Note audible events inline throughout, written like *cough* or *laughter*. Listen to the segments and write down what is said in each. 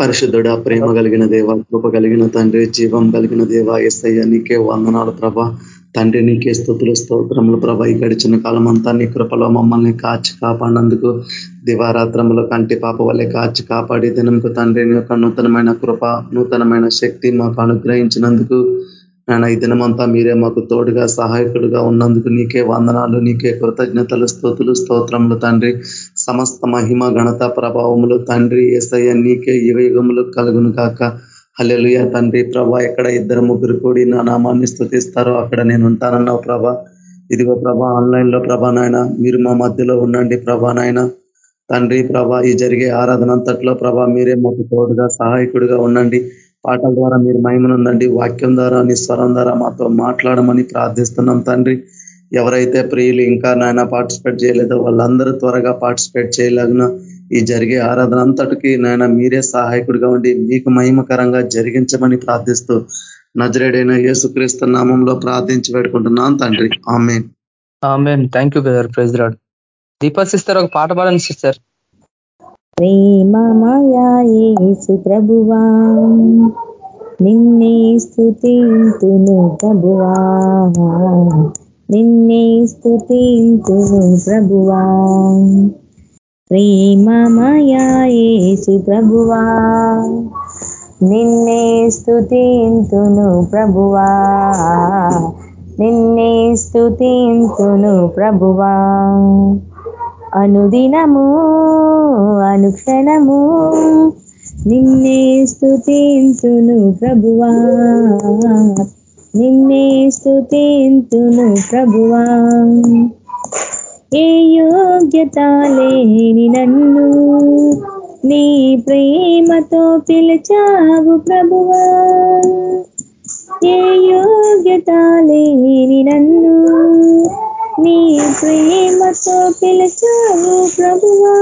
పరిశుద్ధుడ ప్రేమ కలిగిన దేవ కృప కలిగిన తండ్రి జీవం కలిగిన దేవ ఎస్ఐ నీకే వందనాలు ప్రభ. తండ్రి నీకే స్థుతులు స్తోత్రములు ప్రభ. ఈ గడిచిన కాలం అంతా నీ కృపలో మమ్మల్ని కాచి కాపాడినందుకు దివారాత్రములు కంటి పాప వల్లే కాచి కాపాడి దినంకు తండ్రి యొక్క నూతనమైన కృప నూతనమైన శక్తి మాకు అనుగ్రహించినందుకు నాయన ఈ దినమంతా మీరే మాకు తోడుగా సహాయకుడుగా ఉన్నందుకు నీకే వందనాలు నీకే కృతజ్ఞతలు స్తోతులు స్తోత్రములు తండ్రి. సమస్త మహిమ ఘనత ప్రభావములు తండ్రి ఏసయ్య నీకే యుగయుగములు కలుగును కాక హలెలుయ తండ్రి ప్రభా ఎక్కడ ఇద్దరు ముగ్గురు కూడి నా నామాన్ని స్థుతిస్తారో అక్కడ నేను ఉంటానన్నావు ప్రభా. ఇదిగో ప్రభా ఆన్లైన్లో ప్రభా నాయన మీరు మా మధ్యలో ఉండండి ప్రభా నాయన. తండ్రి ప్రభా ఈ జరిగే ఆరాధన అంతట్లో ప్రభా మీరే మాకు తోడుగా సహాయకుడిగా ఉండండి. పాటల ద్వారా మీరు మహిమనుందండి వాక్యం ద్వారా నీ స్వరం ద్వారా మాతో మాట్లాడమని ప్రార్థిస్తున్నాం తండ్రి. ఎవరైతే ప్రియులు ఇంకా నాయన పార్టిసిపేట్ చేయలేదో వాళ్ళందరూ త్వరగా పార్టిసిపేట్ చేయలేగిన ఈ జరిగే ఆరాధన అంతటికీ నాయన మీరే సహాయకుడిగా ఉండి మీకు మహిమకరంగా జరిగించమని ప్రార్థిస్తూ నజరేడైన యేసుక్రీస్తు నామంలో ప్రార్థించి పెట్టుకుంటున్నాను తండ్రి. ఆమె థ్యాంక్ యూ బ్రదర్. ప్రైజ్ రాడ్ దీపా సిస్టర్ ఒక పాట పాడండి సిస్టర్. ప్రేమమయేసు ప్రభువా నిన్నే స్థుతింతును ప్రభువా. నిన్నే స్థుతింతును ప్రభువా. ప్రేమమయేసు ప్రభువా. నిన్నే స్థుతింతును ప్రభువా. నిన్నే స్థుతింతును ప్రభువా. అనుదినము అనుక్షణము నిన్నే స్థుతింతును ప్రభువా. నిన్నే స్థుతింతును ప్రభువా. ఏ యోగ్యత లేని నన్ను నీ ప్రేమతో పిలిచావు ప్రభువా. ఏ యోగ్యత లేని నన్ను నీ ప్రేమతో పిలిచావు ప్రభువా.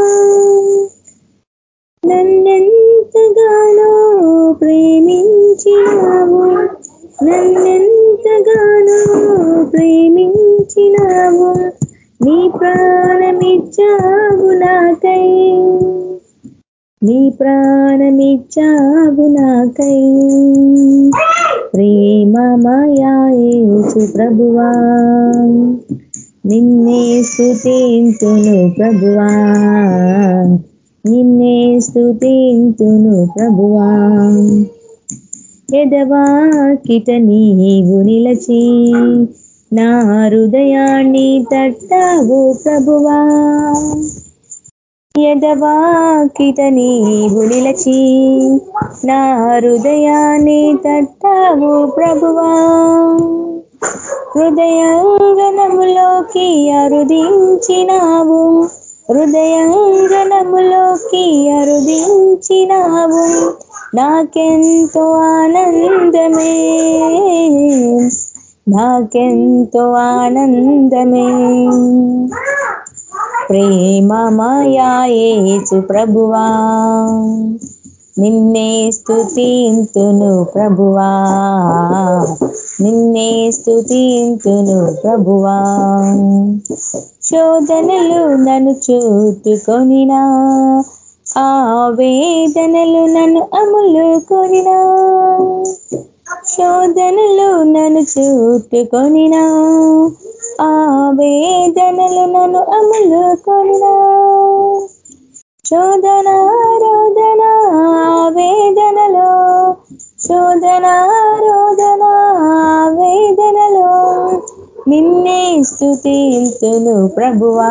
నన్నెంతగానో ప్రేమించినావు నన్నెంతగానో ప్రేమించినావు నీ ప్రాణమిచ్చావు నాకై. నీ ప్రాణమిచ్చావు నాకై. ప్రేమమయాయేసు ప్రభువా. నిన్నే స్థుతింతును ప్రభువా. నిన్నే స్థుతింతును ప్రభువా. ఎదవాకిట నీవు నిలచి నా హృదయాన్ని తట్టావు ప్రభువా. ఎదవాకిట నీవు నిలచి నా హృదయాన్ని తట్టావు ప్రభువా. హృదయంగనములోకి అరుదించినావు హృదయంగనములోకి అరుదించినావు. నాకెంతో ఆనందమే. నాకెంతో ఆనందమే. ప్రేమమయాయేచు ప్రభువా. నిన్నే స్థుతింతును ప్రభువా. నిన్నే స్థుతింతును ప్రభువా. శోధనలు నన్ను చూట్టుకొనినా. ఆ వేదనలు నన్ను అములుకొనినా శోధనలు నన్ను చూట్టుకొనినా. ఆ వేదనలు నన్ను అములుకొనినా శోధన రోదన వేదనలో. శోధన రోదన వేదనలో. నిన్నే స్థుతింతును ప్రభువా.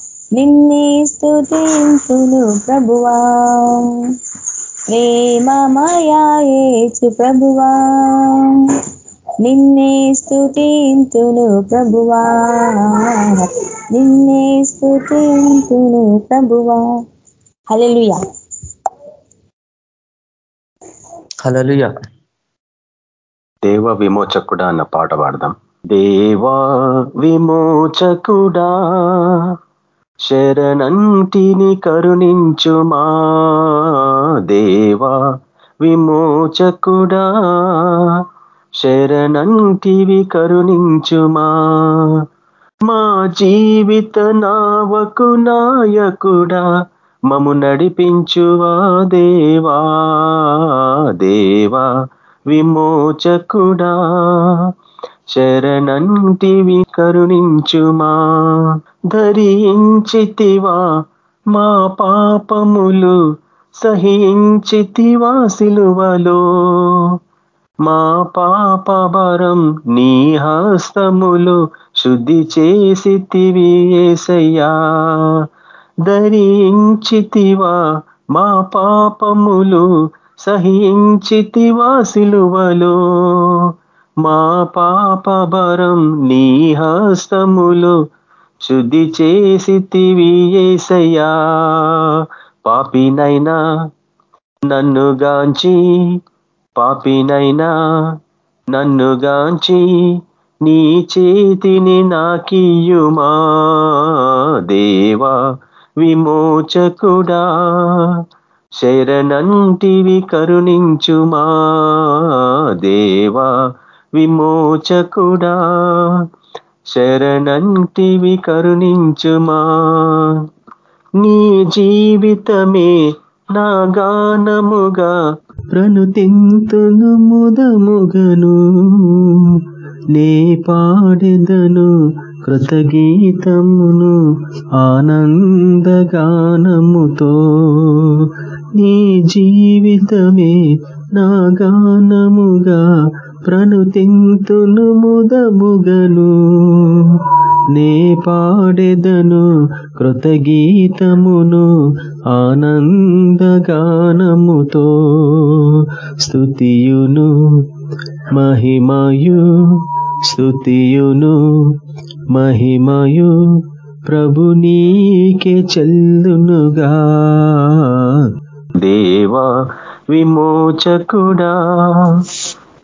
నిన్నే స్థుతింతును ప్రభువా. ప్రేమమయేసు ప్రభువా. నిన్నే స్థుతింతును ప్రభువా. నిన్నే స్థుతింతును ప్రభువా. హల్లెలూయా. హల్లెలూయా. దేవ విమోచకుడా అన్న పాట పాడదాం. దేవా విమోచకుడా. శరణంటిని కరుణించుమా దేవా విమోచకుడా. శరణంటివి కరుణించుమా. మా జీవిత నావకు నాయకుడా మము నడిపించువా దేవా. దేవా విమోచకుడా. శరణంటివి కరుణించుమా ధరించితివా మా పాపములు సహించితివా సిలువలో. మా పాపభరం నీ హస్తములు శుద్ధి చేసితివి ఏసయ్యా ధరించితివా మా పాపములు సహించితివా సిలువలో. మా పాపభరం నీ హస్తములు శుద్ధి చేసి తివియేసయ్యా పాపినైనా నన్ను గాంచి పాపినైనా నన్ను గాంచి నీ చేతిని నాకియుమా. దేవా విమోచకుడా శరణంటివి కరుణించుమా. దేవా విమోచకుడా శరణంటివి కరుణించుమా. నీ జీవితమే నా గానముగా ప్రణుతింతును ముదముగను. నే పాడెదను కృతగీతమును ఆనందగానముతో. నీ జీవితమే నా గానముగా ప్రణుతింతును ముదముగను. నే పాడెదను కృతగీతమును ఆనందగానముతో. స్థుతియును మహిమయు స్థుతియును మహిమయు ప్రభు నీకే చెల్లునుగా. దేవా విమోచకుడా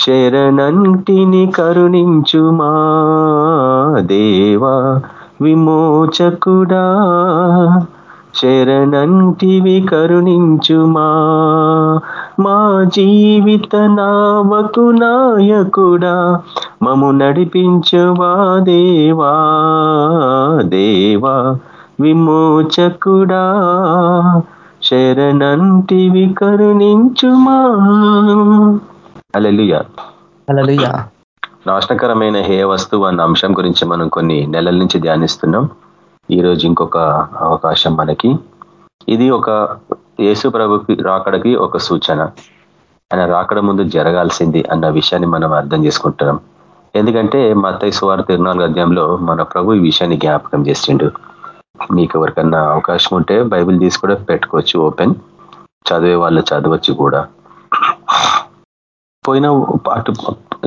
శరణంటిని కరుణించుమా దేవా విమోచకుడా. శరణంటివి కరుణించుమా మా జీవిత నావకు నాయకుడా. మము నడిపించువా దేవా దేవా విమోచకుడా. శరణంటివి కరుణించుమా. అలెలుయ. నాశనకరమైన హే వస్తువు అన్న అంశం గురించి మనం కొన్ని నెలల నుంచి ధ్యానిస్తున్నాం. ఈ రోజు ఇంకొక అవకాశం మనకి. ఇది ఒక యేసు ప్రభుకి రాకడకి ఒక సూచన. ఆయన రాకడ ముందు జరగాల్సింది అన్న విషయాన్ని మనం అర్థం చేసుకుంటున్నాం. ఎందుకంటే మత్తయి సువార్ తిరునాలుగు అధ్యాయంలో మన ప్రభు ఈ విషయాన్ని జ్ఞాపకం చేసిండు. మీకు ఎవరికన్నా అవకాశం ఉంటే బైబిల్ తీసి కూడా పెట్టుకోవచ్చు ఓపెన్. చదివే వాళ్ళు చదవచ్చు కూడా. పోయిన అటు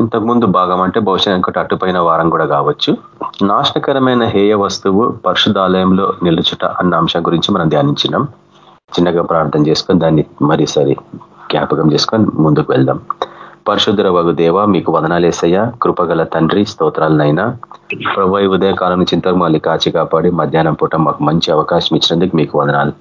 ఇంతకుముందు భాగం అంటే బహుశా ఇంకోటి అటుపోయిన వారం కూడా కావచ్చు. నాశనకరమైన హేయ వస్తువు పరిశుద్ధాలయంలో నిలుచుట అన్న అంశం గురించి మనం ధ్యానించినాం. చిన్నగా ప్రార్థన చేసుకొని దాన్ని మరీసారి జ్ఞాపకం చేసుకొని ముందుకు వెళ్దాం. పరిశుద్ధ వగు దేవ మీకు వదనాలేసయ్యా కృపగల తండ్రి స్తోత్రాలనైనా. ప్రభు ఈ ఉదయకాలం నుంచి ఇంతకు మళ్ళీ కాచి కాపాడి మధ్యాహ్నం పూట మాకు మంచి అవకాశం ఇచ్చినందుకు మీకు వదనాలు.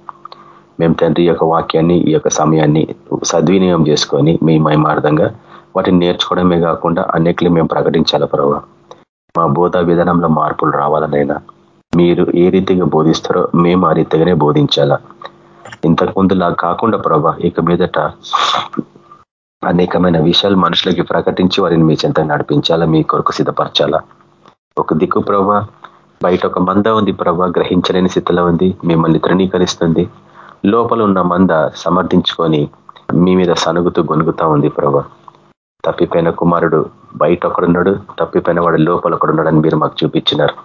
మేము తండ్రి యొక్క వాక్యాన్ని ఈ యొక్క సమయాన్ని సద్వినియోగం చేసుకొని మీ మహిమార్థంగా వాటిని నేర్చుకోవడమే కాకుండా అన్నిటిని మేము ప్రకటించాలి ప్రభావ మా బోధ విధానంలో మార్పులు రావాలనైనా మీరు ఏ రీతిగా బోధిస్తారో మేము ఆ రీతిగానే బోధించాలా. ఇంతకు ముందులా కాకుండా ప్రభా ఇక మీదట అనేకమైన విషయాలు మనుషులకి ప్రకటించి వారిని మీ చెంత నడిపించాలా మీ కొరకు సిద్ధపరచాలా? ఒక దిక్కు ప్రభా బయట ఒక మంద ఉంది ప్రభా గ్రహించలేని స్థితిలో ఉంది మిమ్మల్ని తృణీకరిస్తుంది. లోపల ఉన్న మంద సమర్థించుకొని మీ మీద సనుగుతూ గొనుగుతా ఉంది ప్రభా. తప్పిపోయిన కుమారుడు బయట ఒకడున్నాడు తప్పిపోయిన వాడు లోపల ఒకడున్నాడని మీరు మాకు చూపించినారు.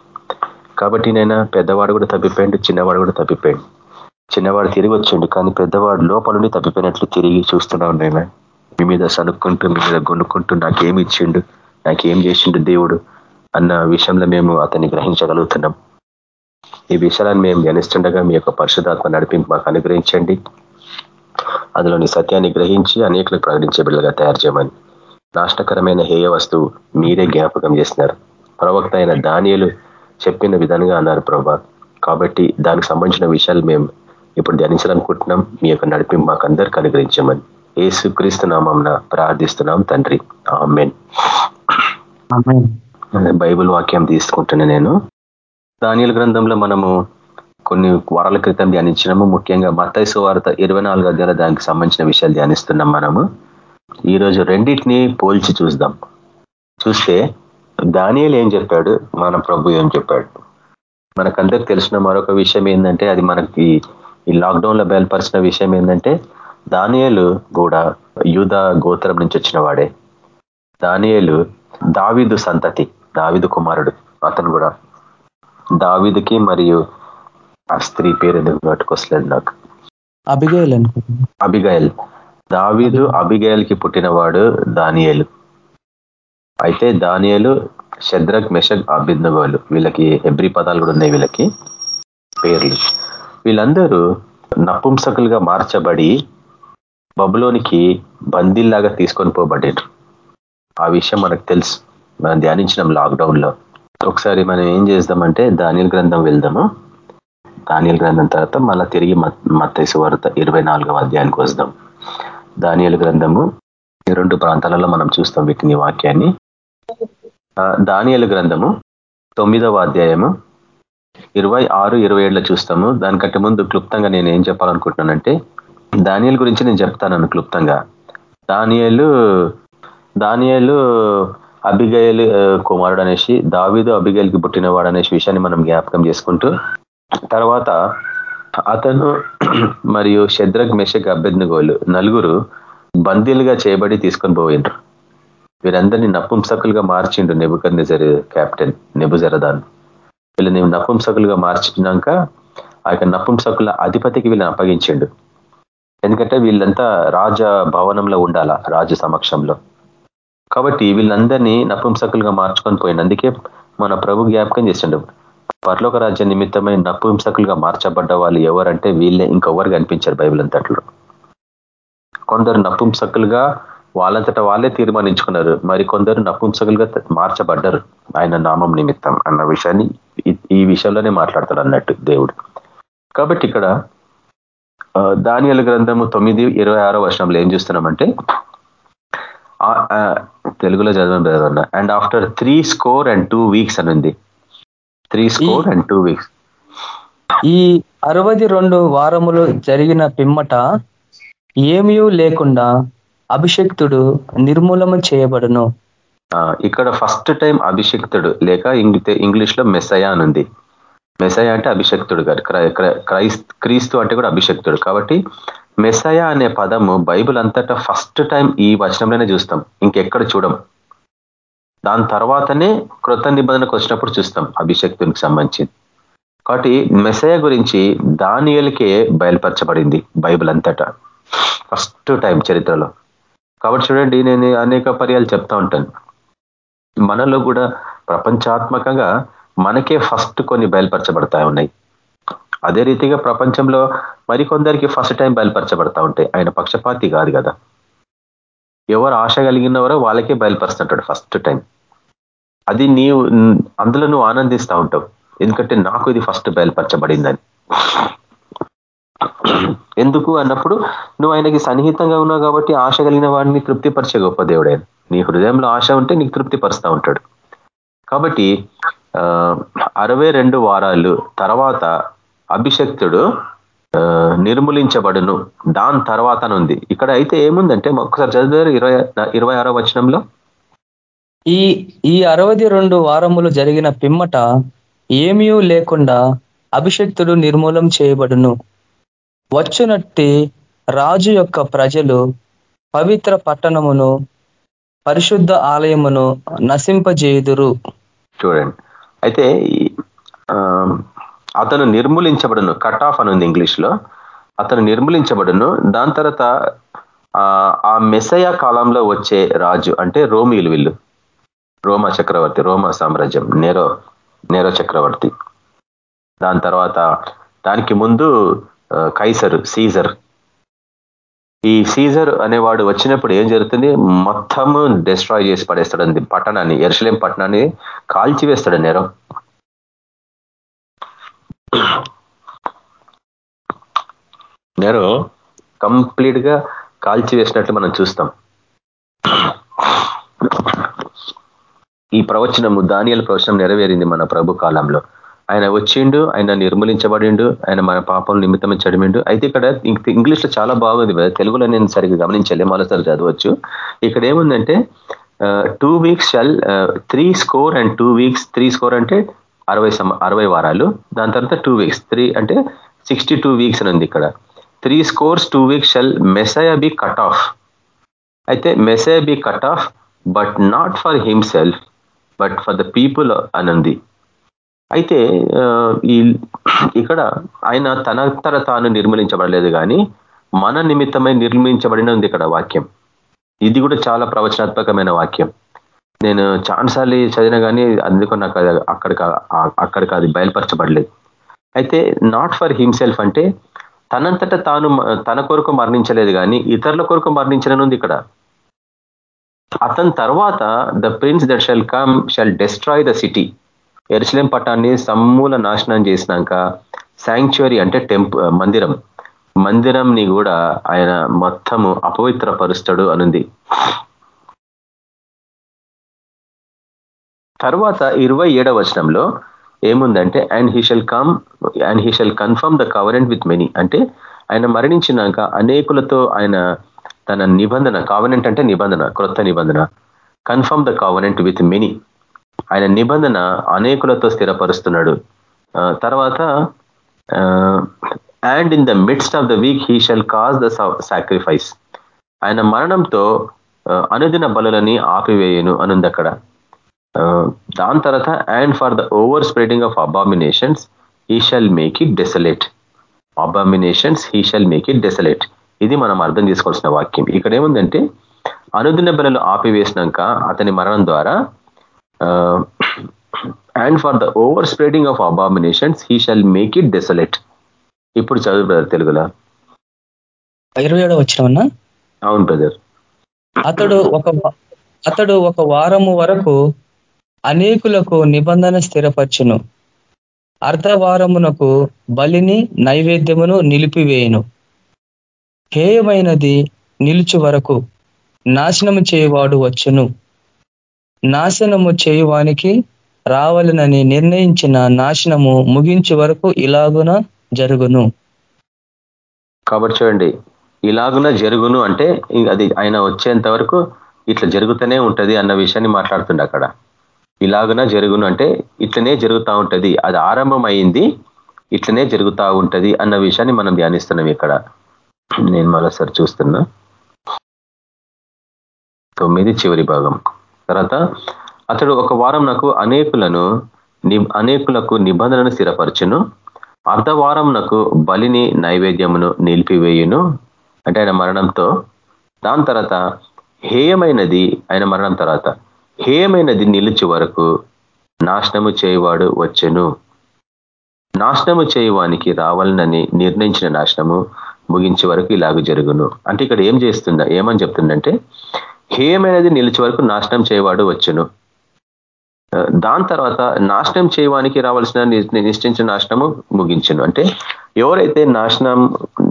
కాబట్టి నైనా పెద్దవాడు కూడా తప్పిపోయిండు చిన్నవాడు కూడా తప్పిపోయిండు. చిన్నవాడు తిరిగి వచ్చిండు కానీ పెద్దవాడు లోపల నుండి తప్పిపోయినట్లు తిరిగి చూస్తున్నా నేను? మీ మీద సనుక్కుంటూ మీ మీద గొనుక్కుంటూ నాకేమి ఇచ్చిండు నాకేం చేసిండు దేవుడు అన్న విషయంలో మేము అతన్ని గ్రహించగలుగుతున్నాం. ఈ విషయాలను మేము ధ్యానిస్తుండగా మీ యొక్క పరిశుధాత్మ నడిపింపు మాకు అనుగ్రహించండి. అందులోని సత్యాన్ని గ్రహించి అనేకులకు ప్రకటించే బిడ్డలుగా తయారు చేయమని నాష్టకరమైన హేయ వస్తువు మీరే జ్ఞాపకం చేసినారు. ప్రవక్త అయిన దానియలు చెప్పిన విధంగా అన్నారు ప్రభా. కాబట్టి దానికి సంబంధించిన విషయాలు మేము ఇప్పుడు ధ్యానించాలనుకుంటున్నాం. మీ యొక్క నడిపి మాకు అందరికి అనుగ్రహించమని ఏసు క్రీస్తు నామం ప్రార్థిస్తున్నాం తండ్రి. ఆమెన్. బైబుల్ వాక్యం తీసుకుంటున్నా నేను. దానియల గ్రంథంలో మనము కొన్ని వారాల క్రితం ధ్యానించినాము. ముఖ్యంగా మత్తైసు వార్త ఇరవై నాలుగు అధ్యాయుల దానికి సంబంధించిన విషయాలు ధ్యానిస్తున్నాం మనము. ఈరోజు రెండింటిని పోల్చి చూద్దాం. చూస్తే దానియలు ఏం చెప్పాడు? మన ప్రభు ఏం చెప్పాడు? మనకందరికి తెలిసిన మరొక విషయం ఏంటంటే అది మనకి ఈ లాక్డౌన్లో బయలుపరిచిన విషయం ఏంటంటే దానియలు కూడా యూధ గోత్రం నుంచి వచ్చిన వాడే. దానియలు దావిదు సంతతి దావిదు కుమారుడు. అతను కూడా దావిదుకి మరియు ఆ స్త్రీ పేరు ఎందుకు పట్టుకొస్తలేదు నాకు? అభిగేల్ అబిగాయల్ దావీదు అబిగాయల్కి పుట్టినవాడు దానియేలు. అయితే దానియలు శద్రక్ మెషక్ అభిజ్ఞగోలు వీళ్ళకి ఎబ్రి పదాలు కూడా ఉన్నాయి వీళ్ళకి పేర్లు. వీళ్ళందరూ నపుంసకులుగా మార్చబడి బబులోనికి బందీల్లాగా తీసుకొని పోబడ్డారు. ఆ విషయం మనకు తెలుసు. మనం ధ్యానించినాం లాక్డౌన్లో ఒకసారి మనం ఏం చేద్దామంటే దానియల్ గ్రంథం వెళ్దాము. దానియల్ గ్రంథం తర్వాత మళ్ళీ తిరిగి మత్తైసు వార్త ఇరవై నాలుగవ అధ్యాయానికి వస్తాం. దానియలు గ్రంథము ఈ రెండు ప్రాంతాలలో మనం చూస్తాం వీటిని వాక్యాన్ని. దానియలు గ్రంథము తొమ్మిదవ అధ్యాయము ఇరవై ఆరు ఇరవై ఏడులో చూస్తాము. దానికంటే ముందు క్లుప్తంగా నేను ఏం చెప్పాలనుకుంటున్నానంటే దానియల్ గురించి నేను చెప్తాను క్లుప్తంగా. దానియలు దానియలు అభిగయలు కుమారుడు అనేసి దావిదు అభిగయల్కి పుట్టినవాడు అనేసి విషయాన్ని మనం జ్ఞాపకం చేసుకుంటూ తర్వాత అతను మరియు శద్రగ్ మెషక్ అభ్యర్థగోలు నలుగురు బందీలుగా చేయబడి తీసుకొని పోయిండ్రు. వీరందరినీ నపుంసకులుగా మార్చిండు నెబుకర్ నిజర్ క్యాప్టెన్ నెబుజరదాన్. వీళ్ళని నపుంసకులుగా మార్చినాక ఆ యొక్క నపుంసకుల అధిపతికి వీళ్ళని అప్పగించిండు. ఎందుకంటే వీళ్ళంతా రాజ భవనంలో ఉండాలా రాజు సమక్షంలో. కాబట్టి వీళ్ళందరినీ నపుంసకులుగా మార్చుకొని పోయింది అందుకే మన ప్రభు జ్ఞాపకం చేసిండు. పర్లోక రాజ్య నిమిత్తమై నపుంసకులుగా మార్చబడ్డ వాళ్ళు ఎవరంటే వీళ్ళే ఇంకెవరు కనిపించారు బైబిల్ అంతట్లో. కొందరు నపుంసకులుగా వాళ్ళంతట వాళ్ళే తీర్మానించుకున్నారు. మరి కొందరు నపుంసకులుగా మార్చబడ్డరు ఆయన నామం నిమిత్తం అన్న విషయాన్ని ఈ విషయంలోనే మాట్లాడతాడు అన్నట్టు దేవుడు. కాబట్టి ఇక్కడ దానియల గ్రంథము తొమ్మిది ఇరవై ఆరో వర్షంలో ఏం చూస్తున్నామంటే తెలుగులో చదవడం and after three score and two weeks అనుంది three score and two weeks. ఈ అరవై రెండు వారములు జరిగిన పిమ్మట ఏమీ లేకుండా అభిషక్తుడు నిర్మూలన చేయబడును. ఇక్కడ ఫస్ట్ టైం అభిషక్తుడు లేక ఇంగ్లీష్లో మెస్సయా అనుంది మెసయ అంటే అభిషక్తుడు గారు క్రీస్తు అంటే కూడా అభిషక్తుడు. కాబట్టి మెసయ అనే పదము బైబుల్ అంతటా ఫస్ట్ టైం ఈ వచనంలోనే చూస్తాం. ఇంకెక్కడ చూడం దాని తర్వాతనే కృత నిబంధనకు వచ్చినప్పుడు చూస్తాం అభిషక్తునికి సంబంధించింది కాబట్టి మెసయ గురించి దానియలకే బయలుపరచబడింది బైబిల్ అంతటా. ఫస్ట్ టైం చరిత్రలో. కాబట్టి చూడండి నేను అనేక పర్యాలు చెప్తా ఉంటాను. మనలో కూడా ప్రపంచాత్మకంగా మనకే ఫస్ట్ కొన్ని బయలుపరచబడతా ఉన్నాయి. అదే రీతిగా ప్రపంచంలో మరికొందరికి ఫస్ట్ టైం బయలుపరచబడతా ఉంటాయి. ఆయన పక్షపాతి కాదు కదా. ఎవరు ఆశ కలిగినవరో వాళ్ళకే బయలుపరుస్తుంటాడు ఫస్ట్ టైం. అది నీవు అందులో నువ్వు ఆనందిస్తూ ఉంటావు. ఎందుకంటే నాకు ఇది ఫస్ట్ బయలుపరచబడిందని. ఎందుకు అన్నప్పుడు నువ్వు ఆయనకి సన్నిహితంగా ఉన్నావు కాబట్టి ఆశ కలిగిన వాడిని తృప్తిపరిచే గొప్ప దేవుడే. నీ హృదయంలో ఆశ ఉంటే నీకు తృప్తిపరుస్తూ ఉంటాడు. కాబట్టి అరవై రెండు వారాలు తర్వాత అభిషక్తుడు నిర్మూలించబడును. దాని తర్వాత ఉంది ఇక్కడ అయితే ఏముందంటే ఒక్కసారి చదివారు ఇరవై ఇరవై ఆరో వచనంలో? ఈ ఈ అరవది రెండు వారములు జరిగిన పిమ్మట ఏమీ లేకుండా అభిషక్తుడు నిర్మూలం చేయబడును. వచ్చునట్టి రాజు యొక్క ప్రజలు పవిత్ర పట్టణమును పరిశుద్ధ ఆలయమును నశింపజేయుదురు. చూడండి. అయితే అతను నిర్మూలించబడును. కట్ ఆఫ్ అని ఉంది ఇంగ్లీష్లో అతను నిర్మూలించబడును. దాని తర్వాత ఆ మెసయ కాలంలో వచ్చే రాజు అంటే రోమిలు వీళ్ళు. రోమా చక్రవర్తి రోమా సామ్రాజ్యం నేరో నేరో చక్రవర్తి. దాని తర్వాత దానికి ముందు కైసర్ సీజర్. ఈ సీజర్ అనేవాడు వచ్చినప్పుడు ఏం జరుగుతుంది? మొత్తము డిస్ట్రాయ్ చేసి పడేస్తాడు పట్టణాన్ని ఎరుసలేం పట్టణాన్ని కాల్చివేస్తాడు నేరో. నెరో కంప్లీట్గా కాల్చివేసినట్లు మనం చూస్తాం. ఈ ప్రవచనము దానియల ప్రవచనం నెరవేరింది మన ప్రభు కాలంలో. ఆయన వచ్చిండు ఆయన నిర్మూలించబడిండు ఆయన మన పాపం నిమిత్తం చడిమిండు. అయితే ఇక్కడ ఇంగ్లీష్లో చాలా బాగుంది తెలుగులో నేను సరిగ్గా గమనించలే మరోసారి చదవచ్చు. ఇక్కడ ఏముందంటే two weeks shall three score and two weeks three score అంటే అరవై అరవై వారాలు. దాని తర్వాత టూ వీక్స్ త్రీ అంటే సిక్స్టీ టూ వీక్స్ అని ఉంది ఇక్కడ. Three scores two weeks shall Messiah be cut off అయితే Messiah be cut off but not for himself but for the people అనంది అయితే ఈ ఇక్కడ ఆయన తన తాను నిర్మూలించబడలేదు కానీ మన నిమిత్తమై నిర్మించబడినది ఇక్కడ వాక్యం. ఇది కూడా చాలా ప్రవచనాత్మకమైన వాక్యం. నేను చాలాసార్లు చదివిన కానీ అందుకు నాకు అక్కడికి అక్కడికి అది బయలుపరచబడలేదు. అయితే నాట్ ఫర్ హిమ్సెల్ఫ్ అంటే తనంతట తాను తన కొరకు మరణించలేదు కానీ ఇతరుల కొరకు మరణించనుంది ఇక్కడ. అతని తర్వాత the prince that shall come shall destroy the city. Jerusalem పట్టాన్ని సమూల నాశనం చేసినాక శాంక్చురీ అంటే టెంప్ మందిరం. మందిరంని కూడా ఆయన మొత్తము అపవిత్రపరుస్తాడు అనుంది. తర్వాత ఇరవై ఏడవ వచనంలో ఏముందంటే and he shall come and he shall confirm the covenant with many. అంటే ఆయన మరణించినాక అనేకులతో ఆయన తన నిబంధన కావనెంట్ అంటే నిబంధన క్రొత్త నిబంధన. Confirm the covenant with many ఆయన నిబంధన అనేకులతో స్థిరపరుస్తున్నాడు. తర్వాత and in the midst of the week he shall cause the sacrifice ఆయన మరణంతో అనుదిన బలులని ఆపివేయను అనుంది అక్కడ దాని తర్వాత and for the overspreading of abominations he shall make it desolate abominations he shall make it desolate ఇది మనం అర్థం చేసుకోవాల్సిన వాక్యం. ఇక్కడ ఏముందంటే అనుదిన బలలు ఆపివేసినాక అతని మరణం ద్వారా and for the overspreading of abominations he shall make it desolate ఇప్పుడు చదువు బ్రదర్ తెలుగులో? ఇరవై ఏడో వచ్చిన అవును బ్రదర్. అతడు ఒక అతడు ఒక వారము వరకు అనేకులకు నిబంధన స్థిరపరచును. అర్ధవారమునకు బలిని నైవేద్యమును నిలిపివేయును. హేయమైనది నిలుచు వరకు నాశనము చేయవాడు వచ్చును. నాశనము చేయువానికి రావాలనని నిర్ణయించిన నాశనము ముగించే వరకు ఇలాగున జరుగును. కాబట్టి చూడండి ఇలాగున జరుగును అంటే అది ఆయన వచ్చేంత వరకు ఇట్లా జరుగుతూనే ఉంటది అన్న విషయాన్ని మాట్లాడుతుండే అక్కడ. ఇలాగున జరుగును అంటే ఇట్లనే జరుగుతూ ఉంటది అది ఆరంభం అయింది ఇట్లనే జరుగుతూ ఉంటది అన్న విషయాన్ని మనం ధ్యానిస్తున్నాం ఇక్కడ. నేను మరోసారి చూస్తున్నా. తొమ్మిది చివరి భాగం. తర్వాత అతడు ఒక వారం నాకు అనేకులను అనేకులకు నిబంధనను స్థిరపరచును. అర్ధవారం నాకు బలిని నైవేద్యమును నిలిపివేయును. అంటే ఆయన మరణంతో. దాని తర్వాత హేయమైనది ఆయన మరణం తర్వాత హేయమైనది నిలిచి వరకు నాశనము చేయవాడు వచ్చెను. నాశనము చేయవానికి రావాలనని నిర్ణయించిన నాశనము ముగించే వరకు ఇలాగ జరుగును. అంటే ఇక్కడ ఏం చేస్తుందా ఏమని చెప్తుందంటే హేయమైనది నిలిచే వరకు నాశనం చేయవాడు వచ్చును. దాని తర్వాత నాశనం చేయవానికి రావాల్సిన నిశ్చయించిన నాశనము ముగించను. అంటే ఎవరైతే నాశనం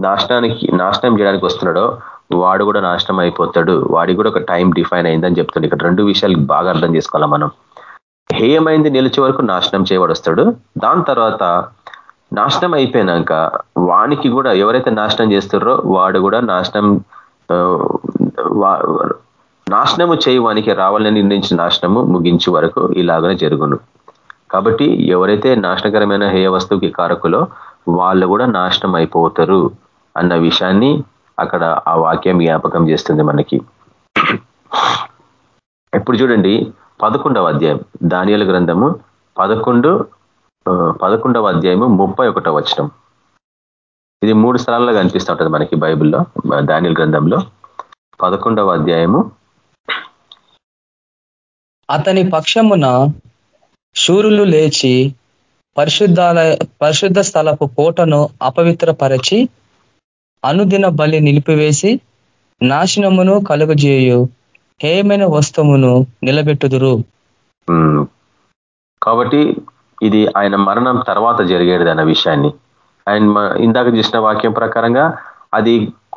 నాశనానికి నాశనం చేయడానికి వస్తున్నాడో వాడు కూడా నాశనం అయిపోతాడు. వాడికి కూడా ఒక టైం డిఫైన్ అయిందని చెప్తుంది ఇక్కడ రెండు విషయాలు బాగా అర్థం చేసుకోవాలి మనం. హేయమైంది నిలిచే వరకు నాశనం చేయవాడు వస్తాడు. దాని తర్వాత నాశనం అయిపోయినాక వానికి కూడా ఎవరైతే నాశనం చేస్తారో వాడు కూడా నాశనం నాశనము చేయవానికి రావాలని నిర్ణయించిన నాశనము ముగించే వరకు ఇలాగనే జరుగును. కాబట్టి ఎవరైతే నాశనకరమైన హేయ వస్తువుకి కారకులో వాళ్ళు కూడా నాశనం అయిపోతారు అన్న విషయాన్ని అక్కడ ఆ వాక్యం జ్ఞాపకం చేస్తుంది మనకి. ఇప్పుడు చూడండి పదకొండవ అధ్యాయం. దానియల గ్రంథము పదకొండు పదకొండవ అధ్యాయము ముప్పై ఒకటవ వచనం. ఇది మూడు స్థలాల్లో కనిపిస్తూ ఉంటుంది మనకి బైబిల్లో దానియల గ్రంథంలో. పదకొండవ అధ్యాయము. అతని పక్షమున శూరులు లేచి పరిశుద్ధాలయ పరిశుద్ధ స్థలపు కోటను అపవిత్రపరచి అనుదిన బలి నిలిపివేసి నాశనమును కలుగజేయు హేయమైన వస్తువును నిలబెట్టుదురు. కాబట్టి ఇది ఆయన మరణం తర్వాత జరిగేది అన్న విషయాన్ని. ఆయన ఇందాక చూసిన వాక్యం ప్రకారంగా అది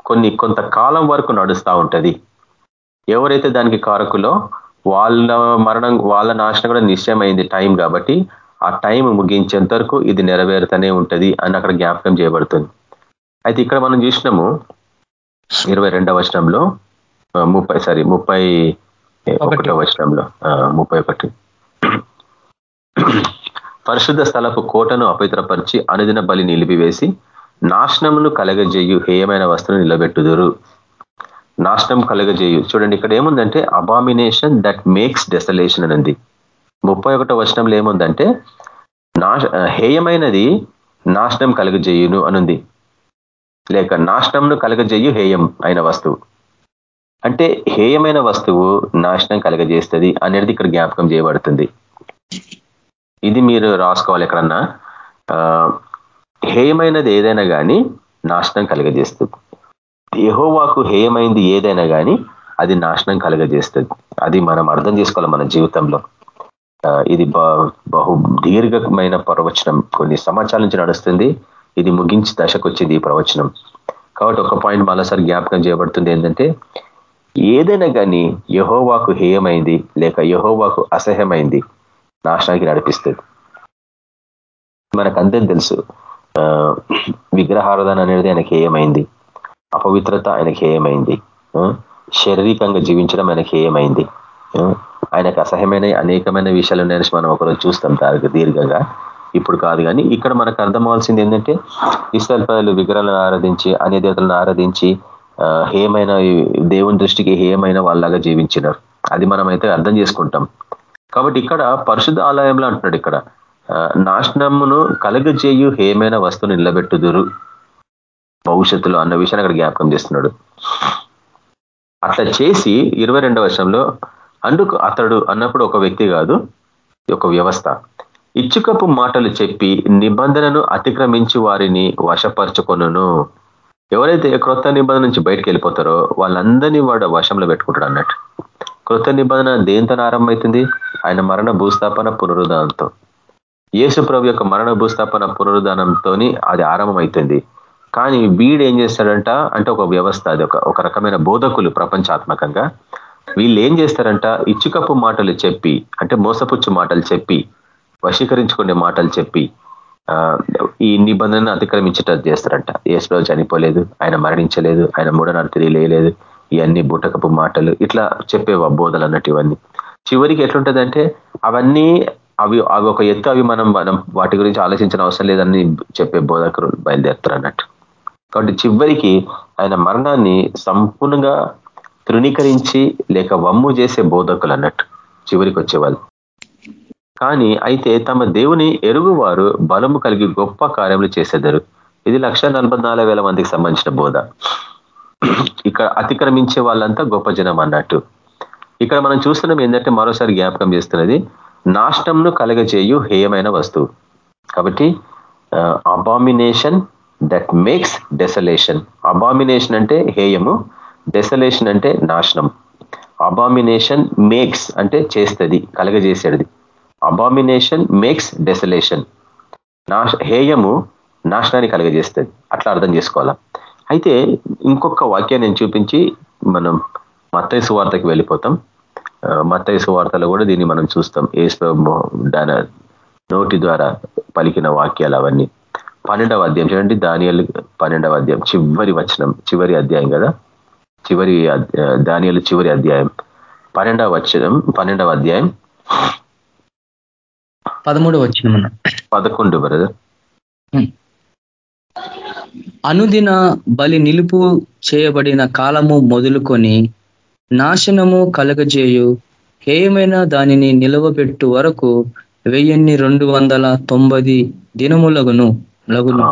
కొన్ని కొంతకాలం వరకు నడుస్తూ ఉంటది. ఎవరైతే దానికి కారకులో వాళ్ళ మరణం వాళ్ళ నాశనం కూడా నిశ్చయమైంది టైం కాబట్టి ఆ టైం ముగించేంత వరకు ఇది నెరవేరుతూనే ఉంటది అని అక్కడ జ్ఞాపకం చేయబడుతుంది. అయితే ఇక్కడ మనం చూసినాము ఇరవై రెండవ వచనంలో ముప్పై సారీ ముప్పై ఒకటో వచనంలో ముప్పై ఒకటి. పరిశుద్ధ స్థలపు కోటను అపవిత్రపరిచి అనుదిన బలి నిలిపివేసి నాశనమును కలగజేయు హేయమైన వస్తువును నిలబెట్టుదురు. నాశనం కలగజేయు. చూడండి ఇక్కడ ఏముందంటే అబామినేషన్ దట్ మేక్స్ డెసలేషన్ అనేది. ముప్పై ఒకటో వచనంలో ఏముందంటే హేయమైనది నాశనం కలగజేయును అనుంది. లేక నాశనంను కలగజేయు హేయం అయిన వస్తువు. అంటే హేయమైన వస్తువు నాశనం కలగజేస్తుంది అనేది ఇక్కడ జ్ఞాపకం చేయబడుతుంది. ఇది మీరు రాసుకోవాలి ఎక్కడన్నా. ఆ, హేయమైనది ఏదైనా కానీ నాశనం కలగజేస్తుంది. యహోవాకు హేయమైంది ఏదైనా కానీ అది నాశనం కలగజేస్తుంది. అది మనం అర్థం చేసుకోవాలి మన జీవితంలో. ఆ, ఇది బ- బహు దీర్ఘమైన ప్రవచనం. కొన్ని సంవత్సరాల నుంచి నడుస్తుంది. ఇది ముగించి దశకు వచ్చింది ఈ ప్రవచనం. కాబట్టి ఒక పాయింట్ మరోసారి జ్ఞాపకం చేయబడుతుంది ఏంటంటే ఏదైనా కానీ యహోవాకు హేయమైంది లేక యహోవాకు అసహ్యమైంది నాశనానికి నడిపిస్తుంది మనకు అంతే తెలుసు ఆ, విగ్రహారాధన అనేది ఆయనకి హేయమైంది. అపవిత్రత ఆయనకి హేయమైంది. శారీరకంగా జీవించడం ఆయనకి ఏమైంది ఆయనకు అసహ్యమైన అనేకమైన విషయాలు ఉన్నాయని మనం ఒకరోజు చూస్తాం దానికి దీర్ఘంగా. ఇప్పుడు కాదు కానీ ఇక్కడ మనకు అర్థమవలసింది ఏంటంటే ఇస్రాయల్ ప్రజలు విగ్రహాలను ఆరాధించి అనే దేవతలను ఆరాధించి హేమైన దేవుని దృష్టికి హేయమైన వాళ్ళలాగా జీవించినారు. అది మనమైతే అర్థం చేసుకుంటాం. కాబట్టి ఇక్కడ పరిశుద్ధ ఆలయంలో అంటున్నాడు ఇక్కడ. ఆ, నాశనమును కలగజేయు హేమైన వస్తువును నిలబెట్టుదురు. భవిష్యత్తులో అన్న విషయాన్ని అక్కడ జ్ఞాపకం చేస్తున్నాడు. అట్లా చేసి ఇరవై రెండవ వర్షంలో అందుకు అతడు అన్నప్పుడు ఒక వ్యక్తి కాదు ఒక వ్యవస్థ. ఇచ్చుకపు మాటలు చెప్పి నిబంధనను అతిక్రమించి వారిని వశపరచుకొను ఎవరైతే క్రొత్త నిబంధన నుంచి బయటకు వెళ్ళిపోతారో వాళ్ళందరినీ వాడు వశంలో పెట్టుకుంటాడు అన్నట్టు. క్రొత్త నిబంధన దేంతో ఆరంభమవుతుంది? ఆయన మరణ భూస్థాపన పునరుద్ధానంతో. యేసు ప్రభు యొక్క మరణ భూస్థాపన పునరుద్ధానంతో అది ఆరంభమవుతుంది కానీ వీడు ఏం చేస్తాడంట? అంటే ఒక వ్యవస్థ అది ఒక ఒక రకమైన బోధకులు ప్రపంచాత్మకంగా. వీళ్ళు ఏం చేస్తారంట? ఇచ్చుకప్పు మాటలు చెప్పి అంటే మోసపుచ్చు మాటలు చెప్పి వశీకరించుకునే మాటలు చెప్పి ఆ, ఈ నిబంధనను అతిక్రమించేటట్టు చేస్తారంట. ఏసులో చనిపోలేదు ఆయన మరణించలేదు ఆయన మూఢనర్తిరి లేలేదు ఇవన్నీ బుటకపు మాటలు ఇట్లా చెప్పే బోధలు అన్నట్టు ఇవన్నీ చివరికి ఎట్లుంటుందంటే అవన్నీ అవి అవి ఒక ఎత్తు అవి మనం మనం వాటి గురించి ఆలోచించిన అవసరం లేదని చెప్పే బోధకులు బయలుదేరుతారు అన్నట్టు. కాబట్టి చివరికి ఆయన మరణాన్ని సంపూర్ణంగా తృణీకరించి లేక వమ్ము చేసే బోధకులు అన్నట్టు చివరికి వచ్చేవాళ్ళు. కానీ అయితే తమ దేవుని ఎరుగువారు బలము కలిగి గొప్ప కార్యములు చేసేదారు. ఇది లక్ష మందికి సంబంధించిన బోధ. ఇక్కడ అతిక్రమించే వాళ్ళంతా గొప్ప జనం అన్నట్టు. ఇక్కడ మనం చూస్తున్నాం ఏంటంటే మరోసారి జ్ఞాపకం చేస్తున్నది నాశనంను కలగజేయు హేయమైన వస్తువు. కాబట్టి abomination that makes desolation abomination అంటే హేయము డెసలేషన్ అంటే నాశనం. అబామినేషన్ మేక్స్ అంటే చేస్తుంది కలగజేసేది. అబామినేషన్ మేక్స్ డెసలేషన్ నాశ హేయము నాశనాన్ని కలగజేస్తుంది. అట్లా అర్థం చేసుకోవాలా? అయితే ఇంకొక వాక్యాన్ని నేను చూపించి మనం మత్తయ్య సువార్తకి వెళ్ళిపోతాం. ఆ, మత్తయి సువార్తలో కూడా దీన్ని మనం చూస్తాం. ఏసు దాని నోటి ద్వారా పలికిన వాక్యాలు అవన్నీ. పన్నెండవ అధ్యాయం చూడండి దానియలు పన్నెండవ అధ్యాయం. చివరి వచనం చివరి అధ్యాయం కదా? చివరి దానియలు చివరి అధ్యాయం. పన్నెండవ వచనం పన్నెండవ అధ్యాయం. పదమూడు వచ్చిన పదకొండు బ్రదర్. అనుదిన బలి నిలుపు చేయబడిన కాలము మొదలుకొని నాశనము కలగజేయు. హేయమైన దానిని నిలవబెట్టు వరకు వెయ్యిన్ని రెండు వందల తొంభై దినములగును లగును.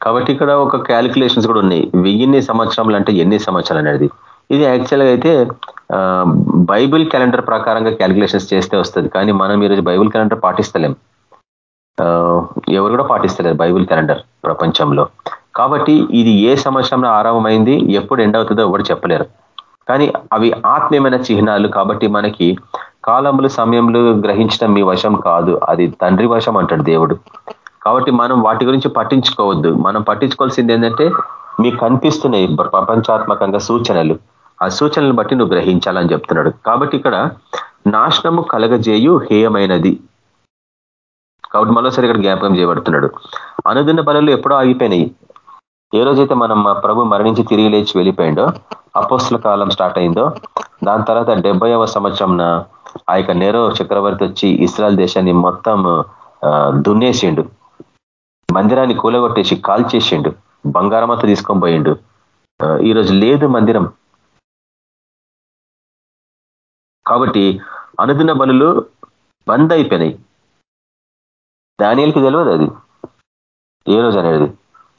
కాబట్టి ఇక్కడ ఒక క్యాలిక్యులేషన్స్ కూడా ఉన్నాయి. వెయ్యిన్ని సంవత్సరములు అంటే ఎన్ని సంవత్సరాలు అనేది. ఇది యాక్చువల్గా అయితే బైబిల్ క్యాలెండర్ ప్రకారంగా క్యాలిక్యులేషన్స్ చేస్తే వస్తుంది. కానీ మనం ఈరోజు బైబిల్ క్యాలెండర్ పాటిస్తలేం. ఎవరు కూడా పాటిస్తలేరు బైబిల్ క్యాలెండర్ ప్రపంచంలో. కాబట్టి ఇది ఏ సంవత్సరంలో ఆరంభమైంది ఎప్పుడు ఎండ్ అవుతుందో ఎవరు చెప్పలేరు. కానీ అవి ఆత్మీయమైన చిహ్నాలు కాబట్టి మనకి కాలములు సమయంలో గ్రహించడం మీ వశం కాదు. అది తండ్రి వశం అంటాడు దేవుడు. కాబట్టి మనం వాటి గురించి పట్టించుకోవద్దు. మనం పట్టించుకోవాల్సింది ఏంటంటే మీకు కనిపిస్తున్నాయి ప్రపంచాత్మకంగా సూచనలు. ఆ సూచనలను బట్టి నువ్వు గ్రహించాలని చెప్తున్నాడు. కాబట్టి ఇక్కడ నాశనము కలగజేయు హేయమైనది. కాబట్టి మరోసారి ఇక్కడ జ్ఞాపకం చేయబడుతున్నాడు. అనుదిన బలలు ఎప్పుడో ఆగిపోయినాయి. ఏ రోజైతే మనం మా ప్రభు మరణించి తిరిగి లేచి వెళ్ళిపోయిండో అపోస్తుల కాలం స్టార్ట్ అయిందో దాని తర్వాత డెబ్బైవ సంవత్సరంన ఆ యొక్క నెరో చక్రవర్తి వచ్చి ఇస్రాయల్ దేశాన్ని మొత్తం దున్నేసిండు. మందిరాన్ని కూలగొట్టేసి కాల్ చేసిండు బంగారమంతా తీసుకొని పోయిండు. ఈరోజు లేదు మందిరం. కాబట్టి అనుదిన బలులు బంద్ అయిపోయినాయి దానియలకి తెలియదు అది. ఏ రోజు అనేది.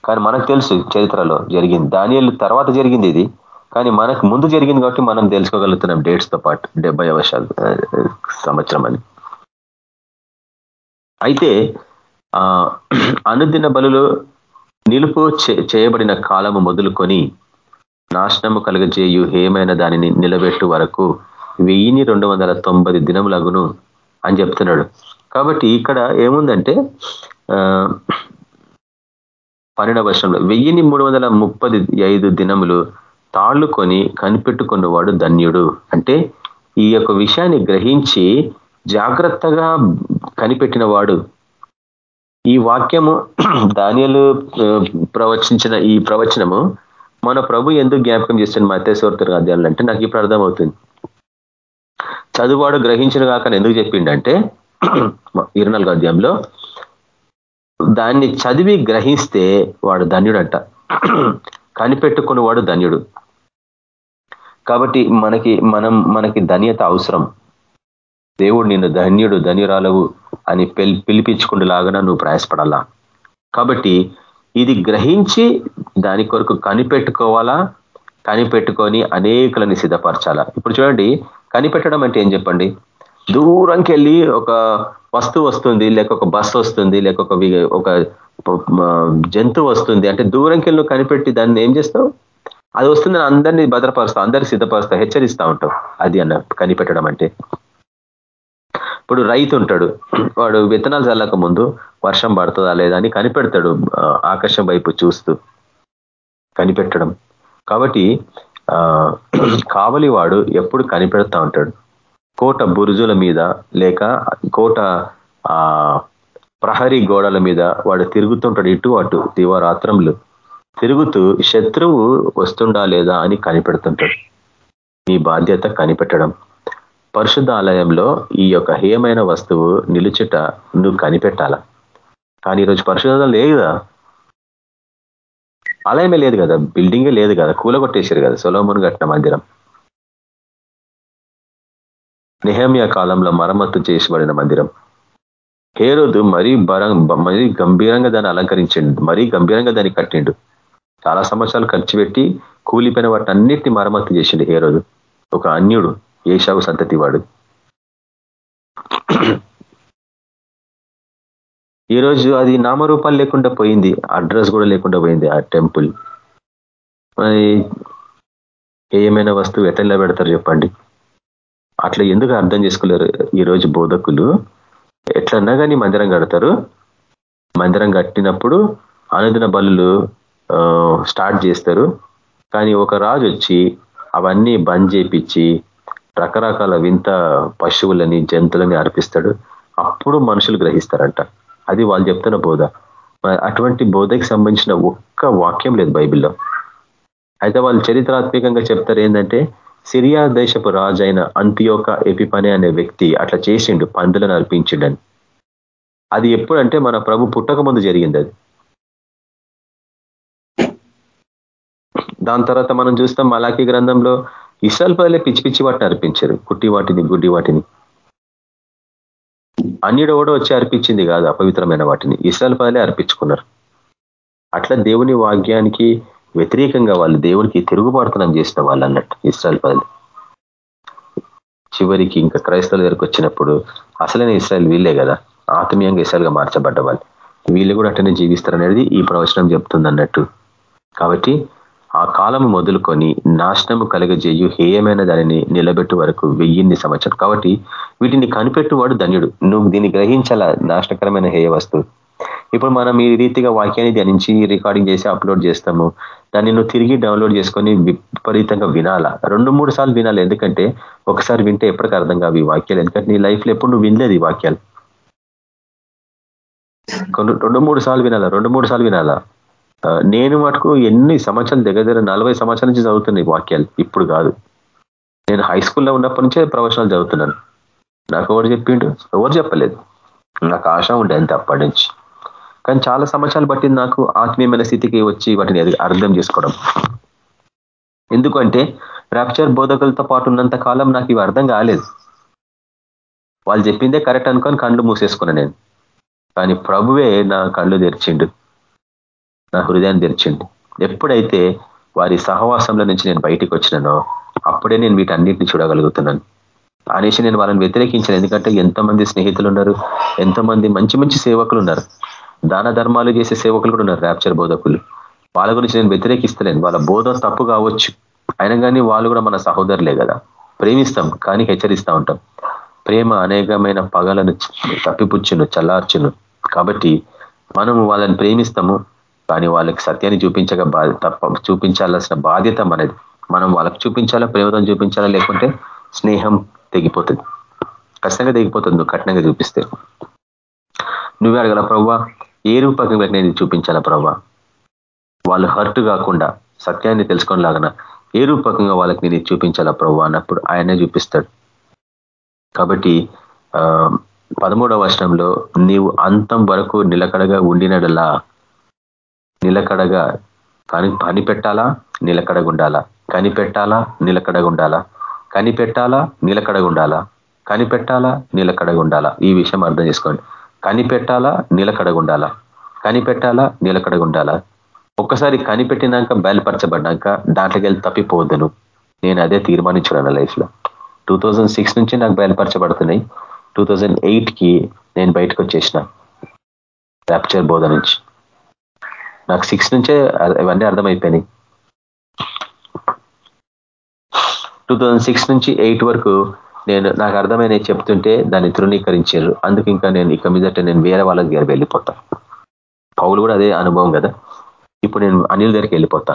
కానీ మనకు తెలుసు చరిత్రలో జరిగింది. దానియలు తర్వాత జరిగింది ఇది. కానీ మనకు ముందు జరిగింది కాబట్టి మనం తెలుసుకోగలుగుతున్నాం డేట్స్తో పాటు డెబ్బై వర్షాలు సంవత్సరం అని. అయితే ఆ *clears throat* అనుదిన బలులు నిలుపు చేయబడిన కాలము మొదలుకొని నాశనము కలుగజేయు ఏమైనా దానిని నిలబెట్టు వరకు వెయ్యిని రెండు వందల తొంభై దినములగును అని చెప్తున్నాడు. కాబట్టి ఇక్కడ ఏముందంటే పన్నెండవ వర్షంలో వెయ్యిని మూడు వందల ముప్పది ఐదు దినములు తాళ్ళుకొని కనిపెట్టుకున్నవాడు ధన్యుడు. అంటే ఈ యొక్క విషయాన్ని గ్రహించి జాగ్రత్తగా కనిపెట్టినవాడు. ఈ వాక్యము *clears throat* ధాన్యలు ప్రవచించిన ఈ ప్రవచనము మన ప్రభు ఎందుకు జ్ఞాపకం చేస్తుంది మత్స్యవర్తరు అధ్యాయులు అంటే నాకు ఇప్పుడు అర్థమవుతుంది. చదువువాడు గ్రహించిన కాక ఎందుకు చెప్పిండంటే *clears throat* ఇరవై నాలుగో అధ్యాయంలో దాన్ని చదివి గ్రహిస్తే వాడు ధన్యుడంట. కనిపెట్టుకుని వాడు ధన్యుడు. కాబట్టి మనకి మనం మనకి ధన్యత అవసరం. దేవుడు నిన్ను ధన్యుడు ధన్యురాలవు అని పిలిపించుకుంటులాగా నువ్వు ప్రయాసపడాలా? కాబట్టి ఇది గ్రహించి దాని కొరకు కనిపెట్టుకోవాలా? కనిపెట్టుకొని అనేకులని సిద్ధపరచాలా? ఇప్పుడు చూడండి కనిపెట్టడం అంటే ఏం చెప్పండి? దూరంకి వెళ్ళి ఒక వస్తువు వస్తుంది లేక ఒక బస్సు వస్తుంది లేక ఒక ఒక జంతువు వస్తుంది. అంటే దూరంకి వెళ్ళి కనిపెట్టి దాన్ని ఏం చేస్తావు? అది వస్తుందని అందరినీ భద్రపరుస్తావు అందరినీ సిద్ధపరుస్తావు హెచ్చరిస్తూ ఉంటావు. అది అన్న కనిపెట్టడం అంటే. ఇప్పుడు రైతు ఉంటాడు. వాడు విత్తనాలు చల్లక ముందు వర్షం పడుతుందా లేదా అని కనిపెడతాడు ఆకాశం వైపు చూస్తూ కనిపెట్టడం. కాబట్టి *clears throat* కావలి వాడు ఎప్పుడు కనిపెడతా ఉంటాడు. కోట బురుజుల మీద లేక కోట ప్రహరీ గోడల మీద వాడు తిరుగుతుంటాడు ఇటు అటు దివరాత్రములు. తిరుగుతూ శత్రువు వస్తుండా లేదా అని కనిపెడుతుంటాడు. నీ బాధ్యత కనిపెట్టడం. పరిశుద్ధ ఆలయంలో ఈ యొక్క హేయమైన వస్తువు నిలుచుట నువ్వు కనిపెట్టాల. కానీ ఈరోజు పరిశుధాలు లేదు కదా. ఆలయమే లేదు కదా. బిల్డింగే లేదు కదా. కూలగొట్టేశారు కదా సొలోమును కట్టిన మందిరం. నెహమియా కాలంలో మరమ్మత్తు చేసిబడిన మందిరం. హేరోదు మరీ బరం మరీ గంభీరంగా దాన్ని అలంకరించిండు మరీ గంభీరంగా దాన్ని కట్టిండు. చాలా సంవత్సరాలు ఖర్చు పెట్టి కూలిపోయిన వాటి అన్నిటిని మరమ్మత్తు చేసిండు హేరోదు. ఒక అన్యుడు ఏషావు సంతతి వాడు ఈరోజు అది నామరూపాలు లేకుండా పోయింది అడ్రస్ కూడా లేకుండా పోయింది ఆ టెంపుల్. మరి ఏమైనా వస్తువు ఎట్లా పెడతారు చెప్పండి. అట్లా ఎందుకు అర్థం చేసుకోలేరు ఈరోజు బోధకులు? ఎట్లన్నా కానీ మందిరం కడతారు. మందిరం కట్టినప్పుడు అనుదిన బలులు స్టార్ట్ చేస్తారు. కానీ ఒక రాజు వచ్చి అవన్నీ బంద్ చేపించి రకరకాల వింత పశువులని జంతువులని అర్పిస్తాడు. అప్పుడు మనుషులు గ్రహిస్తారంట. అది వాళ్ళు చెప్తున్న బోధ. అటువంటి బోధకి సంబంధించిన ఒక్క వాక్యం లేదు బైబిల్లో. అయితే వాళ్ళు చరిత్రాత్మకంగా చెప్తారు ఏంటంటే సిరియా దేశపు రాజు అయిన అంత్యోక ఎపిపనే అనే వ్యక్తి అట్లా చేసిండు పందులను అర్పించిండని. అది ఎప్పుడంటే మన ప్రభు పుట్టక ముందు జరిగింది అది. దాని తర్వాత మనం చూస్తాం మలాఖీ గ్రంథంలో ఇసల్పలే పిచ్చి పిచ్చి వాటిని అర్పించారు కుట్టి వాటిని గుడ్డి వాటిని. అన్యుడు కూడా వచ్చి అర్పించింది కాదు అపవిత్రమైన వాటిని. ఇసల్పలే అర్పించుకున్నారు. అట్లా దేవుని వాక్యానికి వ్యతిరేకంగా వాళ్ళు దేవునికి తిరుగుబాటుతనం చేసిన వాళ్ళు అన్నట్టు ఇస్రాయల్ పదలు చివరికి ఇంకా క్రైస్తవుల దగ్గరకు వచ్చినప్పుడు అసలైన ఇస్రాయల్ వీళ్ళే కదా ఆత్మీయంగా ఇస్రాయల్గా మార్చబడ్డ వాళ్ళు వీళ్ళు కూడా అట్టనే జీవిస్తారు అనేది ఈ ప్రవచనం చెప్తుంది అన్నట్టు కాబట్టి ఆ కాలం మొదలుకొని నాశనము కలగజేయు హేయమైన దానిని నిలబెట్టు వరకు వెయ్యిన్ని సంవత్సరం. కాబట్టి వీటిని కనిపెట్టువాడు ధన్యుడు. నువ్వు దీన్ని గ్రహించాల? నాశనకరమైన హేయ వస్తువు. ఇప్పుడు మనం ఈ రీతిగా వాక్యాన్ని ధ్యానించి రికార్డింగ్ చేసి అప్లోడ్ చేస్తాము. దాన్ని నువ్వు తిరిగి డౌన్లోడ్ చేసుకొని విపరీతంగా వినాలా? రెండు మూడు సార్లు వినాలి. ఎందుకంటే ఒకసారి వింటే ఎప్పటికీ అర్థం కావు ఈ వాక్యాలు. ఎందుకంటే నీ లైఫ్లో ఎప్పుడు నువ్వు వినలేదు ఈ వాక్యాలు. రెండు మూడు సార్లు వినాలా? రెండు మూడు సార్లు వినాలా? నేను మటుకు ఎన్ని సంవత్సరాలు దగ్గర దగ్గర నలభై సంవత్సరాల నుంచి చదువుతున్నాయి వాక్యాలు. ఇప్పుడు కాదు. నేను హై స్కూల్లో ఉన్నప్పటి నుంచే ప్రవచనాలు చదువుతున్నాను. నాకు ఎవరు చెప్పిండు ఎవరు చెప్పలేదు. నాకు ఆశ ఉండే అంతే అప్పటి నుంచి. కానీ చాలా సంవత్సరాలు పట్టింది నాకు ఆత్మీయమైన స్థితికి వచ్చి వాటిని అర్థం చేసుకోవడం. ఎందుకంటే ర్యాప్చర్ బోధకులతో పాటు ఉన్నంత కాలం నాకు ఇవి అర్థం కాలేదు. వాళ్ళు చెప్పిందే కరెక్ట్ అనుకొని కళ్ళు మూసేసుకున్నా నేను. కానీ ప్రభువే నా కళ్ళు తెరిచిండు. నా హృదయాన్ని తెరిచిండు. ఎప్పుడైతే వారి సహవాసంలో నుంచి నేను బయటికి వచ్చినానో అప్పుడే నేను వీటన్నిటిని చూడగలుగుతున్నాను. అనేసి నేను వాళ్ళని వ్యతిరేకించాను. ఎందుకంటే ఎంతమంది స్నేహితులు ఉన్నారు ఎంతమంది మంచి మంచి సేవకులు ఉన్నారు దాన ధర్మాలు చేసే సేవకులు కూడా ఉన్నారు ర్యాప్చర్ బోధకులు. వాళ్ళ గురించి నేను వ్యతిరేకిస్తలేను. వాళ్ళ బోధ తప్పు కావచ్చు. అయినా కానీ వాళ్ళు కూడా మన సహోదరులే కదా. ప్రేమిస్తాం కానీ హెచ్చరిస్తూ ఉంటాం. ప్రేమ అనేకమైన పగలను తప్పిపుచ్చును చల్లార్చును. కాబట్టి మనము వాళ్ళని ప్రేమిస్తాము కానీ వాళ్ళకి సత్యాన్ని చూపించక తప్ప చూపించాల్సిన బాధ్యత మనది. మనం వాళ్ళకి చూపించాలా ప్రేమతో చూపించాలా లేకుంటే స్నేహం తెగిపోతుంది. ఖచ్చితంగా తెగిపోతుంది నువ్వు కఠినంగా చూపిస్తే. నువ్వే అడగల ప్రవ్వా ఏ రూపకంగా నేను చూపించాలా ప్రభా? వాళ్ళు హర్ట్ కాకుండా సత్యాన్ని తెలుసుకోనిలాగన ఏ రూపకంగా వాళ్ళకి నేను చూపించాలా ప్రభు అన్నప్పుడు ఆయనే చూపిస్తాడు. కాబట్టి పదమూడవ వర్షంలో నీవు అంతం వరకు నిలకడగా ఉండినడలా నిలకడగా కని పని పెట్టాలా నిలకడగా ఉండాలా? కనిపెట్టాలా నిలకడగా ఉండాలా? కనిపెట్టాలా నిలకడగా ఉండాలా? కనిపెట్టాలా నిలకడగా ఉండాలా? ఈ విషయం అర్థం చేసుకోండి. కనిపెట్టాలా నిలకడగుండాలా? కనిపెట్టాలా నిలకడగుండాలా? ఒక్కసారి కనిపెట్టినాక బయలుపరచబడ్డాక దాంట్లోకి వెళ్ళి తప్పిపోవద్దును నేను అదే తీర్మానించున్నాను లైఫ్లో. టూ థౌజండ్ సిక్స్ నుంచి నాకు బయలుపరచబడుతున్నాయి. టూ కి నేను బయటకు వచ్చేసిన ర్యాప్చర్ బోధ నుంచి. నాకు సిక్స్ నుంచే ఇవన్నీ అర్థమైపోయినాయి. టూ థౌజండ్ సిక్స్ నుంచి ఎయిట్ వరకు నేను నాకు అర్థమైన చెప్తుంటే దాన్ని తృణీకరించారు. అందుకు ఇంకా నేను ఇక మీదట నేను వేరే వాళ్ళ దగ్గర వెళ్ళిపోతా. పౌలు కూడా అదే అనుభవం కదా. ఇప్పుడు నేను అనిల్ దగ్గరికి వెళ్ళిపోతా.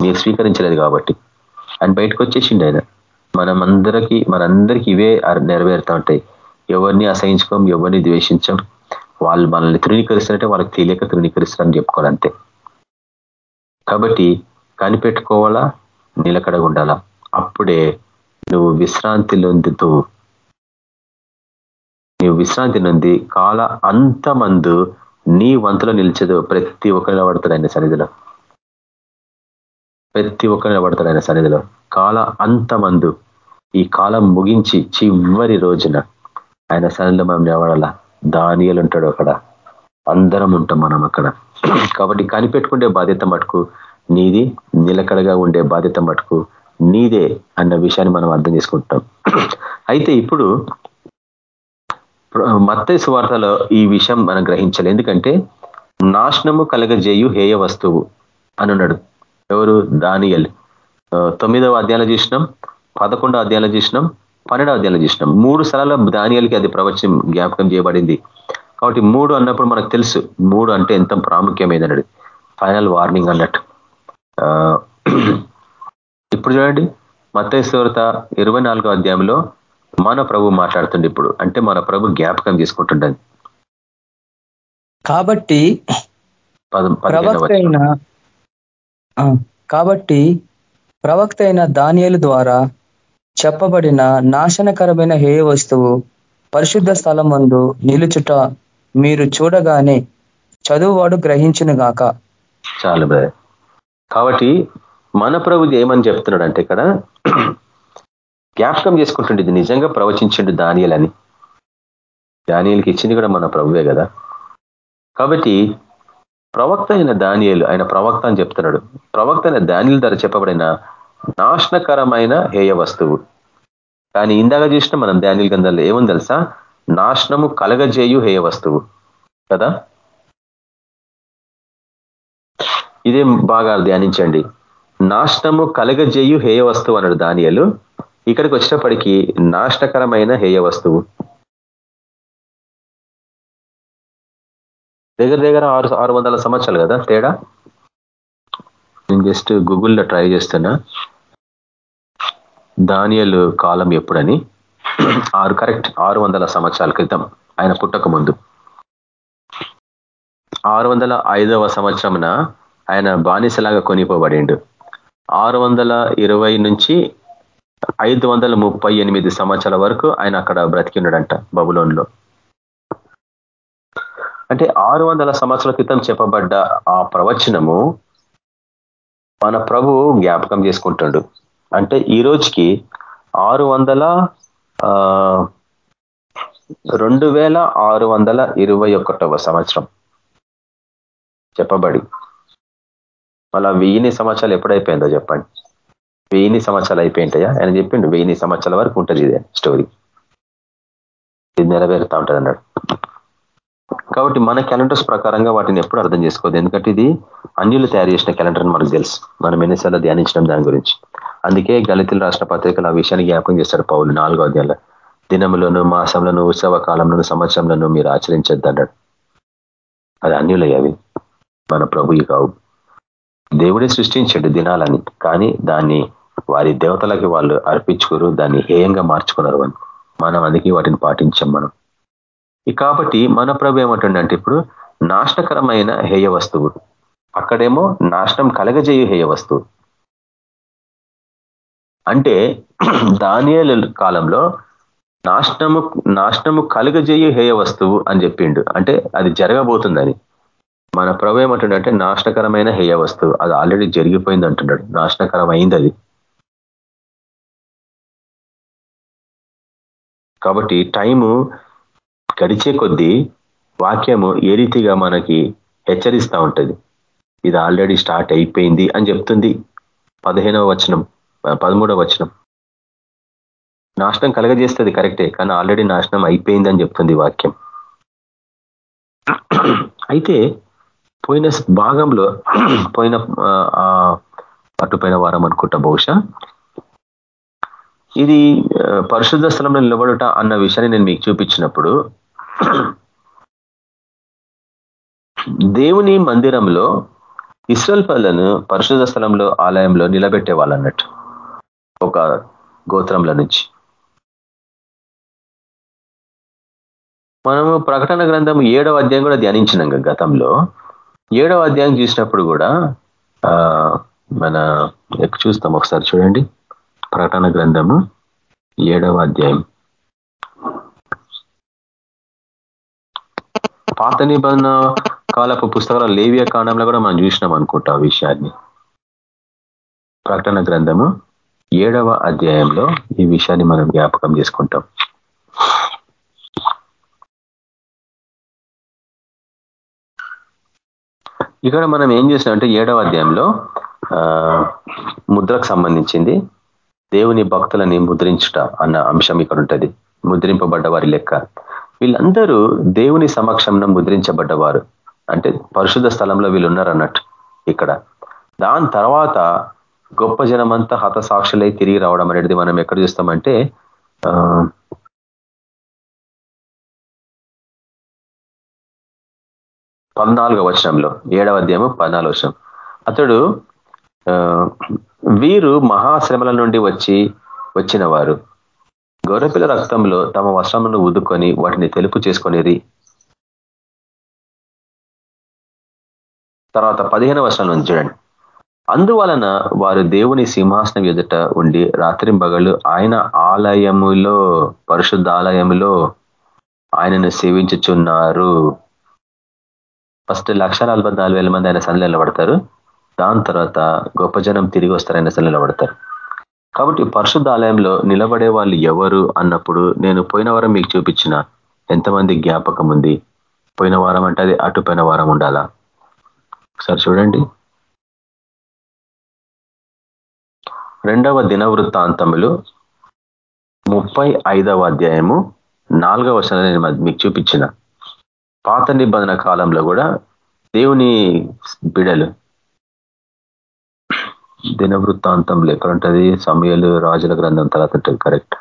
మీరు స్వీకరించలేదు కాబట్టి. అండ్ బయటకు వచ్చేసిండు ఆయన. మనం అందరికీ మనందరికీ ఇవే నెరవేరుతూ ఉంటాయి. ఎవరిని అసహించుకోం ఎవరిని ద్వేషించం. వాళ్ళు మనల్ని తృణీకరిస్తారంటే వాళ్ళకి తెలియక తృణీకరిస్తారని చెప్పుకోవాలంతే. కాబట్టి కనిపెట్టుకోవాలా? నిలకడగా ఉండాలా అప్పుడే నువ్వు విశ్రాంతి నొందుతూ నీవు విశ్రాంతి నొంది కాల అంతమందు నీ వంతులో నిలిచదు ప్రతి ఒక్కరిలో పడతాడు ఆయన సన్నిధిలో. ప్రతి ఒక్కరిలో పడతాడు ఆయన సన్నిధిలో. కాల అంతమందు ఈ కాలం ముగించి చివరి రోజున ఆయన సన్నిధిలో మనం నిలబడాలా? దానియలు ఉంటాడు అక్కడ. అందరం ఉంటాం మనం అక్కడ. కాబట్టి కనిపెట్టుకుంటే బాధ్యత మటుకు నీది నిలకడగా ఉండే బాధ్యత మటుకు నీదే అన్న విషయాన్ని మనం అర్థం చేసుకుంటాం. అయితే ఇప్పుడు మత్త సువార్తలో ఈ విషయం మనం గ్రహించాలి. ఎందుకంటే నాశనము కలగజేయు హేయ వస్తువు అనున్నాడు ఎవరు? దానియల్. తొమ్మిదవ అధ్యాయాలు చూసినాం పదకొండవ అధ్యాయాలు చూసినాం పన్నెండవ అధ్యాయాలు చూసినాం. మూడు స్థలాల దానియాలకి అది ప్రవచనం జ్ఞాపకం చేయబడింది. కాబట్టి మూడు అన్నప్పుడు మనకు తెలుసు మూడు అంటే ఎంత ప్రాముఖ్యమైనది ఫైనల్ వార్నింగ్ అన్నట్టు. ఇప్పుడు చూడండి మతేశ్వరత ఇరవై నాలుగో అధ్యాయంలో మన ప్రభు మాట్లాడుతుండే ఇప్పుడు. అంటే మన ప్రభు జ్ఞాపకం తీసుకుంటుండది కాబట్టి ప్రవక్త కాబట్టి ప్రవక్త అయిన దానియలు ద్వారా చెప్పబడిన నాశనకరమైన హేయ వస్తువు పరిశుద్ధ స్థలం మందు నిలుచుట మీరు చూడగానే చదువువాడు గ్రహించిన గాక. చాలు కాబట్టి మన ప్రభు ఏమని చెప్తున్నాడు అంటే ఇక్కడ జ్ఞాపకం చేసుకుంటుండే ఇది నిజంగా ప్రవచించండు అని. దానియలకి ఇచ్చింది కూడా మన ప్రభువే కదా. కాబట్టి ప్రవక్త అయిన దానియలు ఆయన ప్రవక్త అని చెప్తున్నాడు. ప్రవక్త అయిన దానియల ద్వారా చెప్పబడిన నాశనకరమైన హేయ వస్తువు. కానీ ఇందాక చూసిన మనం ధాన్యుల గంధాల్లో ఏముంది తెలుసా? నాశనము కలగజేయు హేయ వస్తువు. కదా? ఇదే బాగా ధ్యానించండి. నాశనము కలగజేయు హేయ వస్తువు అన్నాడు దానియలు. ఇక్కడికి వచ్చినప్పటికీ నాశనకరమైన హేయ వస్తువు దగ్గర దగ్గర ఆరు ఆరు వందల సంవత్సరాలు కదా తేడా? నేను జస్ట్ గూగుల్లో ట్రై చేస్తున్నా. దానియలు కాలం ఎప్పుడని? ఆరు కరెక్ట్ ఆరు వందల సంవత్సరాల క్రితం ఆయన పుట్టక ముందు. ఆరు వందల ఐదవ సంవత్సరమున ఆయన బానిసలాగా కొనిపోబడిండు. ఆరు వందల ఇరవై నుంచి ఐదు వందల ముప్పై ఎనిమిది సంవత్సరాల వరకు ఆయన అక్కడ బ్రతికిన్నాడంట బబులోన్లో. అంటే ఆరు వందల సంవత్సరాల క్రితం చెప్పబడ్డ ఆ ప్రవచనము మన ప్రభు జ్ఞాపకం చేసుకుంటాడు. అంటే ఈ రోజుకి ఆరు వందల రెండు వేల ఆరు వందల ఇరవై ఒకటవ సంవత్సరం చెప్పబడి మళ్ళా వెయ్యిన్ని సంవత్సరాలు ఎప్పుడైపోయిందో చెప్పండి. వెయ్యిన్ని సంవత్సరాలు అయిపోయింటాయా? ఆయన చెప్పిండు వెయ్యిన్ని సంవత్సరాల వరకు ఉంటుంది ఇదే స్టోరీ ఇది నెరవేరుతా ఉంటుంది అన్నాడు. కాబట్టి మన క్యాలెండర్స్ ప్రకారంగా వాటిని ఎప్పుడు అర్థం చేసుకోవద్దు. ఎందుకంటే ఇది అన్యులు తయారు చేసిన క్యాలెండర్ అని మనకు తెలుసు. మనం ఎన్నిసార్లు ధ్యానించడం దాని గురించి. అందుకే గళితుల రాష్ట్ర పత్రికలు ఆ విషయాన్ని జ్ఞాపకం చేస్తారు పౌలు నాలుగో అధ్యాయంలో. దినములను మాసంలోను ఉత్సవ కాలంలోను సంవత్సరంలోను మీరు ఆచరించొద్దు అన్నాడు. అది అన్యులయ్యవి మన ప్రభుయి కావు. దేవుడే సృష్టించాడు దినాలని. కానీ దాన్ని వారి దేవతలకి వాళ్ళు అర్పించుకోరు దాన్ని హేయంగా మార్చుకున్నారు అని మనం అందుకే వాటిని పాటించాం మనం. కాబట్టి మన ప్రభు ఏమంటుండంటే ఇప్పుడు నాశనకరమైన హేయ వస్తువు. అక్కడేమో నాశనం కలగజేయు హేయ వస్తువు. అంటే *clears throat* దానియల కాలంలో నాశనము నాశనము కలుగజేయు హేయ వస్తువు అని చెప్పిండు. అంటే అది జరగబోతుందని. మన ప్రభు ఏమంటుండంటే నాశనకరమైన హేయ వస్తువు అది ఆల్రెడీ జరిగిపోయింది అంటున్నాడు. నాశనకరం అయింది అది కాబట్టి టైము గడిచే కొద్దీ వాక్యము ఏ రీతిగా మనకి హెచ్చరిస్తూ ఉంటుంది. ఇది ఆల్రెడీ స్టార్ట్ అయిపోయింది అని చెప్తుంది పదిహేనవ వచనం పదమూడవ వచనం. నాశనం కలగజేస్తుంది కరెక్టే కానీ ఆల్రెడీ నాశనం అయిపోయింది అని చెప్తుంది వాక్యం. అయితే పోయిన భాగంలో *clears throat* పోయిన పట్టుపోయిన వారం అనుకుంటా బహుశా. ఇది పరిశుద్ధ స్థలంలో నిలబడుట అన్న విషయాన్ని నేను మీకు చూపించినప్పుడు *clears throat* దేవుని మందిరంలో ఇస్రల్ పనులను పరిశుద్ధ స్థలంలో ఆలయంలో నిలబెట్టే వాళ్ళన్నట్టు ఒక గోత్రంల నుంచి. మనము ప్రకటన గ్రంథం ఏడవ అధ్యాయం కూడా ధ్యానించినాం గతంలో. ఏడవ అధ్యాయం చూసినప్పుడు కూడా మన చూస్తాం ఒకసారి చూడండి. ప్రకటన గ్రంథము ఏడవ అధ్యాయం. పాత నిబంధన కాలపు పుస్తకాల లేవియ కాండంలో కూడా మనం చూసినాం అనుకుంటా ఆ విషయాన్ని. ప్రకటన గ్రంథము ఏడవ అధ్యాయంలో ఈ విషయాన్ని మనం జ్ఞాపకం చేసుకుంటాం. ఇక్కడ మనం ఏం చేసినామంటే ఏడవ అధ్యాయంలో ముద్రకు సంబంధించింది. దేవుని భక్తులని ముద్రించుట అన్న అంశం ఇక్కడ ఉంటుంది. ముద్రింపబడ్డ వారి లెక్క. వీళ్ళందరూ దేవుని సమక్షంలో ముద్రించబడ్డవారు. అంటే పరిశుద్ధ స్థలంలో వీళ్ళు ఉన్నారు అన్నట్టు ఇక్కడ. దాని తర్వాత గొప్ప జనమంతా హతసాక్షులై తిరిగి రావడం అనేది మనం ఎక్కడ చూస్తామంటే పద్నాలుగో వచనంలో ఏడవ అధ్యాయము పద్నాలుగు వచనం. అతడు వీరు మహాశ్రమల నుండి వచ్చి వచ్చిన వారు గొర్రెపిల్ల రక్తంలో తమ వస్త్రములను ఉదుకొని వాటిని తెలుపు చేసుకునేది తర్వాత పదిహేను వర్షాల నుంచి చూడండి. అందువలన వారు దేవుని సింహాసనం ఎదుట ఉండి రాత్రింబగళ్ళు ఆయన ఆలయములో పరిశుద్ధ ఆలయములో ఆయనను సేవించుచున్నారు. ఫస్ట్ లక్ష మంది ఆయన సన్నిలో నిలబడతారు. దాని తర్వాత గొప్ప జనం తిరిగి వస్తారు ఆయన సన్నిలో నిలబడతారు. కాబట్టి పరిశుద్ధ ఆలయంలో నిలబడే వాళ్ళు ఎవరు అన్నప్పుడు నేను పోయిన వారం మీకు చూపించిన ఎంతమంది జ్ఞాపకం ఉంది? పోయిన వారం అంటే అది అటుపోయిన వారం ఉండాలా? ఒకసారి చూడండి. రెండవ దిన వృత్తాంతములు ముప్పై ఐదవ అధ్యాయము నాలుగవ వర్షాలు నేను మీకు చూపించిన. పాత నిబంధన కాలంలో కూడా దేవుని బిడలు దినవృత్తాంతంలో ఎక్కడ ఉంటుంది సమయాలు రాజుల గ్రంథం తర్వాత ఉంటుంది కరెక్ట్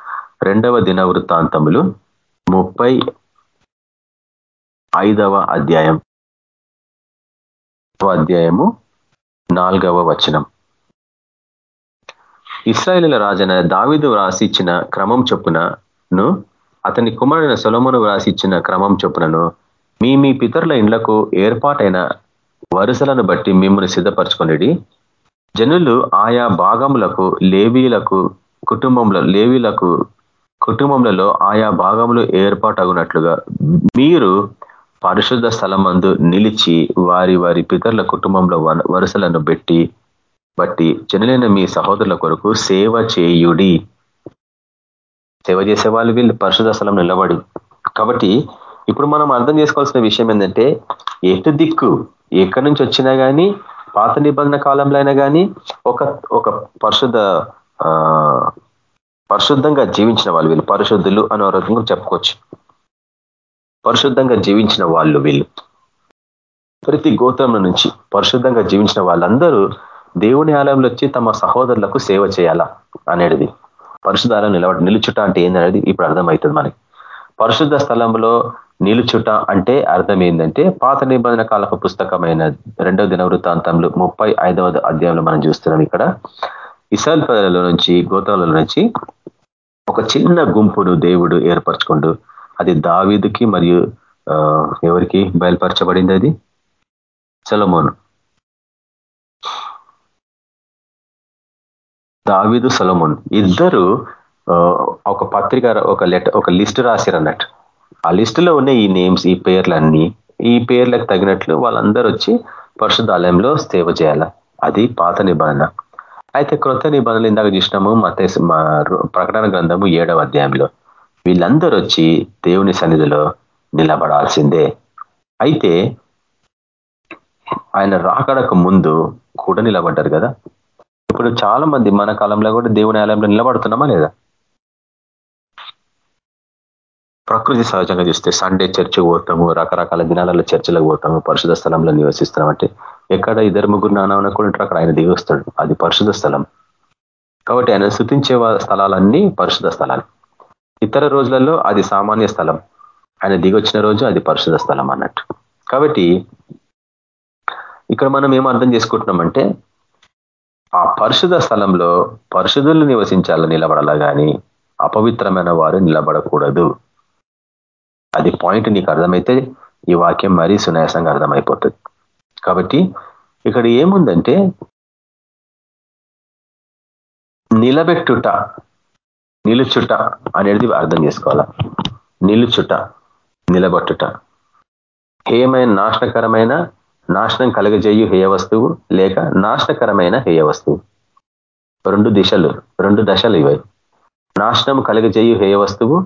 రెండవ దినవృత్తాంతములు ముప్పై ఐదవ అధ్యాయం. అధ్యాయము నాలుగవ వచనం. ఇస్రాయేలీల రాజన దావిదు వ్రాసిచ్చిన క్రమం చొప్పునను అతని కుమారుడైన సొలమును వ్రాసిచ్చిన క్రమం చొప్పునను మీ మీ పితరుల ఇండ్లకు ఏర్పాటైన వరుసలను బట్టి మిమ్మల్ని సిద్ధపరచుకునేది జనులు ఆయా భాగములకు లేవీలకు కుటుంబంలో లేవీలకు కుటుంబంలో ఆయా భాగములు ఏర్పాటగునట్లుగా మీరు పరిశుద్ధ స్థలమందు నిలిచి వారి వారి పితరుల కుటుంబంలో వరుసలను పెట్టి బట్టి జనులైన మీ సహోదరుల కొరకు సేవ చేయుడి. సేవ చేసే వాళ్ళు వీళ్ళు పరిశుద్ధ స్థలం నిలబడి. కాబట్టి ఇప్పుడు మనం అర్థం చేసుకోవాల్సిన విషయం ఏంటంటే ఎటు దిక్కు ఎక్కడి నుంచి వచ్చినా కానీ పాత నిబంధన కాలంలో అయినా కానీ ఒక ఒక పరిశుద్ధ పరిశుద్ధంగా జీవించిన వాళ్ళు వీళ్ళు పరిశుద్ధులు అనే రకంగా చెప్పుకోవచ్చు. పరిశుద్ధంగా జీవించిన వాళ్ళు వీళ్ళు. ప్రతి గోత్రం నుంచి పరిశుద్ధంగా జీవించిన వాళ్ళందరూ దేవుని ఆలయంలో వచ్చి తమ సహోదరులకు సేవ చేయాలా అనేది పరిశుద్ధాలయం నిలబడి నిలుచుట అంటే ఏందనేది ఇప్పుడు అర్థమవుతుంది మనకి. పరిశుద్ధ స్థలంలో నిలుచుట అంటే అర్థం ఏంటంటే పాత నిబంధన కాలపు పుస్తకమైన రెండవ దిన వృత్తాంతంలో ముప్పై ఐదవ అధ్యాయంలో మనం చూస్తున్నాం ఇక్కడ. ఇసాల్ పదలలో నుంచి గోత్రాల నుంచి ఒక చిన్న గుంపును దేవుడు ఏర్పరచుకుంటూ అది దావీదుకి మరియు ఎవరికి బయలుపరచబడింది అది? సొలమోను. దావీదు సొలమోన్. ఇద్దరు ఒక పత్రిక ఒక లెటర్ ఒక లిస్ట్ రాశారు అన్నట్టు ఆ లిస్టులో ఉన్న ఈ నేమ్స్ ఈ పేర్లన్నీ ఈ పేర్లకు తగినట్లు వాళ్ళందరూ వచ్చి పరిశుద్ధాలయంలో సేవ చేయాల? అది పాత నిబంధన. అయితే క్రొత్త నిబంధనలు ఇందాక చూసినాము మత ప్రకటన గ్రంథము ఏడవ అధ్యాయంలో. వీళ్ళందరూ వచ్చి దేవుని సన్నిధిలో నిలబడాల్సిందే. అయితే ఆయన రాకడకు ముందు కూడా నిలబడ్డారు కదా? ఇప్పుడు చాలా మంది మన కాలంలో కూడా దేవుని ఆలయంలో నిలబడుతున్నామా లేదా? ప్రకృతి సహజంగా చూస్తే సండే చర్చ్ పోతాము రకరకాల దినాలలో చర్చలకు పోతాము పరిశుధ స్థలంలో నివసిస్తున్నాం. అంటే ఎక్కడ ఇద్దరు ముగ్గురు నాన్న కూడా అక్కడ ఆయన దిగొస్తాడు. అది పరిశుధ స్థలం. కాబట్టి ఆయన శృతించే స్థలాలన్నీ పరిశుధ స్థలాలు. ఇతర రోజులలో అది సామాన్య స్థలం. ఆయన దిగొచ్చిన రోజు అది పరిశుధ స్థలం అన్నట్టు. కాబట్టి ఇక్కడ మనం ఏం అర్థం చేసుకుంటున్నామంటే ఆ పరిశుధ స్థలంలో పరిశుధులు నివసించాలని నిలబడాలా కానీ అపవిత్రమైన వారు నిలబడకూడదు. అది పాయింట్ నీకు అర్థమైతే ఈ వాక్యం మరీ సునాయాసంగా అర్థమైపోతుంది. కాబట్టి ఇక్కడ ఏముందంటే నిలబెట్టుట నిలుచుట అనేది అర్థం చేసుకోవాలా? నిలుచుట నిలబట్టుట. హేయమైన నాశనకరమైన నాశనం కలగజేయు హేయ వస్తువు లేక నాశనకరమైన హేయ వస్తువు. రెండు దిశలు రెండు దశలు ఇవి. నాశనం కలగజేయు హేయ వస్తువు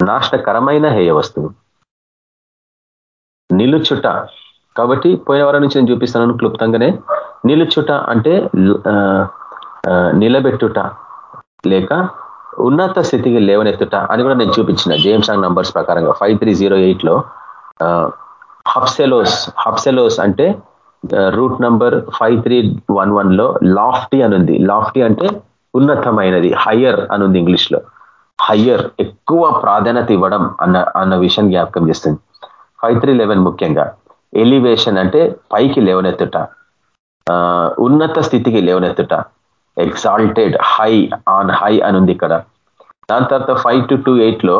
నాశనకరమైన హేయ వస్తువు. నిలుచుట. కాబట్టి పోయిన వారం నుంచి నేను చూపిస్తున్నాను క్లుప్తంగానే నిలుచుట అంటే నిలబెట్టుట. లేక ఉన్నత స్థితికి లేవనెత్తుట అని కూడా నేను చూపించిన జేమ్సాంగ్ నంబర్స్ ప్రకారంగా. ఫైవ్ త్రీ జీరో ఎయిట్లో హప్సెలోస్ హప్సెలోస్ అంటే root number five three one వన్లో లాఫ్టీ అనుంది లాఫ్టీ అంటే ఉన్నతమైనది హయ్యర్ అనుంది ఇంగ్లీష్లో. హయ్యర్ ఎక్కువ ప్రాధాన్యత ఇవ్వడం అన్న అన్న విషయం జ్ఞాపకం చేస్తుంది. ఫైవ్ త్రీ లెవెన్ ముఖ్యంగా. ఎలివేషన్ అంటే పైకి లేవనెత్తుట. ఉన్నత స్థితికి లేవనెత్తుట. ఎగ్జాల్టెడ్ హై ఆన్ హై అని ఉంది ఇక్కడ. దాని తర్వాత ఫైవ్ టు టూ ఎయిట్లో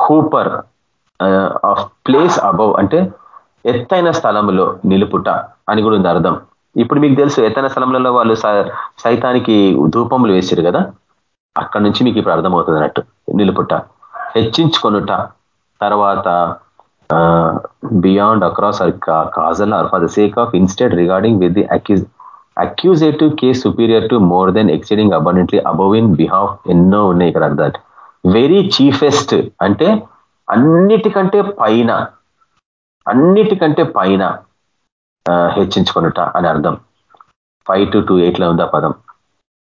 హూపర్ ఆఫ్ ప్లేస్ అబౌవ్ అంటే ఎత్తైన స్థలంలో నిలుపుట అని కూడా ఉంది అర్థం. ఇప్పుడు మీకు తెలుసు ఎత్తైన స్థలంలో వాళ్ళు సైతానికి ధూపములు వేసారు కదా? అక్కడి నుంచి మీకు ఇప్పుడు అర్థమవుతుంది అన్నట్టు. నిలుపుట. హెచ్చించుకొనుట. తర్వాత beyond across causal or for the sake of instead regarding with the accuse accusative case superior to more than exceeding abundantly above in behalf ఎన్నో ఉన్నాయి ఇక్కడ దట్ వెరీ చీఫెస్ట్ అంటే అన్నిటికంటే పైన అన్నిటికంటే పైన హెచ్చించుకొనుట అని అర్థం. ఫైవ్ టు టూ ఎయిట్లో ఉంది ఆ పదం?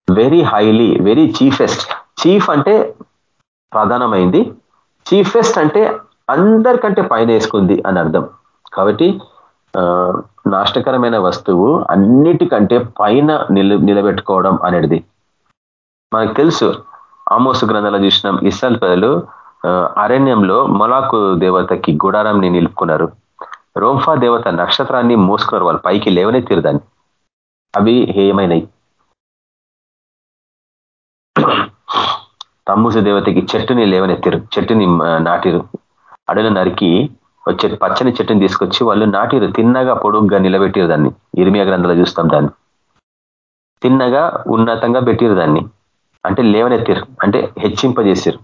Very highly very chiefest chief అంటే ప్రధానమైంది. చీఫెస్ట్ అంటే అందరికంటే పైన వేసుకుంది అని అర్థం. కాబట్టి నాష్టకరమైన వస్తువు అన్నిటికంటే పైన నిలు నిలబెట్టుకోవడం అనేది మనకు తెలుసు ఆమోసు గ్రంథాలు చూసినాం ఇస్రాల్ ప్రజలు అరణ్యంలో మొలాకు దేవతకి గుడారాన్ని నిలుపుకున్నారు. రోంఫా దేవత నక్షత్రాన్ని మోసుకున్నారు వాళ్ళు పైకి లేవనెత్తిరు దాన్ని. అవి హేయమైనవి తమ్ముసు దేవతకి చెట్టుని లేవనెత్తిరు చెట్టుని నాటిరు. అడలు నరికి వచ్చే పచ్చని చెట్టుని తీసుకొచ్చి వాళ్ళు నాటిరు. తిన్నగా పొడుగ్గా నిలబెట్టిరు దాన్ని. ఇరిమియా గ్రంథాలు చూస్తాం దాన్ని. తిన్నగా ఉన్నతంగా పెట్టిరు దాన్ని. అంటే లేవనెత్తిరు అంటే హెచ్చింపజేసారు.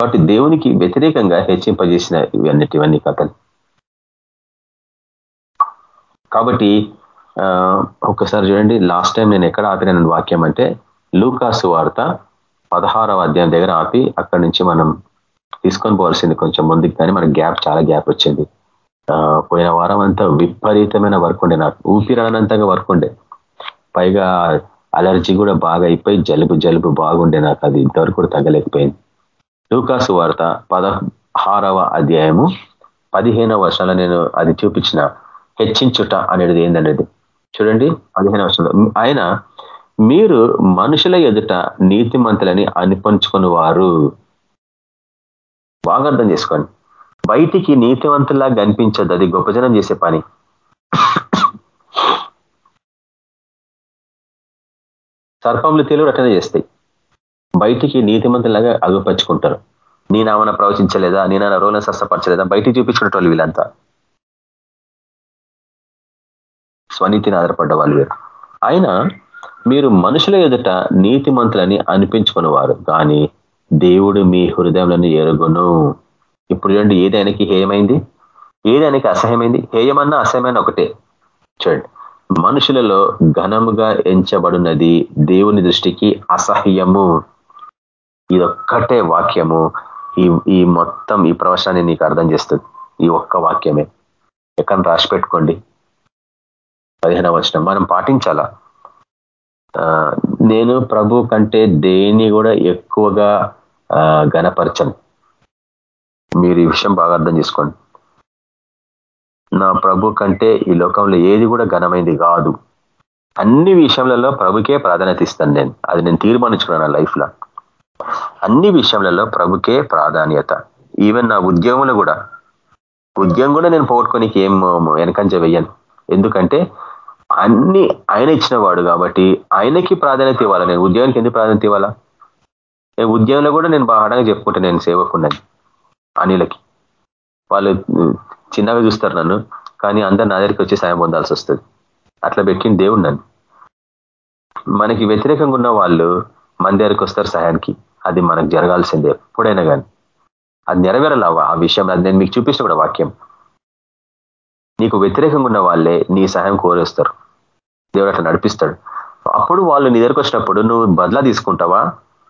కాబట్టి దేవునికి వ్యతిరేకంగా హెచ్చింపజేసిన ఇవన్నిటివన్నీ కథలు. కాబట్టి ఒక్కసారి చూడండి లాస్ట్ టైం నేను ఎక్కడ ఆపిన వాక్యం అంటే లూకాసు వార్త పదహారవ అధ్యాయం దగ్గర ఆపి అక్కడి నుంచి మనం తీసుకొని పోవాల్సింది కొంచెం ముందుకు కానీ మనకి గ్యాప్ చాలా గ్యాప్ వచ్చింది. పోయిన వారం అంతా విపరీతమైన వర్క్ ఉండే నాకు. ఊపిరానంతంగా వర్క్ ఉండే. పైగా అలర్జీ కూడా బాగా అయిపోయి జలుబు జలుబు బాగుండే నాకు. అది ఇంతవరకు కూడా తగ్గలేకపోయింది. లూకాసు వార్త పదహారవ అధ్యాయము పదిహేనవ వర్షాల నేను అది చూపించిన హెచ్చించుట అనేది ఏందనేది? చూడండి పదిహేనవ వర్షంలో ఆయన మీరు మనుషుల ఎదుట నీతిమంతులని అనిపించుకుని వారు బాగా అర్థం చేసుకోండి. బయటికి నీతివంతులా కనిపించదు. అది గొప్పజనం చేసే పని. సర్పములు తెలుగు అటనే చేస్తాయి. బయటికి నీతిమంతులాగా అగుపరుచుకుంటారు నేనామన ప్రవచించలేదా? నీ నా రోలను స్వస్థపరచలేదా? బయటికి చూపించుకునేటోళ్ళు వీళ్ళంతా. స్వనీతిని ఆధారపడ్డ వాళ్ళు వీరు. ఆయన మీరు మనుషుల ఎదుట నీతిమంతులని అనిపించుకునేవారు. కానీ దేవుడు మీ హృదయంలో ఎరుగును. ఇప్పుడు చూడండి ఏది ఆయనకి హేయమైంది? ఏది ఆయనకి అసహ్యమైంది? హేయమన్నా అసహ్యమైన ఒకటే. చూడండి మనుషులలో ఘనముగా ఎంచబడినది దేవుని దృష్టికి అసహ్యము. ఇదొక్కటే వాక్యము. ఈ ఈ మొత్తం ఈ ప్రవచనాన్ని నీకు అర్థం చేస్తుంది. ఈ ఒక్క వాక్యమే. ఎక్కడ రాసి పెట్టుకోండి? పదిహేనవ వచ్చిన మనం పాటించాలా? నేను ప్రభు కంటే దేన్ని కూడా ఎక్కువగా గణపరచను. మీరు ఈ విషయం బాగా అర్థం చేసుకోండి. నా ప్రభు కంటే ఈ లోకంలో ఏది కూడా ఘనమైంది కాదు. అన్ని విషయంలో ప్రభుకే ప్రాధాన్యత ఇస్తాను నేను. అది నేను తీర్మానించుకున్నాను లైఫ్లో. అన్ని విషయంలో ప్రభుకే ప్రాధాన్యత. ఈవెన్ నా ఉద్యోగంలో కూడా. ఉద్యోగం కూడా నేను పోగొట్టుకోనికి ఏం వెనకంజ వెయ్యను. ఎందుకంటే అన్ని ఆయన ఇచ్చిన వాడు కాబట్టి ఆయనకి ప్రాధాన్యత ఇవ్వాలా? నేను ఉద్యోగానికి ఎందుకు ప్రాధాన్యత ఇవ్వాలా? నేను ఉద్యోగంలో కూడా నేను బాగా చెప్పుకుంటే నేను సేవకున్నది అనిలకి. వాళ్ళు చిన్నగా చూస్తారు నన్ను కానీ అందరు నా దగ్గరికి వచ్చి సాయం పొందాల్సి వస్తుంది. అట్లా పెట్టిన దేవుడు నన్ను. మనకి వ్యతిరేకంగా ఉన్న వాళ్ళు మన దగ్గరికి వస్తారు సహాయానికి అది మనకు జరగాల్సిందే ఎప్పుడైనా కానీ. అది నెరవేరాల? ఆ విషయం అది నేను మీకు చూపించిన కూడా వాక్యం. నీకు వ్యతిరేకంగా ఉన్న వాళ్ళే నీ సహాయం కోరేస్తారు. దేవుడు అట్లా నడిపిస్తాడు. అప్పుడు వాళ్ళు నీ దగ్గరకు వచ్చినప్పుడు నువ్వు బదలా తీసుకుంటావా?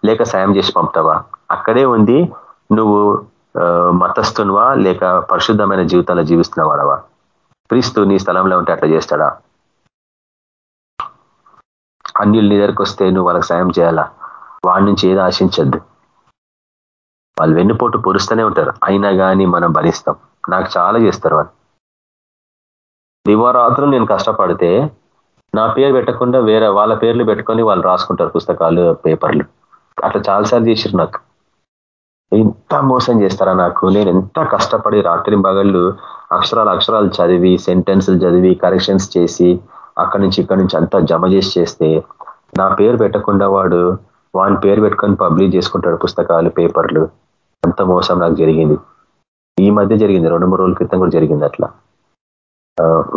లేక సాయం చేసి పంపుతావా? అక్కడే ఉంది నువ్వు మతస్థునివా? లేక పరిశుద్ధమైన జీవితాలు జీవిస్తున్నవాడవా? క్రీస్తు నీ స్థలంలో ఉంటే అట్లా చేస్తాడా? అన్యులు నీ దగ్గరకు వస్తే నువ్వు వాళ్ళకి సాయం చేయాలా? వాడి నుంచి ఏది ఆశించద్దు. వాళ్ళు వెన్నుపోటు పొరుస్తూనే ఉంటారు. అయినా కానీ మనం భరిస్తాం. నాకు చాలా చేస్తారు వాళ్ళు. దివారాత్రులు నేను కష్టపడితే నా పేరు పెట్టకుండా వేరే వాళ్ళ పేర్లు పెట్టుకొని వాళ్ళు రాసుకుంటారు పుస్తకాలు పేపర్లు. అట్లా చాలాసార్లు చేసారు నాకు. ఎంత మోసం చేస్తారా నాకు? నేను ఎంత కష్టపడి రాత్రి బగళ్ళు అక్షరాలు అక్షరాలు చదివి సెంటెన్సులు చదివి కరెక్షన్స్ చేసి అక్కడి నుంచి ఇక్కడి నుంచి అంతా జమ చేసి చేస్తే నా పేరు పెట్టకుండా వాడు వాని పేరు పెట్టుకొని పబ్లిష్ చేసుకుంటాడు పుస్తకాలు పేపర్లు. అంత మోసం నాకు జరిగింది. ఈ మధ్య జరిగింది రెండు మూడు రోజుల క్రితం కూడా జరిగింది అట్లా.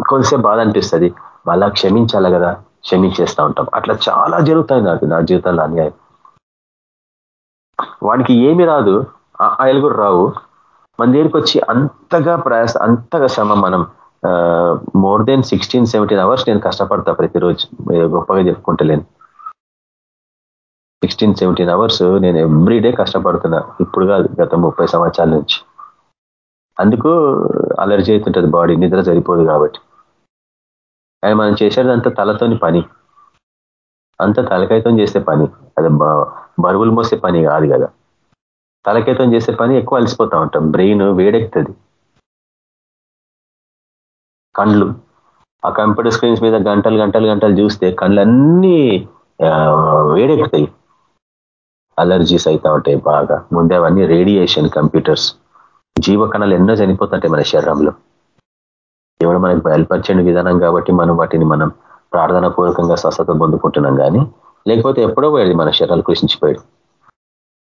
కొంచెం బాధ అనిపిస్తుంది. మళ్ళా క్షమించాలి కదా క్షమించేస్తూ ఉంటాం. అట్లా చాలా జరుగుతాయి నాకు నా జీవితంలో అన్యాయం. వాడికి ఏమి రాదు ఆయలు కూడా రావు. మన దగ్గరికి వచ్చి అంతగా ప్రయాస అంతగా శ్రమ మనం more than sixteen seventeen hours నేను కష్టపడతా ప్రతిరోజు. గొప్పగా చెప్పుకుంటలేను సిక్స్టీన్ సెవెంటీన్ అవర్స్ నేను ఎవ్రీడే కష్టపడుతున్నా. ఇప్పుడు కాదు గత ముప్పై సంవత్సరాల నుంచి. అందుకు అలర్జీ అవుతుంటుంది బాడీ నిద్ర సరిపోదు కాబట్టి. ఆయన మనం చేసేది అంత తలతోని పని. అంత తలకైతం చేసే పని. అది బరువులు మోసే పని కాదు కదా. తలకైతం చేసే పని ఎక్కువ అలసిపోతూ ఉంటాం. బ్రెయిన్ వేడెక్కుతుంది. కండ్లు. ఆ కంప్యూటర్ స్క్రీన్స్ మీద గంటలు గంటలు గంటలు చూస్తే కళ్ళన్నీ వేడెక్కుతాయి. అలర్జీస్ అవుతా ఉంటాయి బాగా. ముందే అవన్నీ రేడియేషన్ కంప్యూటర్స్. జీవకణాలు ఎన్నో చనిపోతుంటాయి మన శరీరంలో. దేవుడు మనకు బయలుపరిచని విధానం కాబట్టి మనం వాటిని మనం ప్రార్థన పూర్వకంగా స్వస్థత పొందుకుంటున్నాం కానీ లేకపోతే ఎప్పుడో పోయేది మన శరీరాలు కృషించిపోయాడు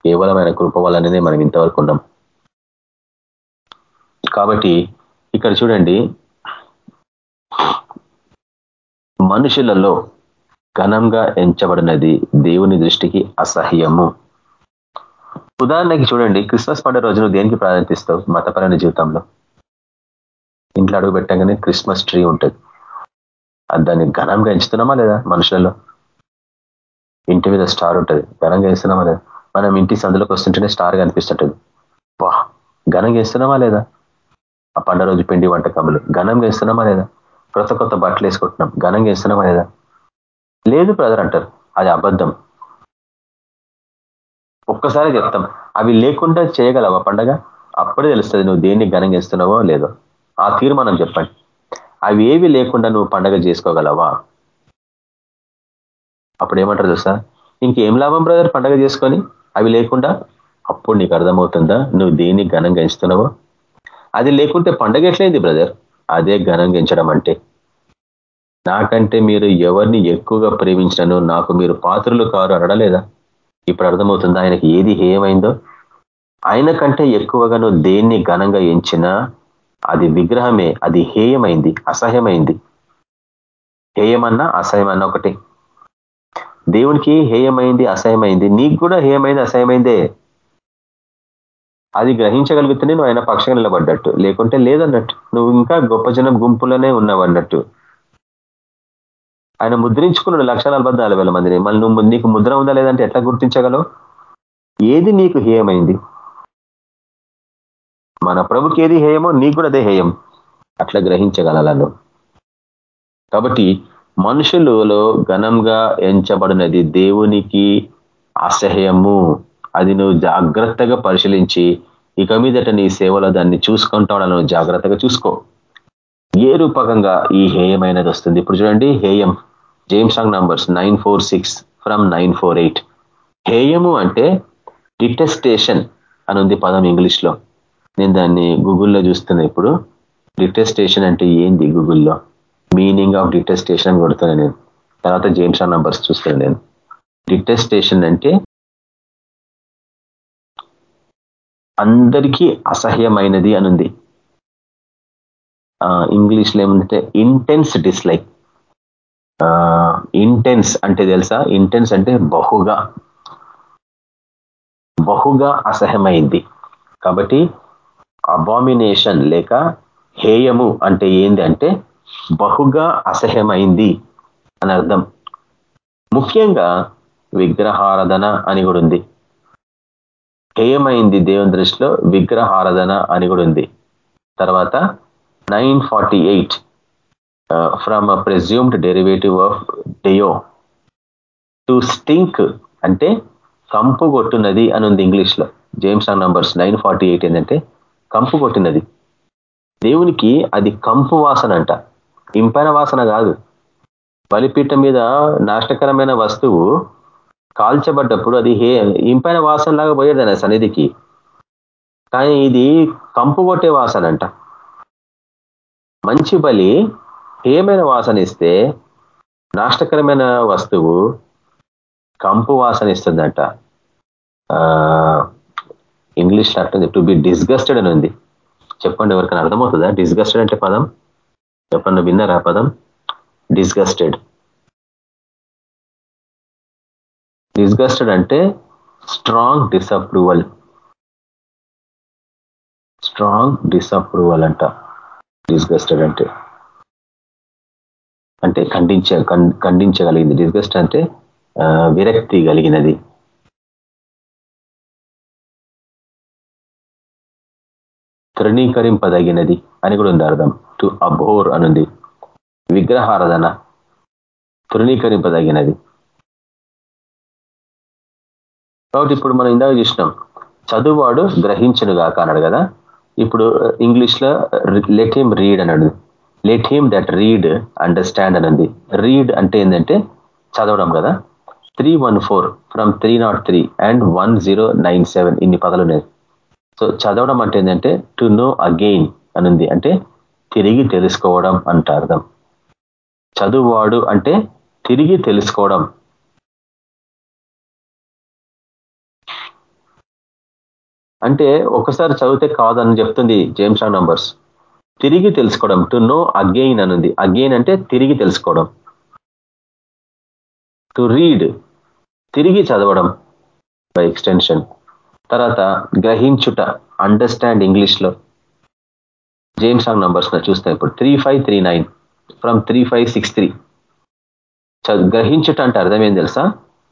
కేవలం ఆయన కృప వల్లనే మనం ఇంతవరకు ఉన్నాం. కాబట్టి ఇక్కడ చూడండి మనుషులలో ఘనంగా ఎంచబడినది దేవుని దృష్టికి అసహ్యము. ఉదాహరణకి చూడండి క్రిస్మస్ పండుగ రోజు నువ్వు దేనికి ప్రాధాన్యతిస్తావు మతపరమైన జీవితంలో? ఇంట్లో అడుగు పెట్టగానే క్రిస్మస్ ట్రీ ఉంటుంది. దాన్ని ఘనంగా ఎంచుతున్నామా లేదా మనుషులలో? ఇంటి మీద స్టార్ ఉంటుంది. ఘనంగా ఎంచుతున్నామా లేదా? మనం ఇంటి సందులోకి వస్తుంటేనే స్టార్ కనిపిస్తుంటుంది వా ఘనంగా వేస్తున్నామా లేదా? ఆ పండుగ రోజు పిండి వంటకములు ఘనంగా వేస్తున్నామా లేదా? కొత్త కొత్త బట్టలు వేసుకుంటున్నాం ఘనంగా వేస్తున్నామా లేదా? లేదు బ్రదర్ అంటారు. అది అబద్ధం. ఒక్కసారి చెప్తాం. అవి లేకుండా చేయగలవా పండగ? అప్పుడే తెలుస్తుంది నువ్వు దేన్ని ఘనంగా ఇస్తున్నావో లేదో. ఆ తీర్మానం చెప్పండి. అవి ఏవి లేకుండా నువ్వు పండగ చేసుకోగలవా? అప్పుడు ఏమంటారు తెలుసా? ఇంకేం లాభం బ్రదర్ పండగ చేసుకొని? అవి లేకుండా? అప్పుడు నీకు అర్థమవుతుందా నువ్వు దేన్ని ఘనంగా ఇస్తున్నావో అది లేకుంటే పండగ ఎట్లయింది బ్రదర్? అదే ఘనంగించడం అంటే. నాకంటే మీరు ఎవరిని ఎక్కువగా ప్రేమించినను నాకు మీరు పాత్రలు కారు అనడలేదా ఇప్పుడు అర్థమవుతుంది ఆయనకి ఏది హేయమైందో. ఆయన కంటే ఎక్కువగా నువ్వు దేన్ని ఘనంగా ఎంచినా అది విగ్రహమే అది హేయమైంది అసహ్యమైంది. హేయమన్నా అసహ్యమన్నా ఒకటి. దేవునికి హేయమైంది అసహ్యమైంది? నీకు కూడా హేయమైంది అసహ్యమైందే. అది గ్రహించగలిగితేనే నువ్వు ఆయన పక్షంగా నిలబడ్డట్టు. లేకుంటే లేదన్నట్టు. నువ్వు ఇంకా గొప్ప జనం గుంపులోనే ఉన్నావు అన్నట్టు ఆయన ముద్రించుకున్నాడు లక్ష నలభై మందిని. మళ్ళీ నువ్వు నీకు ముద్ర ఉందా లేదంటే ఎట్లా గుర్తించగలవు? ఏది నీకు హేయమైంది? మన ప్రభుకి ఏది హేయమో నీకు కూడా అదే హేయం. అట్లా గ్రహించగలను కాబట్టి మనుషులలో ఘనంగా ఎంచబడినది దేవునికి అసహ్యము. అది నువ్వు జాగ్రత్తగా పరిశీలించి ఇక మీదట నీ సేవలో దాన్ని చూసుకుంటాడను జాగ్రత్తగా చూసుకో. ఏ రూపకంగా ఈ హేయమైనది వస్తుంది? ఇప్పుడు చూడండి హేయం. James Strong numbers nine four six from nine four eight హేయము అంటే డిటెస్టేషన్ అని ఉంది పదం ఇంగ్లీష్లో. నేను దాన్ని గూగుల్లో చూస్తున్నా ఇప్పుడు. డిటెస్టేషన్ అంటే ఏంది గూగుల్లో? మీనింగ్ ఆఫ్ డిటెస్టేషన్ కొడుతున్నాను నేను. తర్వాత జేమ్సాంగ్ నంబర్స్ చూస్తాను నేను. డిటెస్టేషన్ అంటే అందరికీ అసహ్యమైనది అనుంది. ఇంగ్లీష్లో ఏముందంటే ఇంటెన్స్ డిస్లైక్ ఇంటెన్స్ అంటే తెలుసా? ఇంటెన్స్ అంటే బహుగా. బహుగా అసహ్యమైంది. కాబట్టి అబామినేషన్ లేక హేయము అంటే ఏంది అంటే బహుగా అసహ్యమైంది అని అర్థం. ముఖ్యంగా విగ్రహారాధన అని కూడా ఉంది. హేయమైంది దేవుని దృష్టిలో విగ్రహారాధన అని కూడా ఉంది. తర్వాత nine forty eight from a presumed derivative of డెయో to stink అంటే కంపు కొట్టున్నది అని ఉంది ఇంగ్లీష్లో. జేమ్స్ ఆన్ నంబర్స్ నైన్ ఫార్టీ ఎయిట్ ఏంటంటే కంపు కొట్టినది దేవునికి అది కంపు వాసన అంట. ఇంపైన వాసన కాదు. బలిపీఠం మీద నాష్టకరమైన వస్తువు కాల్చబడ్డప్పుడు అది హే ఇంపైన వాసనలాగా పోయేది అనే సన్నిధికి. కానీ ఇది కంపు కొట్టే వాసన అంట. మంచి బలి ఏమైన వాసన ఇస్తే నాష్టకరమైన వస్తువు కంపు వాసన ఇస్తుందంట. ఇంగ్లీష్లో అట్టుంది టు బి డిస్గస్టెడ్ అని ఉంది. చెప్పండి ఎవరికైనా అర్థమవుతుందా? డిస్గస్టెడ్ అంటే పదం? చెప్పండి విన్నారా పదం? డిస్గస్టెడ్ డిస్గస్టెడ్ అంటే స్ట్రాంగ్ డిసప్రూవల్ స్ట్రాంగ్ డిసప్రూవల్ అంట. డిస్గస్టెడ్ అంటే? అంటే ఖండించ ఖండించగలిగింది. డిస్గస్ట్ అంటే విరక్తి కలిగినది. తృణీకరింపదగినది అని కూడా ఉంది అర్థం. టు అబోర్ అనుంది. విగ్రహారాధన తృణీకరింపదగినది. కాబట్టి ఇప్పుడు మనం ఇందాక చూసినాం. చదువువాడు గ్రహించను కాక అన్నాడు కదా? ఇప్పుడు ఇంగ్లీష్లో లెట్ హిమ్ రీడ్ అన్నాడు let him that read understand అని రీడ్ అంటే ఏంటంటే చదవడం కదా. Three one four from three naught three and one zero nine seven ఇన్ని పదాలు ఉన్నాయి. సో చదవడం అంటే ఏంటంటే టు నో అగెయిన్ అనుంది అంటే తిరిగి తెలుసుకోవడం అంట అర్థం. చదువువాడు అంటే తిరిగి తెలుసుకోవడం. అంటే ఒకసారి చదివితే కాదని చెప్తుంది జేమ్షా నంబర్స్. తిరిగి తెలుసుకోవడం టు నో అగెయిన్ అనుంది. అగెయిన్ అంటే తిరిగి తెలుసుకోవడం. టు రీడ్ తిరిగి చదవడం బై ఎక్స్టెన్షన్ తర్వాత గ్రహించుట అండర్స్టాండ్ ఇంగ్లీష్లో జేమ్స్ ఆంగ్ నంబర్స్ చూస్తాం ఇప్పుడు three five three nine from three five six three గ్రహించుట అంటే అర్థం ఏం తెలుసా?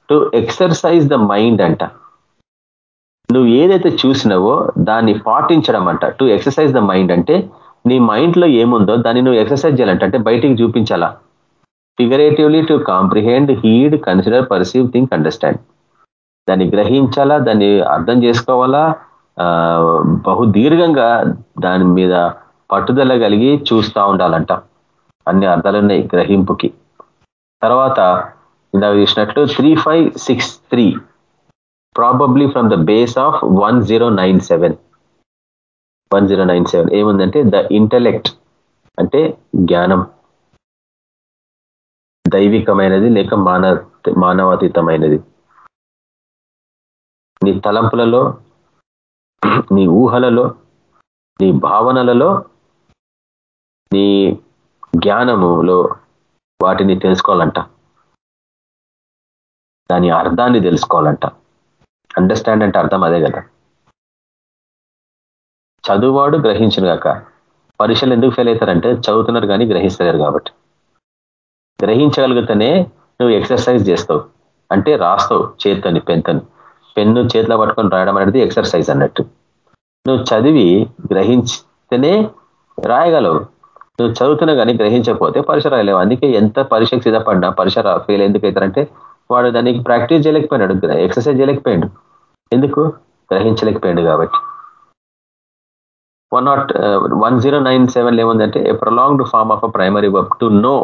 టు ఎక్సర్సైజ్ ద మైండ్ అంట. నువ్వు ఏదైతే చూసినావో దాన్ని పాటించడం అంట టు ఎక్సర్సైజ్ ద మైండ్ అంటే నీ మైండ్లో ఏముందో దాన్ని నువ్వు ఎక్సర్సైజ్ చేయాలంట. అంటే బయటికి చూపించాలా? Figuratively to comprehend heed consider perceive think understand దాన్ని గ్రహించాలా? దాన్ని అర్థం చేసుకోవాలా? బహుదీర్ఘంగా దాని మీద పట్టుదల కలిగి చూస్తూ ఉండాలంట. అన్ని అర్థాలున్నాయి గ్రహింపుకి. తర్వాత ఇందాక చూసినట్లు three five six three probably from the base of one zero nine seven one zero nine seven ఏముందంటే ద ఇంటలెక్ట్ అంటే జ్ఞానం. దైవికమైనది లేక మాన మానవాతీతమైనది. నీ తలంపులలో నీ ఊహలలో నీ భావనలలో నీ జ్ఞానములో వాటిని తెలుసుకోవాలంట. దాని అర్థాన్ని తెలుసుకోవాలంట. అండర్స్టాండ్ అంటే అర్థం అదే కదా. చదువువాడు గ్రహించను కాక పరీక్షలు ఎందుకు ఫెయిల్ అవుతారంటే చదువుతున్నారు కానీ గ్రహిస్తారు కాబట్టి. గ్రహించగలిగితేనే నువ్వు ఎక్సర్సైజ్ చేస్తావు. అంటే రాస్తావు చేత్తని పెన్తని పెన్ను చేతిలో పట్టుకొని రాయడం అనేది ఎక్సర్సైజ్ అన్నట్టు. నువ్వు చదివి గ్రహించితేనే రాయగలవు. నువ్వు చదువుతున్నా కానీ గ్రహించకపోతే పరీక్ష రాయలేవు. అందుకే ఎంత పరీక్షకు సిద్ధపడినా పరీక్ష ఫెయిల్ ఎందుకు అవుతారంటే వాడు దానికి ప్రాక్టీస్ చేయలేకపోయినాడు ఎక్సర్సైజ్ చేయలేకపోయాడు. ఎందుకు? గ్రహించలేకపోయాడు కాబట్టి. One naught one zero nine seven ఏముందంటే a prolonged form of a primary verb to know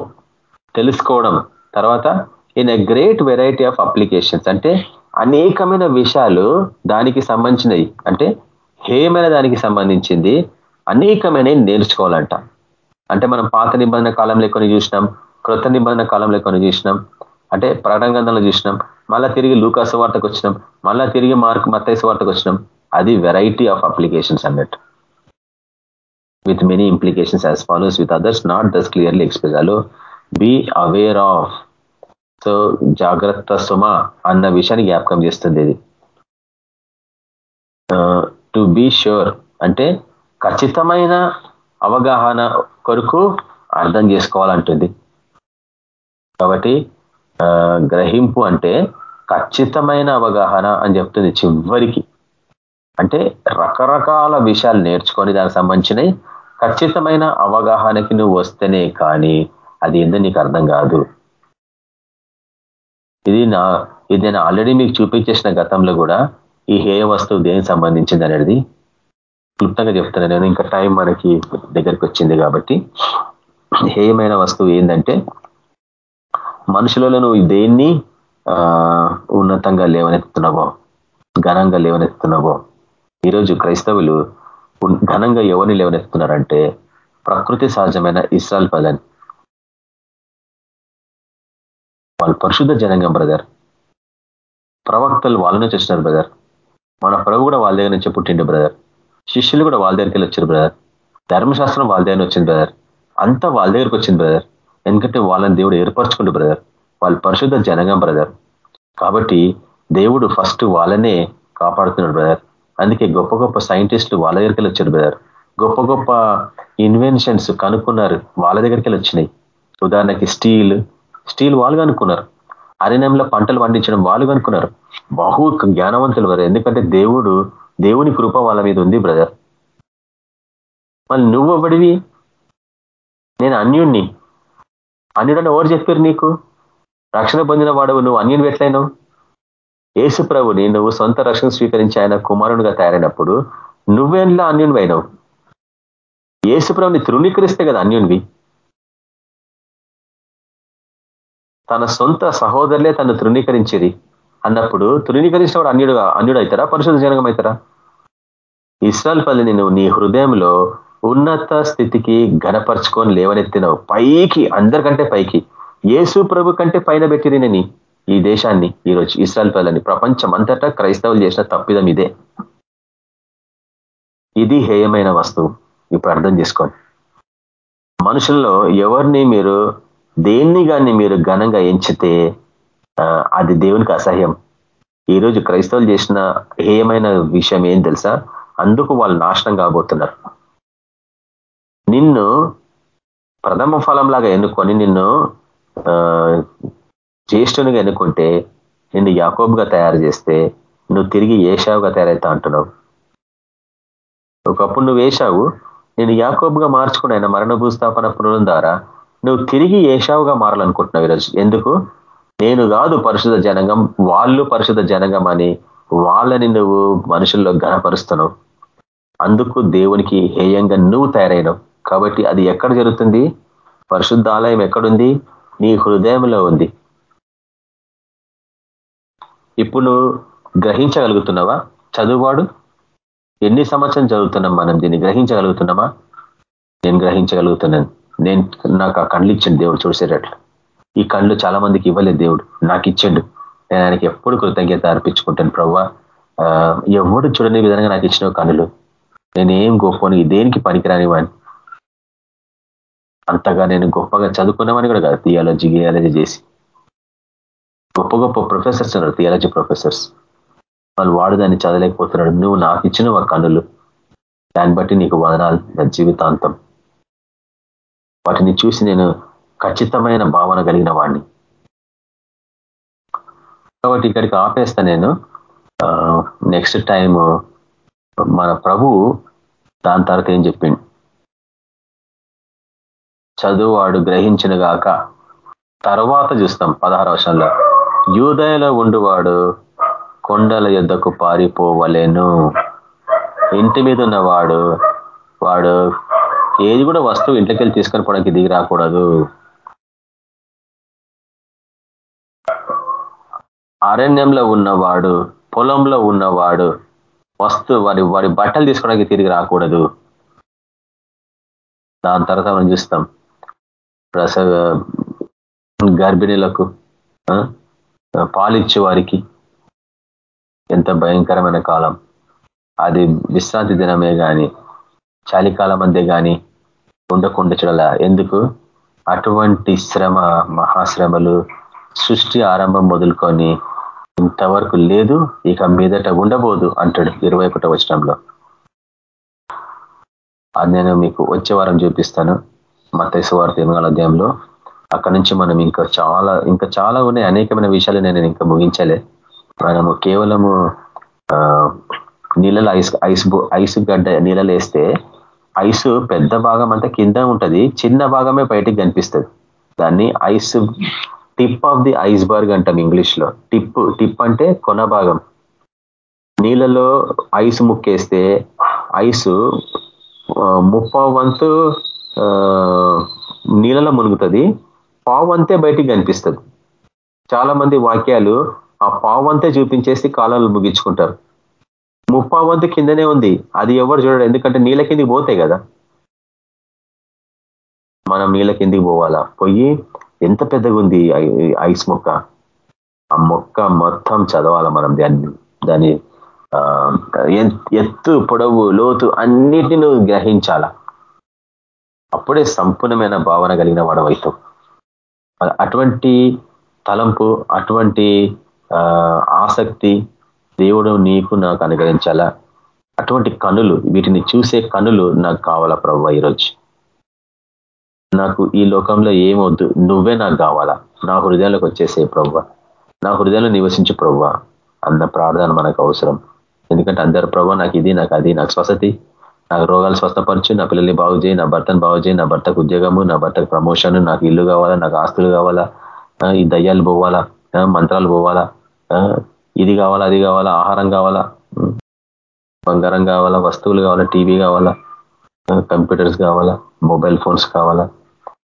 తెలుసుకోవడం. తర్వాత in a great variety of applications అంటే అనేకమైన విషయాలు దానికి సంబంధించినవి. అంటే హేమైన దానికి సంబంధించింది అనేకమైనవి నేర్చుకోవాలంట. అంటే మనం పాత నిబంధన కాలంలో కొన్ని చూసినాం క్రొత్త నిబంధన కాలంలో కొన్ని చూసినాం. అంటే ప్రకటన చూసినాం మళ్ళా తిరిగి లూకాసు వార్తకు వచ్చినాం మళ్ళా తిరిగి మార్క్ మత్తైసు వార్తకు వచ్చినాం. అది వెరైటీ ఆఫ్ అప్లికేషన్స్ అన్నట్టు. With many implications as follows with others not thus clearly expressed also be aware of so జాగ్రత్త సుమ అన్న విషయాన్ని జ్ఞాపకం చేస్తుంది ఇది. టు బీ ష్యూర్ అంటే ఖచ్చితమైన అవగాహన కొరకు అర్థం చేసుకోవాలంటుంది. కాబట్టి గ్రహింపు అంటే ఖచ్చితమైన అవగాహన అని చెప్తుంది చివరికి. అంటే రకరకాల విషయాలు నేర్చుకొని దానికి సంబంధించినవి ఖచ్చితమైన అవగాహనకి నువ్వు వస్తేనే కానీ అది ఏందో నీకు అర్థం కాదు. ఇది నా ఇది నేను ఆల్రెడీ మీకు చూపించేసిన గతంలో కూడా ఈ హేయ వస్తువు దేనికి సంబంధించింది అనేది క్లుప్తంగా చెప్తున్నాను నేను. ఇంకా టైం మనకి దగ్గరికి వచ్చింది కాబట్టి హేయమైన వస్తువు ఏంటంటే మనుషులలో నువ్వు దేన్ని ఉన్నతంగా లేవనెత్తున్నావో ఘనంగా లేవనెత్తున్నావో ఈరోజు క్రైస్తవులు ఘనంగా ఎవరిని లేవనెత్తున్నారంటే ప్రకృతి సహజమైన ఇస్రాల్ పదని వాళ్ళు పరిశుద్ధ జనంగం బ్రదర్. ప్రవక్తలు వాళ్ళ నుంచి వచ్చినారు బ్రదర్. మన ప్రభు కూడా వాళ్ళ దగ్గర నుంచి పుట్టిండు బ్రదర్. శిష్యులు కూడా వాళ్ళ దగ్గరికి వచ్చారు బ్రదర్. ధర్మశాస్త్రం వాళ్ళ దగ్గర వచ్చింది బ్రదర్. అంతా వాళ్ళ దగ్గరికి వచ్చింది బ్రదర్. ఎందుకంటే వాళ్ళని దేవుడు ఏర్పరచుకుంటు బ్రదర్ వాళ్ళు పరిశుద్ధ జనగం బ్రదర్ కాబట్టి దేవుడు ఫస్ట్ వాళ్ళనే కాపాడుతున్నాడు బ్రదర్ అందుకే గొప్ప గొప్ప సైంటిస్టులు వాళ్ళ దగ్గరికి వచ్చారు బ్రదర్ గొప్ప గొప్ప ఇన్వెన్షన్స్ కనుక్కున్నారు వాళ్ళ దగ్గరికి వచ్చినాయి. ఉదాహరణకి స్టీల్ స్టీల్ వాళ్ళు కనుక్కున్నారు. అరణ్యంలో పంటలు పండించడం వాళ్ళు కనుక్కున్నారు. బహు జ్ఞానవంతులు బ్రదర్ ఎందుకంటే దేవుడు దేవుని కృప వాళ్ళ మీద ఉంది బ్రదర్ మళ్ళీ నువ్వు ఎవడివి నేను అన్యుణ్ణి. అన్యుడని ఎవరు చెప్పారు నీకు? రక్షణ పొందిన వాడవు నువ్వు అన్యుని ఎట్లయినావు యేసు ప్రభుని నువ్వు సొంత రక్షణ స్వీకరించి ఆయన కుమారునిగా తయారైనప్పుడు నువ్వేలా అన్యుని అయినావు యేసు ప్రభుని తృణీకరిస్తే కదా అన్యునివి. తన సొంత సహోదరులే తను తృణీకరించేది అన్నప్పుడు తృణీకరించిన వాడు అన్యుడుగా అన్యుడు అవుతారా పరిశుద్ధ జనకం అవుతారా ఇస్రాల్ పల్లిని నువ్వు నీ హృదయంలో ఉన్నత స్థితికి ఘనపరుచుకొని లేవనెత్తినావు పైకి అందరికంటే పైకి ఏసు ప్రభు కంటే పైన పెట్టిరినని ఈ దేశాన్ని ఈరోజు ఇస్రాయల్ పల్లని ప్రపంచం అంతటా క్రైస్తవులు చేసిన తప్పిదం ఇదే. ఇది హేయమైన వస్తువు. ఇప్పుడు అర్థం చేసుకోండి. మనుషుల్లో ఎవరిని మీరు దేన్ని కానీ మీరు ఘనంగా ఎంచితే అది దేవునికి అసహ్యం. ఈరోజు క్రైస్తవులు చేసిన హేయమైన విషయం ఏం తెలుసా? అందుకు వాళ్ళు నాశనం కాబోతున్నారు. నిన్ను ప్రథమ ఫలంలాగా ఎన్నుకొని నిన్ను జ్యేష్ఠునిగా ఎన్నుకుంటే నిన్ను యాకోబుగా తయారు చేస్తే నువ్వు తిరిగి ఏషావుగా తయారవుతా అంటున్నావు. ఒకప్పుడు నువ్వు ఏషావు నేను యాకోబుగా మార్చుకుని ఆయన మరణ భూస్థాపన పునరుల ద్వారా నువ్వు తిరిగి ఏషావుగా మారాలనుకుంటున్నావు ఈరోజు. ఎందుకు? నేను కాదు పరిశుద్ధ జనగం వాళ్ళు పరిశుద్ధ జనగం అని వాళ్ళని నువ్వు మనుషుల్లో గణపరుస్తున్నావు అందుకు దేవునికి హేయంగా నువ్వు తయారైనవు. కాబట్టి అది ఎక్కడ జరుగుతుంది? పరిశుద్ధాలయం ఎక్కడుంది? నీ హృదయంలో ఉంది. ఇప్పుడు నువ్వు గ్రహించగలుగుతున్నావా? చదువువాడు? ఎన్ని సంవత్సరం చదువుతున్నాం మనం దీన్ని? గ్రహించగలుగుతున్నామా? నేను గ్రహించగలుగుతున్నాను. నేను నాకు ఆ కళ్ళు ఇచ్చిండు దేవుడు చూసేటట్లు. ఈ కళ్ళు చాలా మందికి ఇవ్వలేదు దేవుడు. నాకు ఇచ్చిండు. నేను ఆయనకి ఎప్పుడు కృతజ్ఞత అర్పించుకుంటాను ప్రవ్వా. ఎవడు చూడని విధంగా నాకు ఇచ్చిన కనులు నేనేం గొప్పని దేనికి పనికిరాని వాడిని? అంతగా నేను గొప్పగా చదువుకున్నామని కూడా కాదు థియాలజీ గియాలజీ చేసి. గొప్ప గొప్ప ప్రొఫెసర్స్ ఉన్నారు థియాలజీ ప్రొఫెసర్స్ వాళ్ళు వాడు దాన్ని చదవలేకపోతున్నాడు. నువ్వు నాకు ఇచ్చిన ఒక కనులు దాన్ని బట్టి నీకు వదనాలు నా జీవితాంతం. వాటిని చూసి నేను ఖచ్చితమైన భావన కలిగిన వాడిని. కాబట్టి ఇక్కడికి ఆపేస్తా నేను. నెక్స్ట్ టైం మన ప్రభు దాని తర్వాత ఏం చెప్పిండు? చదువువాడు గ్రహించిన గాక తర్వాత చూస్తాం పదహారు వర్షంలో యూదయలో ఉండువాడు కొండల యుద్ధకు పారిపోవలేను. ఇంటి మీద ఉన్నవాడు వాడు ఏది కూడా వస్తువు ఇంట్లోకి వెళ్ళి తీసుకొని పోవడానికి దిగి రాకూడదు. అరణ్యంలో ఉన్నవాడు పొలంలో ఉన్నవాడు వస్తు వాడి వాడి బట్టలు తీసుకోవడానికి తిరిగి రాకూడదు. దాని తర్వాత మనం చూస్తాం. ప్రసవ గర్భిణీలకు పాలిచ్చే వారికి ఎంత భయంకరమైన కాలం. అది విశ్రాంతి దినమే కానీ చలికాలం అంతే కానీ ఉండకుండా చూడాల. ఎందుకు? అటువంటి శ్రమ మహాశ్రమలు సృష్టి ఆరంభం మొదలుకొని ఇంతవరకు లేదు ఇక మీదట ఉండబోదు అంటాడు ఇరవై ఒకటో వచనంలో. అది నేను మీకు వచ్చే వారం చూపిస్తాను. మతైసు వార్త ఎనిమిది అధ్యాయంలో అక్కడి నుంచి మనం ఇంకా చాలా ఇంకా చాలా ఉన్నాయి. అనేకమైన విషయాలు నేను ఇంకా ముగించలే. మనము కేవలము నీళ్ళలో ఐస్ ఐస్ ఐస్ గడ్డ నీళ్ళలో వేస్తే ఐస్ పెద్ద భాగం అంతా కింద ఉంటుంది చిన్న భాగమే బయటికి కనిపిస్తుంది. దాన్ని ice tip of the iceberg అంటాం ఇంగ్లీష్లో టిప్ టిప్ అంటే కొన భాగం. నీళ్ళలో ఐస్ ముక్కేస్తే ఐస్ ముప్పావు వంతు నీళ్ళలో మునుగుతుంది. పావంతే బయటికి కనిపిస్తుంది. చాలా మంది వాక్యాలు ఆ పావంతే చూపించేసి కాలాలు ముగించుకుంటారు. ముప్పావంతు కిందనే ఉంది. అది ఎవరు చూడడు. ఎందుకంటే నీళ్ళ కిందికి పోతాయి కదా. మనం నీళ్ళ కిందికి పోవాలా? పోయి ఎంత పెద్దగా ఉంది ఐస్ మొక్క? ఆ మొక్క మొత్తం చదవాలా మనం దాన్ని దాని ఎత్తు పొడవు లోతు అన్నిటిని నువ్వు అప్పుడే సంపూర్ణమైన భావన కలిగిన వాడవైతావు అటువంటి తలంపు అటువంటి ఆసక్తి దేవుడు నీకు నాకు అనుగ్రహించాలా? అటువంటి కనులు వీటిని చూసే కనులు నాకు కావాలా ప్రభు ఈరోజు? నాకు ఈ లోకంలో ఏమొద్దు నువ్వే నాకు కావాలా? నా హృదయంలోకి వచ్చేసే ప్రభు. నా హృదయంలో నివసించు ప్రభు అన్న ప్రార్థన మనకు అవసరం. ఎందుకంటే అందరు ప్రభు నాకు ఇది నాకు అది నాకు స్వసతి. నాకు రోగాలు స్వస్థపరచు నా పిల్లల్ని బాగు చేయి నా భర్తను బాగు చేయి నా భర్తకు ఉద్యోగము నా భర్తకు ప్రమోషన్ నాకు ఇల్లు కావాలా నాకు ఆస్తులు కావాలా ఈ దయ్యాలు పోవాలా మంత్రాలు పోవాలా ఇది కావాలా అది కావాలా ఆహారం కావాలా బంగారం కావాలా వస్తువులు కావాలా టీవీ కావాలా కంప్యూటర్స్ కావాలా మొబైల్ ఫోన్స్ కావాలా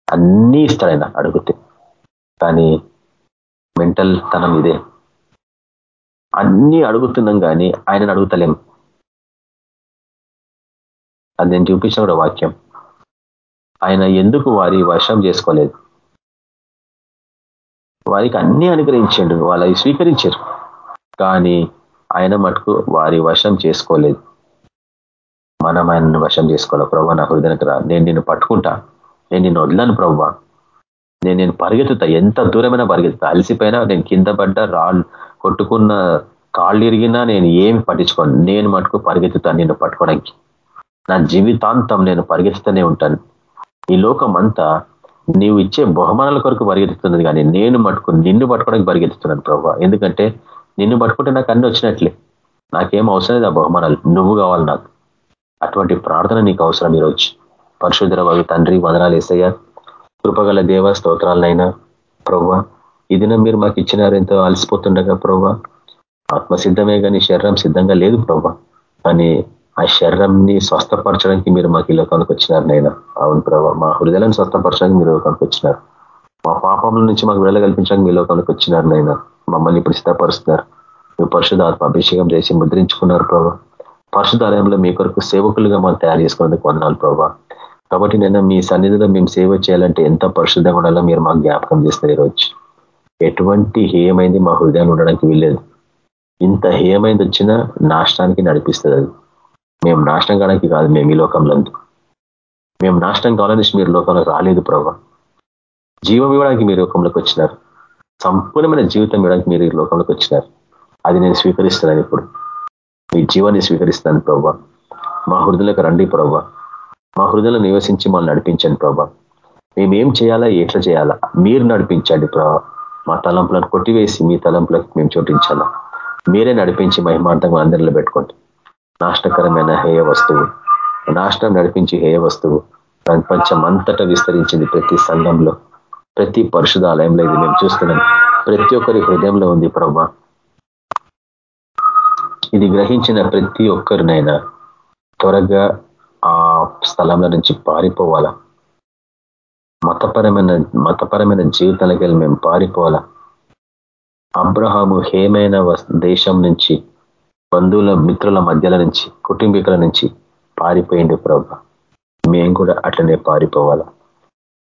అన్నీ ఇస్తాడైనా అడిగితే. కానీ మెంటల్ తనం ఇదే. అన్నీ అడుగుతున్నాం కానీ ఆయనను అడుగుతలేం. అది నేను చూపించిన కూడా వాక్యం. ఆయన ఎందుకు వారి వశం చేసుకోలేదు? వారికి అన్ని అనుగ్రహించండు వాళ్ళవి స్వీకరించారు. కానీ ఆయన మటుకు వారి వశం చేసుకోలేదు. మనం ఆయనను వశం చేసుకోవాలి? ప్రభా నా హృదయానికి రా. నేను నిన్ను పట్టుకుంటా. నేను నిన్ను వదలను ప్రభావ నేను నేను పరిగెత్తుతా. ఎంత దూరమైనా పరిగెత్తుతా. అలసిపోయినా నేను కింద పడ్డ రాళ్ళు కొట్టుకున్న కాళ్ళు ఇరిగినా నేను ఏమి పట్టించుకోను. నేను మటుకు పరిగెత్తుతాను నిన్ను పట్టుకోవడానికి. నా జీవితాంతం నేను పరిగెత్తుతూనే ఉంటాను. ఈ లోకం అంతా నీవు ఇచ్చే బహుమానాల కొరకు పరిగెత్తుతున్నది కానీ నేను మట్టుకు నిన్ను పట్టుకోవడానికి పరిగెత్తుతున్నాను ప్రభావ ఎందుకంటే నిన్ను పట్టుకుంటే నాకు అన్ని వచ్చినట్లే. నాకేం అవసరం లేదు ఆ బహుమానాలు. నువ్వు కావాలి నాకు. అటువంటి ప్రార్థన నీకు అవసరం ఈరోజు. పరిశుద్ధర వారి తండ్రి వదనాలు వేసయ్య కృపగల దేవ స్తోత్రాలనైనా ప్రవ్వ ఇదిన మీరు మాకు ఇచ్చినారు ఎంతో అలసిపోతుండగా ప్రవ్వ ఆత్మ సిద్ధమే కానీ శరీరం సిద్ధంగా లేదు ప్రవ్వ కానీ ఆ శరీరంని స్వస్థపరచడానికి మీరు మాకు ఈ లోకానికి వచ్చినారు నైనా అవును ప్రభావ మా హృదయాలను స్వస్థపరచడానికి మీరు లోకానికి వచ్చినారు. మా పాపముల నుంచి మాకు విడుదల కల్పించడానికి మీ లోకానికి వచ్చినారు నైనా మమ్మల్ని ఇప్పుడు సిద్ధపరుస్తున్నారు. మీ పరిశుధాత్మ అభిషేకం చేసి ముద్రించుకున్నారు ప్రభావ పరిశుధాలయంలో మీ కొరకు సేవకులుగా మనం తయారు చేసుకునేందుకు వన్నాను ప్రభావ కాబట్టి నేను మీ సన్నిధిలో మేము సేవ చేయాలంటే ఎంత పరిశుద్ధంగా ఉండాలో మీరు మాకు జ్ఞాపకం చేస్తారు ఈరోజు. ఎటువంటి హేయమైంది మా హృదయాన్ని ఉండడానికి వీల్లేదు. ఇంత హేయమైంది వచ్చినా నాశనానికి నడిపిస్తుంది అది. మేము నాశనం కావడానికి కాదు మేము ఈ లోకంలో మేము నాశనం కావాలని మీరు లోకంలో రాలేదు ప్రభావ జీవం ఇవ్వడానికి మీరు లోకంలోకి వచ్చినారు. సంపూర్ణమైన జీవితం ఇవ్వడానికి మీరు ఈ లోకంలోకి వచ్చినారు. అది నేను స్వీకరిస్తున్నాను ఇప్పుడు. మీ జీవాన్ని స్వీకరిస్తాను ప్రభా. మా హృదయలకు రండి ప్రభా. మా హృదయంలో నివసించి మనం నడిపించండి ప్రభా. మేమేం చేయాలా ఎట్లా చేయాలా మీరు నడిపించండి ప్రభా. మా తలంపులను కొట్టివేసి మీ తలంపులకు మేము చోటించాలా. మీరే నడిపించి మహిమార్థంగా అందరిలో పెట్టుకోండి నాశనకరమైన హేయ వస్తువు నాశనం నడిపించి హేయ వస్తువు ప్రపంచం అంతటా విస్తరించింది ప్రతి సంఘంలో ప్రతి పరిశుధాలయంలో ఇది మేము చూస్తున్నాం. ప్రతి ఒక్కరి హృదయంలో ఉంది ప్రభా ఇది గ్రహించిన ప్రతి ఒక్కరినైనా త్వరగా ఆ స్థలంలో నుంచి పారిపోవాలా? మతపరమైన మతపరమైన జీవితాలకి మేము పారిపోవాలా? అబ్రహాము హేమైన దేశం నుంచి బంధువుల మిత్రుల మధ్యల నుంచి కుటుంబీకుల నుంచి పారిపోయింది ప్రభా. మేము కూడా అట్లనే పారిపోవాలా.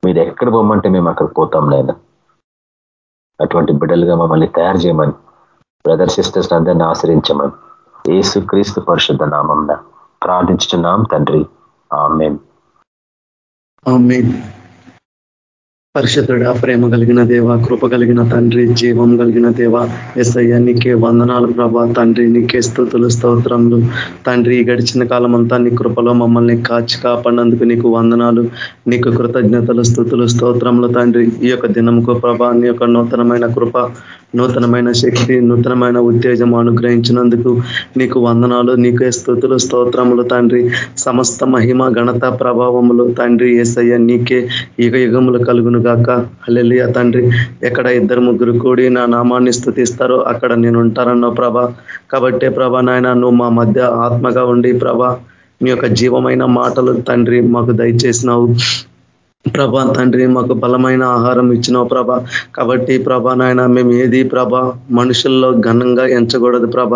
మీరు ఎక్కడ పోమంటే మేము అక్కడ పోతాం నాయన. అటువంటి బిడ్డలుగా మమ్మల్ని తయారు చేయమని బ్రదర్ సిస్టర్స్ అందరినీ ఆశ్రయించమని ఏసు క్రీస్తు పరిశుద్ధ నామంన ప్రార్థించుతున్నాం తండ్రి. ఆమెన్. పరిషత్తుడ ప్రేమ కలిగిన దేవ కృప కలిగిన తండ్రి జీవం కలిగిన దేవ ఎస్ఐ నీకే వందనాలు ప్రభా తండ్రి నీకే స్థుతులు స్తోత్రములు. తండ్రి గడిచిన కాలం అంతా నీ కృపలో మమ్మల్ని కాచి కాపాడినందుకు నీకు వందనాలు నీకు కృతజ్ఞతలు స్థుతులు స్తోత్రములు తండ్రి. ఈ యొక్క దినముకు ప్రభా నీ యొక్క నూతనమైన కృప నూతనమైన శక్తి నూతనమైన ఉత్తేజం అనుగ్రహించినందుకు నీకు వందనాలు నీకే స్థుతులు స్తోత్రములు తండ్రి. సమస్త మహిమ ఘనత ప్రభావములు తండ్రి ఎస్ఐ నీకే యుగ యుగములు కలుగును గాక హలెలియ తండ్రి ఎక్కడ ఇద్దరు ముగ్గురు కూడి నా నామాన్ని స్థుతిస్తారో అక్కడ నేను ఉంటానన్న ప్రభ. కాబట్టే ప్రభ నాయన నువ్వు మా మధ్య ఆత్మగా ఉండి ప్రభ మీ యొక్క జీవమైన మాటలు తండ్రి మాకు దయచేసినావు. ప్రభా తండ్రి మాకు బలమైన ఆహారం ఇచ్చినావు ప్రభ. కాబట్టి ప్రభా నాయన మేము ఏది ప్రభ మనుషుల్లో ఘనంగా ఎంచకూడదు ప్రభ.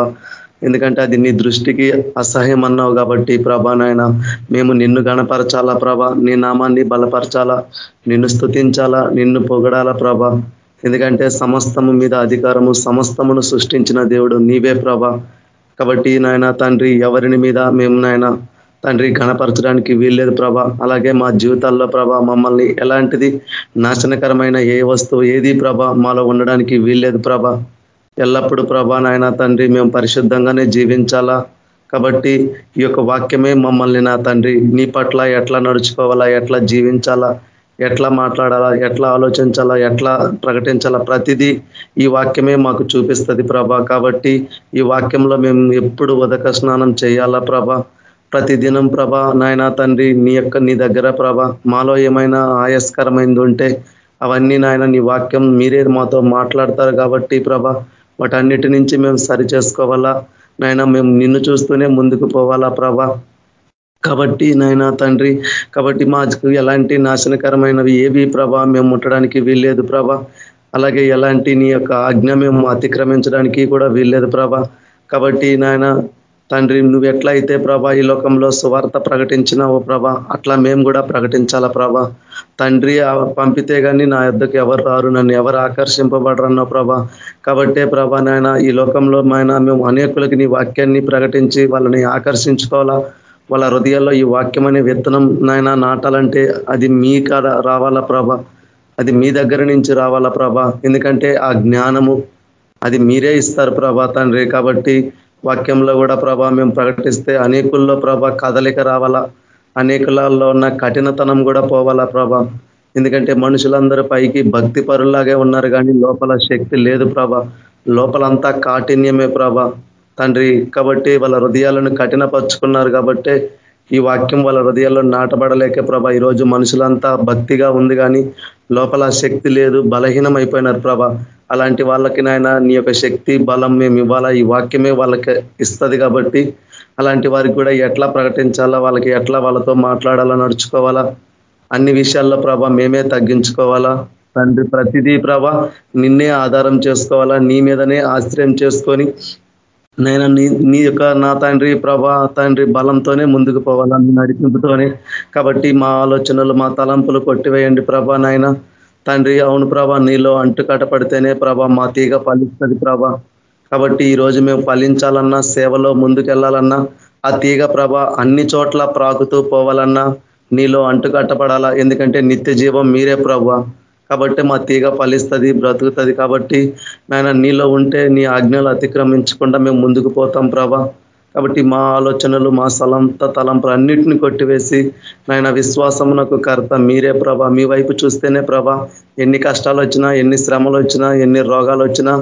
ఎందుకంటే అది నీ దృష్టికి అసహ్యం అన్నావు కాబట్టి ప్రభా నాయన మేము నిన్ను గణపరచాలా ప్రభా నీ నామాన్ని బలపరచాలా నిన్ను స్థుతించాలా నిన్ను పొగడాలా ప్రభ. ఎందుకంటే సమస్తము మీద అధికారము సమస్తమును సృష్టించిన దేవుడు నీవే ప్రభ. కాబట్టి నాయన తండ్రి ఎవరిని మీద మేము నాయన తండ్రి గణపరచడానికి వీల్లేదు ప్రభ. అలాగే మా జీవితాల్లో ప్రభ మమ్మల్ని ఎలాంటిది నాశనకరమైన ఏ వస్తువు ఏది ప్రభ మాలో ఉండడానికి వీల్లేదు ప్రభ. ఎల్లప్పుడూ ప్రభా నాయన తండ్రి మేము పరిశుద్ధంగానే జీవించాలా? కాబట్టి ఈ యొక్క వాక్యమే మమ్మల్ని నా తండ్రి నీ పట్ల ఎట్లా నడుచుకోవాలా ఎట్లా జీవించాలా ఎట్లా మాట్లాడాలా ఎట్లా ఆలోచించాలా ఎట్లా ప్రకటించాలా ప్రతిదీ ఈ వాక్యమే మాకు చూపిస్తుంది ప్రభా. కాబట్టి ఈ వాక్యంలో మేము ఎప్పుడు ఉదక స్నానం చేయాలా ప్రభ? ప్రతిదినం ప్రభ నాయన తండ్రి నీ యొక్క నీ దగ్గర ప్రభ మాలో ఏమైనా ఆయాస్కరమైంది ఉంటే అవన్నీ నాయన నీ వాక్యం మీరే మాతో మాట్లాడతారు కాబట్టి ప్రభ వాటన్నిటి నుంచి మేము సరి చేసుకోవాలా? నాయన మేము నిన్ను చూస్తూనే ముందుకు పోవాలా ప్రభ? కాబట్టి నాయన తండ్రి కాబట్టి మాకు ఎలాంటి నాశనకరమైనవి ఏవి ప్రభ? మేము ముట్టడానికి వీల్లేదు ప్రభ. అలాగే ఎలాంటి నీ యొక్క ఆజ్ఞ మేము అతిక్రమించడానికి కూడా వీల్లేదు ప్రభ. కాబట్టి నాయన తండ్రి నువ్వు ఎట్లయితే ప్రభ ఈ లోకంలో సువార్త ప్రకటించినావు ప్రభ అట్లా మేము కూడా ప్రకటించాలా ప్రభ? తండ్రి పంపితే కానీ నా యొద్దకు ఎవరు రారు నన్ను ఎవరు ఆకర్షింపబడరన్న ప్రభా. కాబట్టే ప్రభ నాయన ఈ లోకంలో ఆయన మేము అనేకులకి నీ వాక్యాన్ని ప్రకటించి వాళ్ళని ఆకర్షించుకోవాలా? వాళ్ళ హృదయాల్లో ఈ వాక్యం అనే విత్తనం నాయన నాటాలంటే అది మీ కాడ రావాలా ప్రభ? అది మీ దగ్గర నుంచి రావాలా ప్రభ? ఎందుకంటే ఆ జ్ఞానము అది మీరే ఇస్తారు ప్రభా తండ్రి. కాబట్టి వాక్యంలో కూడా ప్రభా మేము ప్రకటిస్తే అనేకుల్లో ప్రభ కదలిక రావాలా? అనేకులలో ఉన్న కఠినతనం కూడా పోవాలా ప్రభా? ఎందుకంటే మనుషులందరూ పైకి భక్తి పరులాగే ఉన్నారు కానీ లోపల శక్తి లేదు ప్రభ. లోపలంతా కాఠిన్యమే ప్రభ. తండ్రి కాబట్టి వాళ్ళ హృదయాలను కఠినపరుచుకున్నారు కాబట్టి ఈ వాక్యం వాళ్ళ హృదయాల్లో నాటబడలేక ప్రభ. ఈరోజు మనుషులంతా భక్తిగా ఉంది కానీ లోపల శక్తి లేదు బలహీనం అయిపోయినారు ప్రభ. అలాంటి వాళ్ళకి నాయన నీ యొక్క శక్తి బలం మేము ఇవ్వాలా? ఈ వాక్యమే వాళ్ళకి ఇస్తుంది కాబట్టి అలాంటి వారికి కూడా ఎట్లా ప్రకటించాలా? వాళ్ళకి ఎట్లా వాళ్ళతో మాట్లాడాలా? నడుచుకోవాలా? అన్ని విషయాల్లో ప్రభ మేమే తగ్గించుకోవాలా? తండ్రి ప్రతిదీ ప్రభ నిన్నే ఆధారం చేసుకోవాలా? నీ మీదనే ఆశ్రయం చేసుకొని నేను నీ నీ యొక్క నా తండ్రి ప్రభా తండ్రి బలంతోనే ముందుకు పోవాలా? నీ నడిపింపుతోనే. కాబట్టి మా ఆలోచనలు మా తలంపులు కొట్టివేయండి ప్రభా నాయన. తండ్రి అవును ప్రభా నీలో అంటుకట పడితేనే ప్రభా మా తీగ ఫలిస్తుంది ప్రభా. కాబట్టి ఈ రోజు మేము ఫలించాలన్నా సేవలో ముందుకెళ్ళాలన్నా ఆ తీగ ప్రభ అన్ని చోట్ల ప్రాకుతూ పోవాలన్నా నీలో అంటుకట్టపడాలా ఎందుకంటే నిత్య జీవం మీరే ప్రభ. కాబట్టి మా తీగ ఫలిస్తుంది బ్రతుకుతుంది కాబట్టి నాయన నీలో ఉంటే నీ ఆజ్ఞలు అతిక్రమించకుండా మేము ముందుకు పోతాం ప్రభా. కాబట్టి మా ఆలోచనలు మా స్థలంత తలంపులు అన్నిటిని కొట్టివేసి నాయన విశ్వాసమునకు కర్త మీరే ప్రభ. మీ వైపు చూస్తేనే ప్రభ ఎన్ని కష్టాలు వచ్చినా ఎన్ని శ్రమలు వచ్చినా ఎన్ని రోగాలు వచ్చినా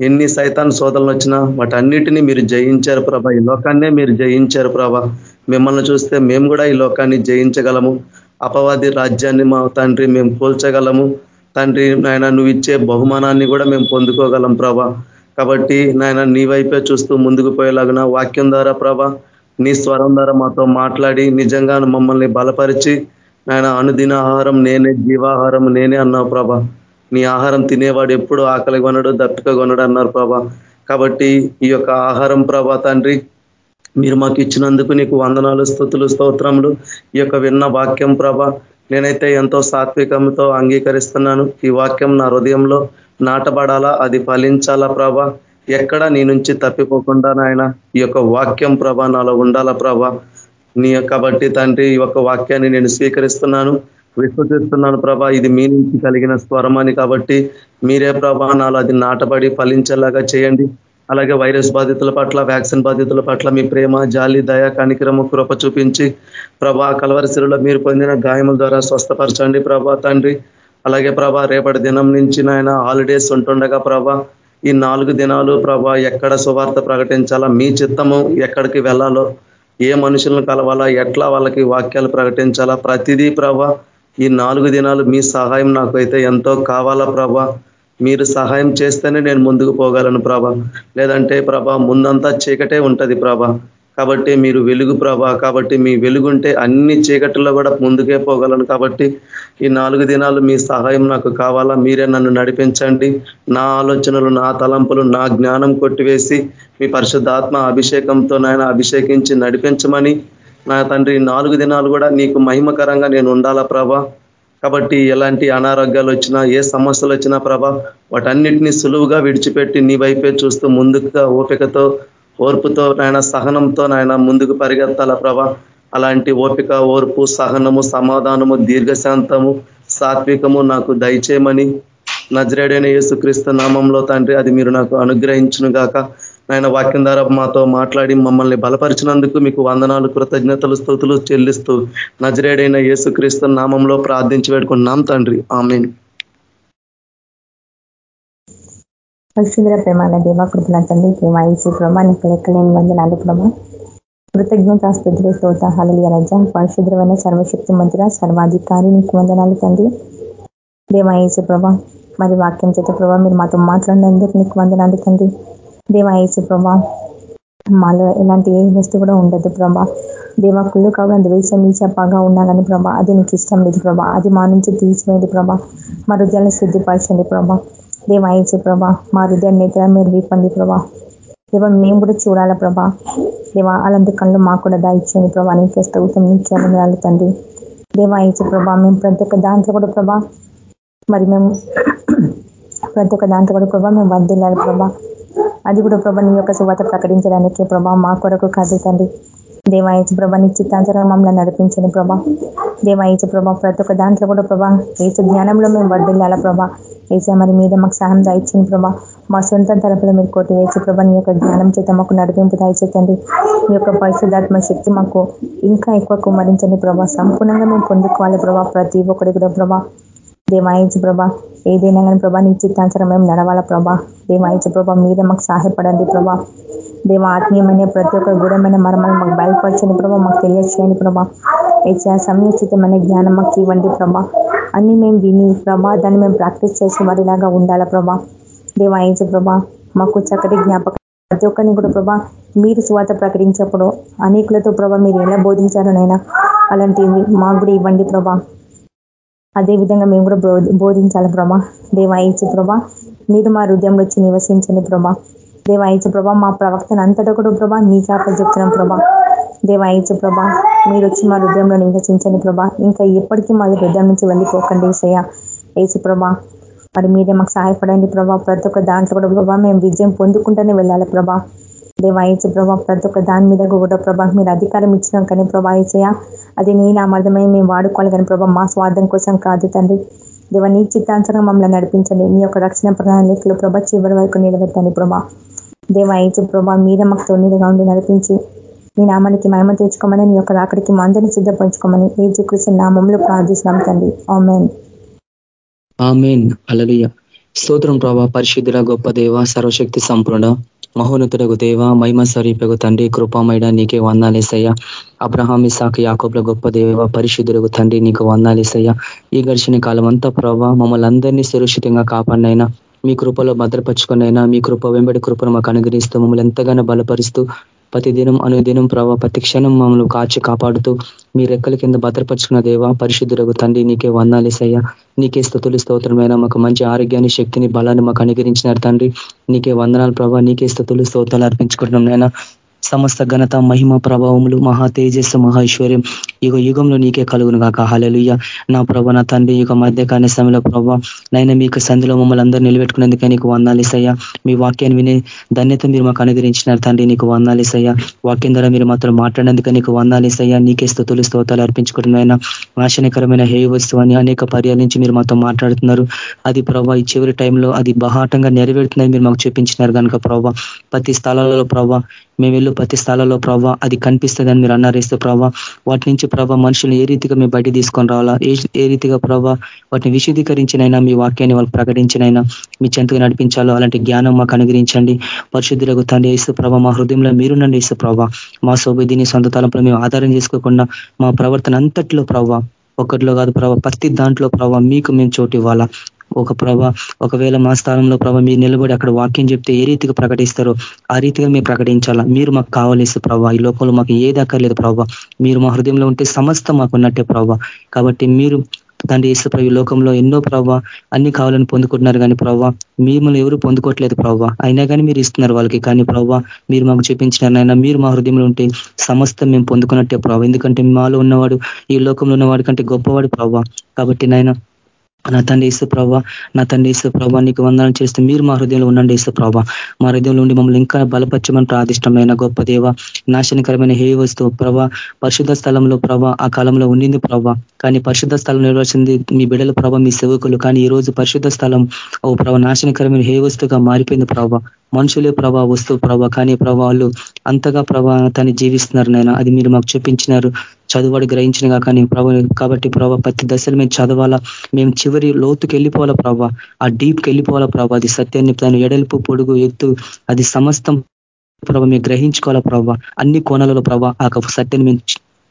ఎన్ని సైతాన్ శోధనలు వచ్చినా వాటన్నిటినీ మీరు జయించారు ప్రభ. ఈ లోకాన్నే మీరు జయించారు ప్రభ. మిమ్మల్ని చూస్తే మేము కూడా ఈ లోకాన్ని జయించగలము. అపవాది రాజ్యాన్ని మా తండ్రి మేము పోల్చగలము. తండ్రి నాయన నువ్వు ఇచ్చే బహుమానాన్ని కూడా మేము పొందుకోగలం ప్రభ. కాబట్టి నాయన నీ వైపే చూస్తూ ముందుకు పోయేలాగిన వాక్యం ద్వారా ప్రభ నీ స్వరం ద్వారా మాతో మాట్లాడి నిజంగా మమ్మల్ని బలపరిచి నాయన అనుదిన ఆహారం నేనే జీవాహారం నేనే అన్నావు ప్రభ. నీ ఆహారం తినేవాడు ఎప్పుడు ఆకలి కొనడు దప్పిక కొనడు అన్నారు ప్రభ. కాబట్టి ఈ యొక్క ఆహారం ప్రభా తండ్రి మీరు మాకు ఇచ్చినందుకు నీకు వందనాలు స్థుతులు స్తోత్రములు. ఈ యొక్క విన్న వాక్యం ప్రభ నేనైతే ఎంతో సాత్వికంతో అంగీకరిస్తున్నాను. ఈ వాక్యం నా హృదయంలో నాటబడాలా అది ఫలించాలా ప్రభ? ఎక్కడ నీ నుంచి తప్పిపోకుండా నాయన ఈ యొక్క వాక్యం ప్రభ నాలో ఉండాలా ప్రభ? నీ కాబట్టి తండ్రి ఈ యొక్క వాక్యాన్ని నేను స్వీకరిస్తున్నాను. విశ్వసిస్తున్నాను ప్రభా. ఇది మీ నుంచి కలిగిన స్వరమని కాబట్టి మీరే ప్రభా నాలో అది నాటబడి ఫలించేలాగా చేయండి. అలాగే వైరస్ బాధితుల పట్ల వ్యాక్సిన్ బాధితుల పట్ల మీ ప్రేమ జాలి దయ కనికరము కృప చూపించి ప్రభా కలవరిశిలో మీరు పొందిన గాయముల ద్వారా స్వస్థపరచండి ప్రభా తండ్రి. అలాగే ప్రభా రేపటి దినం నుంచి నాయన హాలిడేస్ ఉంటుండగా ప్రభా ఈ నాలుగు దినాలు ప్రభా ఎక్కడ సువార్త ప్రకటించాలా? మీ చిత్తము ఎక్కడికి వెళ్ళాలో? ఏ మనుషులను కలవాలా? ఎట్లా వాళ్ళకి వాక్యాలు ప్రకటించాలా? ప్రతిదీ ప్రభా ఈ నాలుగు దినాలు మీ సహాయం నాకు అయితే ఎంతో కావాలా ప్రభా. మీరు సహాయం చేస్తేనే నేను ముందుకు పోగలను ప్రభ. లేదంటే ప్రభ ముందంతా చీకటే ఉంటుంది ప్రభ. కాబట్టి మీరు వెలుగు ప్రభ. కాబట్టి మీ వెలుగుంటే అన్ని చీకటిలో కూడా ముందుకే పోగలను. కాబట్టి ఈ నాలుగు దినాలు మీ సహాయం నాకు కావాలా. మీరే నన్ను నడిపించండి. నా ఆలోచనలు నా తలంపులు నా జ్ఞానం కొట్టివేసి మీ పరిశుద్ధాత్మ అభిషేకంతో నాయన అభిషేకించి నడిపించమని నా తండ్రి నాలుగు దినాలు కూడా నీకు మహిమకరంగా నేను ఉండాలా ప్రభా? కాబట్టి ఎలాంటి అనారోగ్యాలు వచ్చినా ఏ సమస్యలు వచ్చినా ప్రభా వాటన్నిటినీ సులువుగా విడిచిపెట్టి నీ వైపే చూస్తూ ముందుగా ఓపికతో ఓర్పుతో నాయన సహనంతో నాయన ముందుకు పరిగెత్తాల ప్రభ? అలాంటి ఓపిక ఓర్పు సహనము సమాధానము దీర్ఘశాంతము సాత్వికము నాకు దయచేయమని నజరేడైన యేసుక్రీస్తు నామంలో తండ్రి అది మీరు నాకు అనుగ్రహించును గాక నాయన వాక్యం ద్వారా మాతో మాట్లాడి మమ్మల్ని బలపరిచినందుకు మీకు వందనాలు కృతజ్ఞతలు స్థుతులు చెల్లిస్తూ నజరేడైన యేసుక్రీస్తు నామంలో ప్రార్థించి పెట్టుకున్నాం తండ్రి. ఆమె పరిశుద్ర ప్రేమాల దేవ కృపణ తండ్రి ప్రేమ ప్రభా నీకు లెక్కలేని వందనాలు ప్రభా. కృతజ్ఞత స్థుతులు స్తోత హళలియ రజ. పరిశుద్రమైన సర్వశక్తి మంత్ర సర్వాధికారి నీకు వందనాలు తండ్రి. దేవ ప్రభా మరి వాక్యం చేత ప్రభా మీరు మాతో మాట్లాడినందుకు నీకు వందనాలు తండ్రి. దేవ ప్రభా మాలో ఎలాంటి ఏ వస్తువు కూడా ఉండదు ప్రభా. దేవా కుళ్ళు కావాలని ద్వేషం ఈ చెప్పగా ఉండాలని ప్రభా. అది నీకు ఇష్టం లేదు ప్రభా. అది మా నుంచి తీసివేయండి ప్రభా. మా హృదయాన్ని శుద్ధిపరచండి ప్రభా. దేవాయచు ప్రభా మా హృదయాన్ని నేత్ర మీరు విప్పండి ప్రభా. దేవ మేము కూడా చూడాలా ప్రభా. దేవా అలాంటి కళ్ళు మాకు కూడా దాయిచ్చేయండి ప్రభా. నీకే స్తవుతం నీకే తండ్రి. దేవాయచు ప్రభా మేము ప్రతి ఒక్క దాంట్లో కూడా ప్రభా. మరి మేము *clears throat* ప్రతి ఒక్క దాంట్లో కూడా ప్రభా మేము వద్దిల్లాలి ప్రభా. అది కూడా ప్రభా నీ యొక్క శుభత ప్రకటించడానికి ప్రభా మా కొరకు కాదు తండ్రి. దేవాయచు ప్రభా నీ చిత్తాంతరం మమ్మల్ని నడిపించండి ప్రభా. దేవాయచు ప్రభా ప్రతి ఒక్క దాంట్లో కూడా ప్రభా ఏసు జ్ఞానంలో మేము వర్దిల్లాలా ప్రభా. ఏసే మరి మీద మాకు సహాయం దాయిచ్చింది ప్రభా. మా సొంత తరపులో మీరు కోటి వేసి ప్రభా నీ యొక్క జ్ఞానం చేత మాకు నడిపింపు దాయిచేతండి మీ యొక్క పరిశుద్ధాత్మ శక్తి మాకు ఇంకా ఎక్కువ కుమరించండి ప్రభా. సంపూర్ణంగా మేము పొందుకోవాలి ప్రభా ప్రతి ఒక్కరి కూడా ప్రభా. దేవాయించు ప్రభా ఏదైనా కానీ ప్రభా నీ చిత్తాంతరం మేము నడవాలా ప్రభా? దేవాయించు ప్రభా మీరే మాకు సహాయపడండి ప్రభా. దేవ ఆత్మీయమైన ప్రతి ఒక్క గుడమైన మరమలు మాకు బయలుపరచండి ప్రభా మాకు తెలియచేయండి ప్రభా. ఏచా సమయోచితమైన జ్ఞానం మాకు ఇవ్వండి ప్రభా. అన్ని మేము విని ప్రభా దాన్ని మేము ప్రాక్టీస్ చేసి వారిలాగా ఉండాలా ప్రభా. దేవాయించు ప్రభా మాకు చక్కటి జ్ఞాపకం ప్రతి ఒక్కరిని కూడా ప్రభా మీరు స్వాత ప్రకటించప్పుడు అనేకులతో ప్రభా మీరు ఎలా బోధించారనైనా అలాంటివి మాకు కూడా ఇవ్వండి ప్రభా. అదే విధంగా మేము కూడా బోధించాలి ప్రభా. దేవాయించు ప్రభా. మీరు మా హృదయంలో వచ్చి నివసించండి ప్రభా. దేవాయించు ప్రభా మా ప్రవక్తను అంతటా కూడా ప్రభా నీ కాప చెప్తున్నాం ప్రభా. దేవాయించు ప్రభా మీరు వచ్చి మా హృదయంలో నివసించండి ప్రభా. ఇంకా ఎప్పటికీ మా హృదయం నుంచి వెళ్ళిపోకండి ఏసయ్య. ఏసు ప్రభా మరి మీరే మాకు సహాయపడండి ప్రభా. ప్రతి ఒక్క దాంట్లో కూడా ప్రభా మేము విజయం పొందుకుంటూనే వెళ్ళాలి ప్రభా. దేవాయచు ప్రభా ప్రతి ఒక్క దాని మీద కూడా ప్రభా మీరు అధికారం ఇచ్చినాం కానీ ప్రభా ఏసయ్య అది నీ నామర్థమై మేము వాడుకోవాలి కానీ ప్రభా మా స్వార్థం కోసం కాదు తండ్రి. దేవ నీ చిత్తాంతరం మమ్మల్ని నడిపించండి. నీ యొక్క రక్షణ ప్రణాళికలు ప్రభా చివరి వరకు నిలబెట్టండి ప్రభా. దేవాయచు ప్రభా మీరే మాకు తొన్నిదిగా ఉండి నడిపించి నీ నామానికి మహిమ తెచ్చుకోమని నీ యొక్క రాకడికి మందని సిద్ధపరచుకోమని ఏజుకృష్ణ నామంలో ప్రార్థిస్తున్నాం తండ్రి. ఆమెన్. ఆమెన్. అలలియ స్తోత్రం ప్రభా పరిశుద్ధుల గొప్ప దేవ సర్వశక్తి సంపూర్ణ మహోన్నతుడకు దేవ మహిమ స్వరూపకు తండ్రి కృపామైడ నీకే వందాలేసయ్య అబ్రహాం ఇసాక్ యాకోబ్ల గొప్ప దేవ పరిశుద్ధులకు తండ్రి నీకు వందాలేసయ్య ఈ గడిచిన కాలం అంతా ప్రభావ మమ్మల్ని అందరినీ సురక్షితంగా కాపాడినైనా మీ కృపలో భద్రపరుచుకునైనా మీ కృప వెంబడి కృపను మాకు అనుగ్రహిస్తూ మమ్మల్ని ఎంతగానో బలపరుస్తూ ప్రతి దినం అనుదినం ప్రభావ ప్రతి క్షణం మమ్మల్ని కాచి కాపాడుతూ మీ రెక్కల కింద భద్రపరుచుకున్న దేవ పరిశుద్ధులకు తండ్రి నీకే వందాలేసయ్యా నీకే స్థుతులు స్తోత్రమైన మాకు మంచి ఆరోగ్యాన్ని శక్తిని బలాన్ని మాకు అనుగ్రహించినారు తండ్రి. నీకే వందనాలు ప్రభావ నీకే స్థుతులు స్తోత్రాలు అర్పించుకుంటున్నాం నైనా సమస్త ఘనత మహిమ ప్రభావములు మహా తేజస్సు మహేశ్వర్యం యుగ యుగంలో నీకే కలుగును కాక హలలుయ్య నా ప్రభ నా తండ్రి యుగ మధ్యకాల సమయంలో ప్రభ నైనా మీకు సంధిలో మమ్మల్ని అందరూ నిలబెట్టుకునేందుకే నీకు వందాలిసయ్యా మీ వాక్యాన్ని వినే ధన్యత మీరు మాకు అనుగ్రహించినారు తండ్రి నీకు వందాలిసయ్యా వాక్యం ద్వారా మీరు మాత్రం మాట్లాడేందుకు నీకు వందాలిసయ్యా నీకే స్థుతులు స్తోతాలు అర్పించుకుంటున్నాయినా నాశనకరమైన హే వస్తువు అనేక పర్యాల నుంచి మీరు మాతో మాట్లాడుతున్నారు. అది ప్రభావ ఈ చివరి టైంలో అది బహాటంగా నెరవేరుతుందని మీరు మాకు చూపించినారు కనుక ప్రభావ ప్రతి స్థలాలలో ప్రభావ మేము వెళ్ళు ప్రతి స్థలాల్లో ప్రభావ అది కనిపిస్తుందని మీరు అన్నారేస్తే ప్రభావ వాటి నుంచి ప్రభా మనుషులను ఏ రీతిగా మేము బయట తీసుకొని రావాలా? ఏ రీతిగా ప్రభావ వాటిని విశుద్ధీకరించినైనా మీ వాక్యాన్ని వాళ్ళు ప్రకటించినైనా మీ చెంతగా నడిపించాలో అలాంటి జ్ఞానం మాకు అనుగ్రహించండి. పరిశుద్ధులకు తండ్రి ఏసు ప్రభావ మా హృదయంలో మీరునండి వేసు ప్రభా. మా సౌబిధిని సొంత తలంపులో మేము ఆధారం చేసుకోకుండా మా ప్రవర్తన అంతట్లో ప్రభావ ఒకటిలో కాదు ప్రభావ ప్రతి దాంట్లో ప్రభావ మీకు మేము చోటు ఇవ్వాలా. ఒక ప్రభ ఒకవేళ మా స్థానంలో ప్రభ మీరు నిలబడి అక్కడ వాక్యం చెప్తే ఏ రీతిగా ప్రకటిస్తారో ఆ రీతిగా మేము ప్రకటించాలా? మీరు మాకు కావాలేసు ప్రభావ ఈ లోకంలో మాకు ఏది అక్కర్లేదు ప్రభా. మీరు మా హృదయంలో ఉంటే సమస్త మాకు ఉన్నట్టే ప్రభావ కాబట్టి మీరు తండ్రి ఇసు ప్రభు లోకంలో ఎన్నో ప్రభావ అన్ని కావాలని పొందుకుంటున్నారు కానీ ప్రభావ మిమ్మల్ని ఎవరు పొందుకోవట్లేదు ప్రభావ అయినా కానీ మీరు ఇస్తున్నారు వాళ్ళకి కానీ ప్రభావ మీరు మాకు చూపించినారనైనా మీరు మా హృదయంలో ఉంటే సమస్తం మేము పొందుకున్నట్టే ప్రభావ ఎందుకంటే మాలో ఉన్నవాడు ఈ లోకంలో ఉన్నవాడి కంటే గొప్పవాడు ప్రభావ కాబట్టి నాయన నా తండ్రి ఇసు ప్రభా నా తండ్రి ఇసు ప్రభా నీకు వందనం చేస్తే మీరు మా హృదయంలో ఉండండి ఇసు ప్రభా. మా హృదయంలో ఉండి మమ్మల్ని ఇంకా బలపరచమని ప్రాదిష్టమైన గొప్ప దేవ నాశనకరమైన హే వస్తువు ప్రభా పరిశుద్ధ స్థలంలో ప్రభా ఆ కాలంలో ఉండింది ప్రభా. కానీ పరిశుద్ధ స్థలం నిర్వహించింది మీ బిడల ప్రభా మీ సేవకులు. కానీ ఈ రోజు పరిశుద్ధ స్థలం ఓ ప్రభా నాశనకరమైన హే వస్తువుగా మారిపోయింది ప్రభా. మనుషులే ప్రభా వస్తువు ప్రభా. కానీ ప్రభావాలు అంతగా ప్రభా తను జీవిస్తున్నారు నేను అది మీరు మాకు చూపించినారు. చదువుడు గ్రహించిన కానీ ప్రభా కాబట్టి ప్రభా ప్రతి దశలు మేము చదవాలా. మేము చివరి లోతుకి వెళ్ళిపోవాలా ప్రభా. ఆ డీప్కి వెళ్ళిపోవాలా ప్రభా. అది సత్యాన్ని తను ఎడల్పు పొడుగు ఎత్తు అది సమస్తం ప్రభా మేము గ్రహించుకోవాలా ప్రభా. అన్ని కోణాలలో ప్రభా ఆ సత్యాన్ని మేము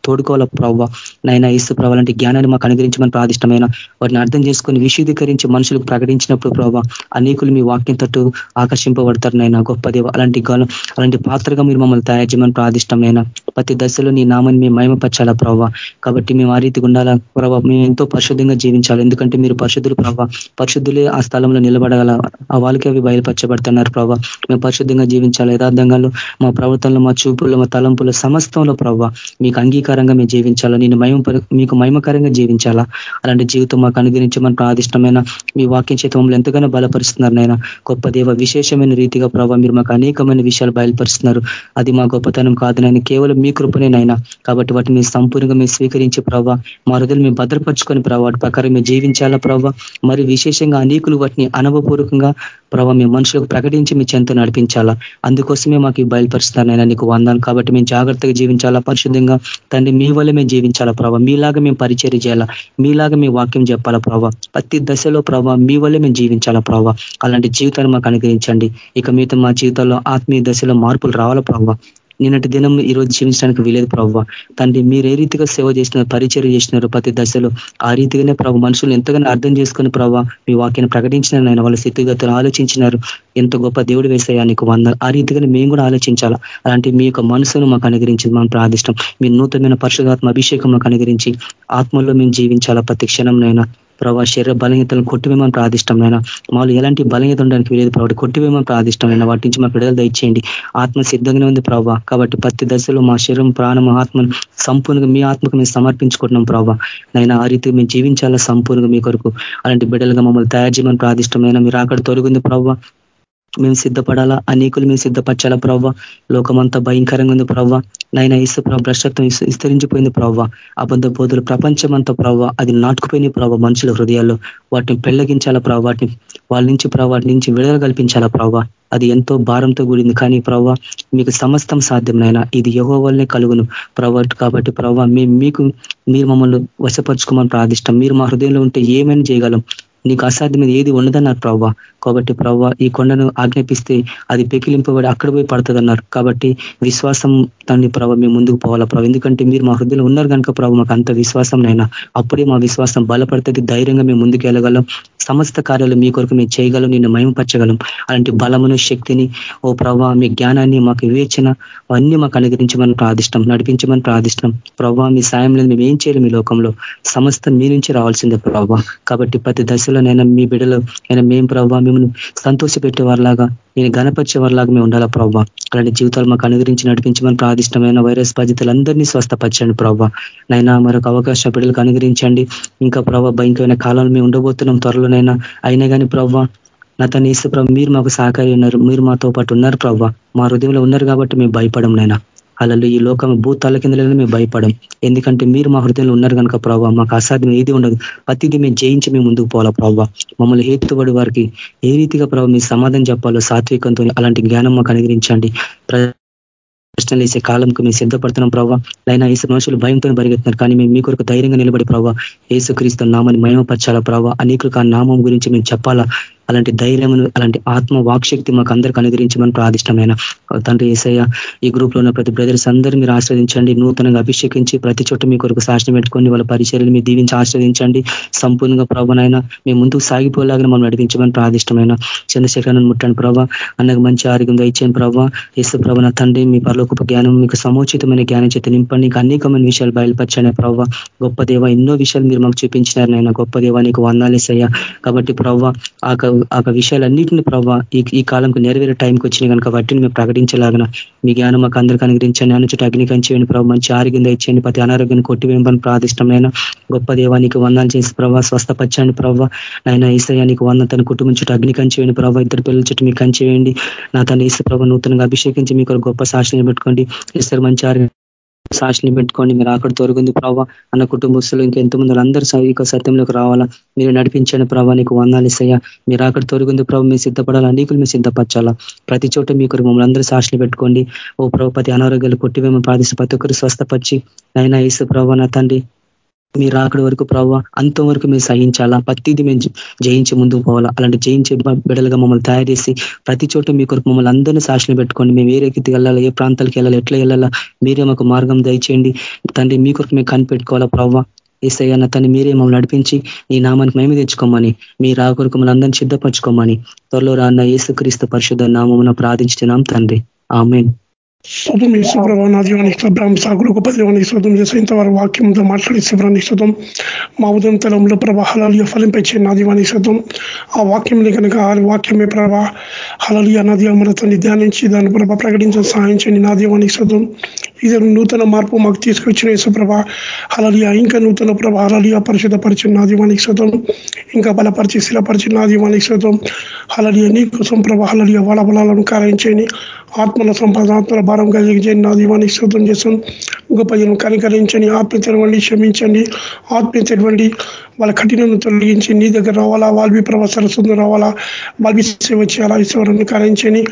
తోడుకోవాల ప్రవ్వ? నైనా ఇసు ప్రభావ లాంటి జ్ఞానాన్ని మాకు అనుగ్రహించమని ప్రాదిష్టమైన వాటిని అర్థం చేసుకొని విశుద్ధీకరించి మనుషులకు ప్రకటించినప్పుడు ప్రభావ అనేకులు మీ వాక్యం తట్టు ఆకర్షింపబడతారు నైనా గొప్ప దేవ. అలాంటి గాలం అలాంటి పాత్రగా మీరు మమ్మల్ని తయారు చేయమని ప్రాదిష్టమైన ప్రతి దశలో నీ నామాన్ని మేము మయమపరచాలా ప్రభావ కాబట్టి మేము ఆ రీతిగా ఉండాలా ప్రభావ మేము ఎంతో పరిశుద్ధంగా జీవించాలి? ఎందుకంటే మీరు పరిశుద్ధులు ప్రభావ పరిశుద్ధులే ఆ స్థలంలో నిలబడగల ఆ వాళ్ళకి అవి బయలుపరచబడుతున్నారు ప్రభావ మేము పరిశుద్ధంగా జీవించాలి? యథార్థంగా మా ప్రవర్తనలో మా చూపుల్లో మా తలంపుల సమస్తంలో ప్రభావ మీకు మహిమకరంగా మేము జీవించాలా? నేను మహిమ మీకు మహిమకరంగా జీవించాలా? అలాంటి జీవితం మాకు అనుగ్రహించమని ప్రాదిష్టమైన మీ వాక్యం చేత మమ్మల్ని ఎంతగానో బలపరుస్తున్నారు నైనా గొప్ప దేవ విశేషమైన రీతిగా ప్రభావ మీరు మాకు అనేకమైన విషయాలు బయలుపరుస్తున్నారు. అది మా గొప్పతనం కాదు నేను కేవలం మీ కృపనేనైనా కాబట్టి వాటిని మీరు సంపూర్ణంగా మీరు స్వీకరించి ప్రభావ మా హృదయలు మేము భద్రపరుచుకొని ప్రభావ వాటి ప్రకారం మేము జీవించాలా ప్రభావ మరి విశేషంగా అనేకులు వాటిని అనుభవపూర్వకంగా ప్రభావ మేము మనుషులకు ప్రకటించి మీ చెంత నడిపించాలా? అందుకోసమే మాకు బయలుపరుస్తున్నానైనా నీకు వందాను కాబట్టి మేము జాగ్రత్తగా జీవించాలా? పరిశుద్ధంగా తండ్రి మీ వల్ల మేము జీవించాలా ప్రభావ మీలాగా మేము పరిచయం చేయాలా? మీలాగా మీ వాక్యం చెప్పాలా ప్రభావ ప్రతి దశలో ప్రభావ మీ వల్ల మేము జీవించాలా ప్రభావ అలాంటి జీవితాన్ని మాకు అనుగ్రహించండి. ఇక మీతో మా జీవితాల్లో ఆత్మీయ దశలో మార్పులు రావాలా ప్రభావ నిన్నటి దినం ఈ రోజు జీవించడానికి వీలేదు ప్రభావ తండ్రి మీరు ఏ రీతిగా సేవ చేసినారు పరిచయం చేసినారు ప్రతి దశలో ఆ రీతిగానే ప్రభు మనుషులు ఎంతగానో అర్థం చేసుకుని ప్రభావ మీ వాక్యాన్ని ప్రకటించినారు ఆయన వాళ్ళ స్థితిగతులు ఆలోచించినారు. ఎంత గొప్ప దేవుడు వేసాయా నీకు వంద ఆ రీతిగానే మేము కూడా ఆలోచించాలా? అలాంటి మీ యొక్క మనసును మాకు అనుగ్రహించింది మనం ప్రార్థిష్టం మీ నూతనమైన పరిశుధాత్మ అభిషేకం మాకు అనుగ్రహించి ఆత్మలో మేము జీవించాలా? ప్రతి క్షణంనైనా ప్రభావ శరీర బలహీనతలను కొట్టివేమని ప్రాదిష్టమైన మాలు ఎలాంటి బలహీనత ఉండడానికి వీలేదు ప్రభావ కొట్టివేమని ప్రాదిష్టమైన వాటి నుంచి మాకు విడుదల దయచేయండి. ఆత్మ సిద్ధంగానే ఉంది ప్రభావ కాబట్టి ప్రతి దశలో మా శరీరం ప్రాణం ఆత్మను సంపూర్ణంగా మీ ఆత్మకు మేము సమర్పించుకుంటున్నాం ప్రభావ నైనా ఆ రీతి మేము జీవించాలా సంపూర్ణంగా మీ కొరకు? అలాంటి బిడ్డలుగా మమ్మల్ని తయారు చేయమని ప్రార్థిష్టమైన మీరు అక్కడ తొలగింది ప్రభావ మేము సిద్ధపడాలా? అనేకులు మేము సిద్ధపరచాలా ప్రవ్వ? లోకమంతా భయంకరంగా ఉంది ప్రవ్వ. నైనా ఇసు భ్రష్టత్వం విస్తరించిపోయింది ప్రవ్వ. అబద్ధ బోధులు ప్రపంచం అంతా ప్రవ్వ. అది నాటుకుపోయిన ప్రవ్వ మనుషుల హృదయాల్లో. వాటిని పెళ్ళగించాలా ప్రవ్వ? వాటిని వాళ్ళ నుంచి ప్రభావ వాటి నుంచి విడుదల కల్పించాలా ప్రవ్వ? అది ఎంతో భారంతో కూడింది. కానీ ప్రవ్వ మీకు సమస్తం సాధ్యం నైనా ఇది యహో వల్లనే కలుగును ప్రవ్వ. కాబట్టి ప్రవ్వ మేము మీకు మీరు మమ్మల్ని వశపరుచుకోమని ప్రార్థిష్టం. మీరు మా హృదయంలో ఉంటే ఏమైనా చేయగలం. నీకు అసాధ్యమైన ఏది ఉండదన్నారు ప్రవ్వ. కాబట్టి ప్రవ్వ ఈ కొండను ఆజ్ఞాపిస్తే అది పెకిలింపబడి అక్కడ పోయి పడుతుంది అన్నారు కాబట్టి విశ్వాసం దాన్ని ప్రభావ మేము ముందుకు పోవాలా ప్రభావ ఎందుకంటే మీరు మా హృదయంలో ఉన్నారు కనుక ప్రభావ మాకు అంత విశ్వాసం నైనా అప్పుడే మా విశ్వాసం బలపడుతుంది. ధైర్యంగా మేము ముందుకు వెళ్ళగలం. సమస్త కార్యాలు మీ కొరకు మేము చేయగలం. నిన్ను మహిమపరచగలం. అలాంటి బలమును శక్తిని ఓ ప్రభావ మీ జ్ఞానాన్ని మాకు వివేచన అన్ని మాకు అనుగ్రహించమని ప్రార్థిష్టం నడిపించమని ప్రార్థిష్టం. ప్రభావ మీ సాయం లేదు మేము ఏం చేయాలి మీ లోకంలో? సమస్త మీ నుంచి రావాల్సిందే ప్రభావ కాబట్టి ప్రతి దశలోనైనా మీ బిడ్డలు అయినా మేము ప్రభావ మిమ్మల్ని సంతోషపెట్టేవారిలాగా నేను గణపరిచేవారిలాగా మేము ఉండాలా ప్రభావ అలాంటి జీవితాలు మాకు అనుగ్రహించి నడిపించమని ప్రార్థిష్టమైన వైరస్ బాధితులందరినీ స్వస్థపరచండి ప్రభావ నైనా మరొక అవకాశ బిడ్డలకు అనుగ్రహించండి. ఇంకా ప్రభావ భయంకరమైన కాలంలో మేము ఉండబోతున్నాం త్వరలోనైనా. అయినా కానీ ప్రభావ నా తన ఇస్తే ప్రభు మీరు మాకు సహకారి ఉన్నారు. మీరు మాతో పాటు ఉన్నారు ప్రభావ మా హృదయంలో ఉన్నారు కాబట్టి మేము భయపడం నైనా. అలా ఈ లోకం భూతాల కింద మేము భయపడం. ఎందుకంటే మీరు మా హృదయంలో ఉన్నారు కనుక ప్రభావ మాకు అసాధ్యం ఏది ఉండదు. ప్రతిదీ మేము జయించి మేము ముందుకు పోవాలా ప్రభావ. మమ్మల్ని హేతుబడి వారికి ఏ రీతిగా ప్రభావ మీ సమాధానం చెప్పాలో సాత్వికంతో అలాంటి జ్ఞానం మాకు అనుగ్రహించండి. ప్రశ్నలు వేసే కాలంకు మేము సిద్ధపడుతున్నాం ప్రభావ. అయినా ఏసు మనుషులు భయంతో పరిగెత్తున్నారు కానీ మేము మీ కొరకు ధైర్యంగా నిలబడి ప్రభావ ఏసుక్రీస్తు నామని మయమపరచాలా ప్రభావ? అనేకులకు ఆ నామం గురించి మేము చెప్పాలా? అలాంటి ధైర్యమును అలాంటి ఆత్మ వాక్శక్తి మాకు అందరికి అనుగ్రహించమని ప్రాదిష్టమైన తండ్రి ఏసయ్య ఈ గ్రూప్లో ఉన్న ప్రతి బ్రదర్స్ అందరూ మీరు ఆశ్రదించండి నూతనంగా అభిషేకించి ప్రతి చోట మీ కొరకు శాసనం పెట్టుకొని వాళ్ళ పరిచర్యలు మీరు దీవించి ఆశ్రదించండి సంపూర్ణంగా ప్రభానైనా మేము ముందుకు సాగిపోలాగా మనం నడిపించమని ప్రాదిష్టమైన చంద్రశేఖరను ముట్టండి ప్రభావ అన్నకు మంచి ఆరోగ్యం ఇచ్చాను ప్రభావ ఏసు ప్రభన తండ్రి మీ పరలోకపు జ్ఞానం మీకు సముచితమైన జ్ఞానం చేత నింపండి. అనేకమైన విషయాలు బయలుపరచండి ప్రభావ గొప్ప దేవ ఎన్నో విషయాలు మీరు మాకు చూపించినారు నాయన. గొప్ప దేవ నీకు వందాలేసయ్యా కాబట్టి ప్రవ్వ ఆ ఆ విషయాలన్నింటినీ ప్రభావ ఈ ఈ కాలంకు నెరవేరే టైంకి వచ్చినాయి కనుక వాటిని మేము ప్రకటించలాగిన మీ జ్ఞానం మాకు అందరికీ అనుగ్రహించండి. అనుచుట అగ్ని కంచేయండి ప్రభావ మంచి ఆరోగ్యం ఇచ్చేయండి. ప్రతి అనారోగ్యాన్ని కొట్టివేయమని ప్రాదిష్టమైన గొప్ప దేవానికి వందాలు చేసి ప్రభావ స్వస్థపచ్చండి ప్రభావ నాయన ఈసయానికి వంద తన కుటుంబం చుట్టూ అగ్నికంచేయండి ప్రభావ ఇద్దరు పిల్లల చుట్టూ మీకు కంచేయండి. నా తన ఈస ప్రభావ నూతనంగా అభిషేకించి మీకు గొప్ప సాక్షిని పెట్టుకోండి ఇస్తారు మంచి ఆరోగ్యం సాక్షిని పెట్టుకోండి మీరు అక్కడ తొరుగుంది ప్రభావ అన్న కుటుంబస్తులు ఇంకెంతమంది మంది అందరూ సత్యంలోకి రావాలా? మీరు నడిపించండి ప్రభావ నీకు వందాలిసయ్యా మీరు అక్కడ తొరుగుంది ప్రభావ మీరు సిద్ధపడాలా? అనేకులు మీరు సిద్ధపరచాలా? ప్రతి చోట మీకు మమ్మల్ని అందరూ సాక్షిని పెట్టుకోండి. ఓ ప్రభు ప్రతి అనారోగ్యాలు కొట్టివేమో ప్రార్థిస్తే ప్రతి ఒక్కరు స్వస్థపరిచి నైనా ఈసు ప్రభావ నా తండ్రి మీరు రాకడి వరకు ప్రభావ అంతవరకు మేము సహించాలా? ప్రతిదీ మేము జయించి ముందుకు పోవాలా? అలాంటి జయించే బిడలుగా మమ్మల్ని తయారు చేసి ప్రతి చోట మీ కొరకు మమ్మల్ని అందరినీ సాక్షులు పెట్టుకోండి. మేము ఏ రీతికి వెళ్ళాలా? ఏ ప్రాంతాలకు వెళ్ళాలి? ఎట్లా వెళ్ళాలా? మీరే మాకు మార్గం దయచేయండి. తండ్రి మీ కొరకు మేము కనిపెట్టుకోవాలా ప్రవ్వ? ఏసయ్యన్న తను మీరే మమ్మల్ని నడిపించి నీ నామానికి మేము తెచ్చుకోమని మీ రాకొరకు మమ్మల్ని అందరినీ సిద్ధపరచుకోమని త్వరలో రాన్న ఏసుక్రీస్తు పరిశుద్ధ నామమున ప్రార్థించుతున్నాం తండ్రి. ఆమెన్. శుతం ఈశ్వరభా నా జీవానికి శుభ్రం సాగులు గొప్ప జీవానికి శుతం చేసే ఇంతవరకు వాక్యంతో మాట్లాడి శుభ్రానికి శుతం మా ఉదయం తలంలో ప్రభా హలాలియ ఫలింపచ్చే నా దీవానికి శుతం ఆ వాక్యం కనుక ఆ వాక్యమే ప్రభా హలలియ నా దీవమరతని ధ్యానించి దాని ప్రభా ప్రకటించడం సహాయించండి నా దీవానికి శుతం ఇది నూతన మార్పు మాకు తీసుకొచ్చిన యేసుప్రభ. అలలియా ఇంకా నూతన ప్రభ. అలలియా పరిశుద్ధపరిచిన నా దీవానికి శుతం ఇంకా బలపరిచి స్థిరపరిచిన నా దీవానికి శుతం హలలియ నీ కోసం ప్రభ. హలలియ వాళ్ళ బలాలను కారించండి ఆత్మల సంపాదన ఆత్మల భారం కలిగించండి నా దీవానికి శుతం చేసాం గొప్ప జనం కనికరించండి. ఆత్మ తెరవండి క్షమించండి. ఆత్మ తెరవండి వాళ్ళ కఠినను తొలగించి నీ దగ్గర రావాలా? వాళ్ళవి ప్రభా సరస్వతం రావాలా? వాళ్ళవి సేవ చేయాలా? ఈశ్వరుని కరించని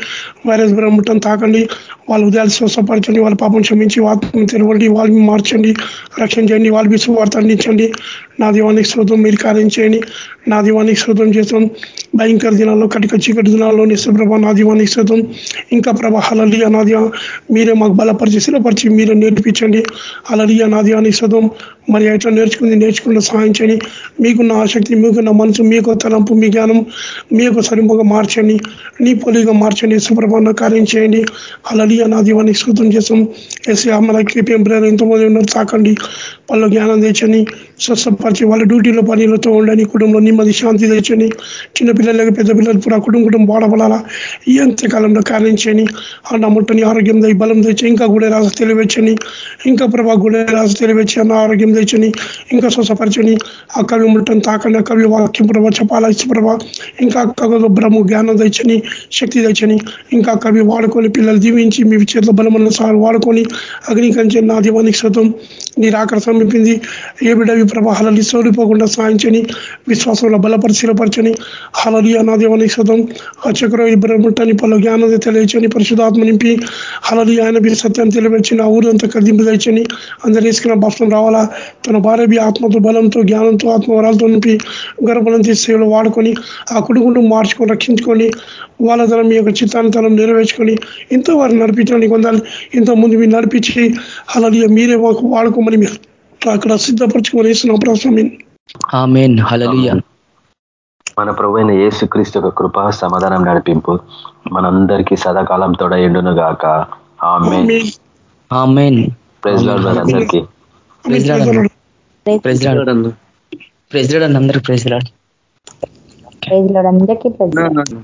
వైరస్ బ్రహ్మటం తాకండి. వాళ్ళ ఉదయాలు స్వస్థపరచండి. వాళ్ళ పాపం క్షమించి ఆత్మ తెరవండి వాళ్ళని మార్చండి. రక్షించండి వాళ్ళవి సువార్త అందించండి. నా దీవానికి శోధం మీరు కార్యం చేయండి నా దీవానికి శోధం చేస్తాం. భయంకర దినాల్లో కటిక చీకటి దినాల్లో నిశ్చప్రభ నా దీవానికి శోధం ఇంకా ప్రభ హలలి అనాది మీరే మాకు బలపరిచి స్థిరపరిచి మీరే నేర్పించండి. హలలియ నాదియానికి శోధం మరి ఎట్లా నేర్చుకుంది? నేర్చుకున్న సహాయం మీకున్న ఆసక్తి మీకున్న మనసు మీ యొక్క తలంపు మీ జ్ఞానం మీ యొక్క సరింపుగా మార్చండి. నీ పొలిగా మార్చండి. సుప్రభాన కార్యం చేయండి. అలలియ నా దీవాన్ని స్కృతం చేసాం ఎస్ఏ మనకి ఎంప్లాయర్ ఎంతోమంది ఉన్నారు. తాకండి. వాళ్ళ జ్ఞానం తెచ్చని స్వస్థపరిచి వాళ్ళ డ్యూటీలో పనిలతో ఉండని కుటుంబంలో నెమ్మది శాంతి తెచ్చని చిన్నపిల్లలకు పెద్ద పిల్లలు కూడా కుటుంబం కుటుంబం వాడబడాలా ఈ అంత్యకాలంలో కార్యం చేయని ఆ నమ్ముట్టని ఆరోగ్యం దయ బలం తెచ్చి ఇంకా గుడే రాజు తెలివచ్చని ఇంకా ప్రభా గుడే రాసి తెలివచ్చి అన్న ఆరోగ్యం తెచ్చని ఇంకా స్వస్థపరచని ఆ కవి ఉండటం తాకండి కవి వాక్యం ప్రభా చెప్పాలా ఇచ్చి ఇంకా కవి బ్రహ్మ జ్ఞానం తెచ్చని శక్తి తెచ్చని ఇంకా కవి వాడుకొని పిల్లలు దీవించి మీ చేతిలో బలమన్న సార్ వాడుకొని అగ్నికరించి నా దీవానికి శతం నీ రాకడ సమీపింది ఏ బిడ్డవి ప్రభా హలలి సోడిపోకుండా సాయించని విశ్వాసంలో బలపరిశీలపరచని స్థిరపరచని హలలి నా దీవానికి శతం ఆ చక్ర బ్రహ్మటని పలు జ్ఞానం తెలియచని పరిశుధాత్మ నింపి హలలి ఆయన మీరు సత్యాన్ని తెలియవచ్చి నా ఊరంతా కదింపు తెచ్చని అందరు వేసుకున్న భస్మం రావాలా? తన భార్య ఆత్మతో బలంతో జ్ఞానంతో ఆత్మవరాలతో నింపి గర్భలం తీసి సేవలు వాడుకొని ఆ కుటుంబం మార్చుకొని రక్షించుకొని వాళ్ళ తరం మీ యొక్క చిత్తాంతరం నెరవేర్చుకొని ఎంతో వారిని నడిపించడానికి పొందాలి ఎంతో ముందు మీరు నడిపించి అలా మీరే మాకు వాడుకోమని మీరు అక్కడ సిద్ధపరచుకొని వేసిన హలలియ మన ప్రభు అయిన యేసుక్రీస్తు యొక్క కృప సమాధానం నడిపింపు మనందరికీ సదాకాలం తోడయుండును గాక. ఆమెన్. ఆమెన్. ప్రెసిడెంట్ అందరికీ. ప్రెసిడెంట్ ప్రెసిడెంట్ అందరికి ప్రెసిడెంట్ అందరికీ.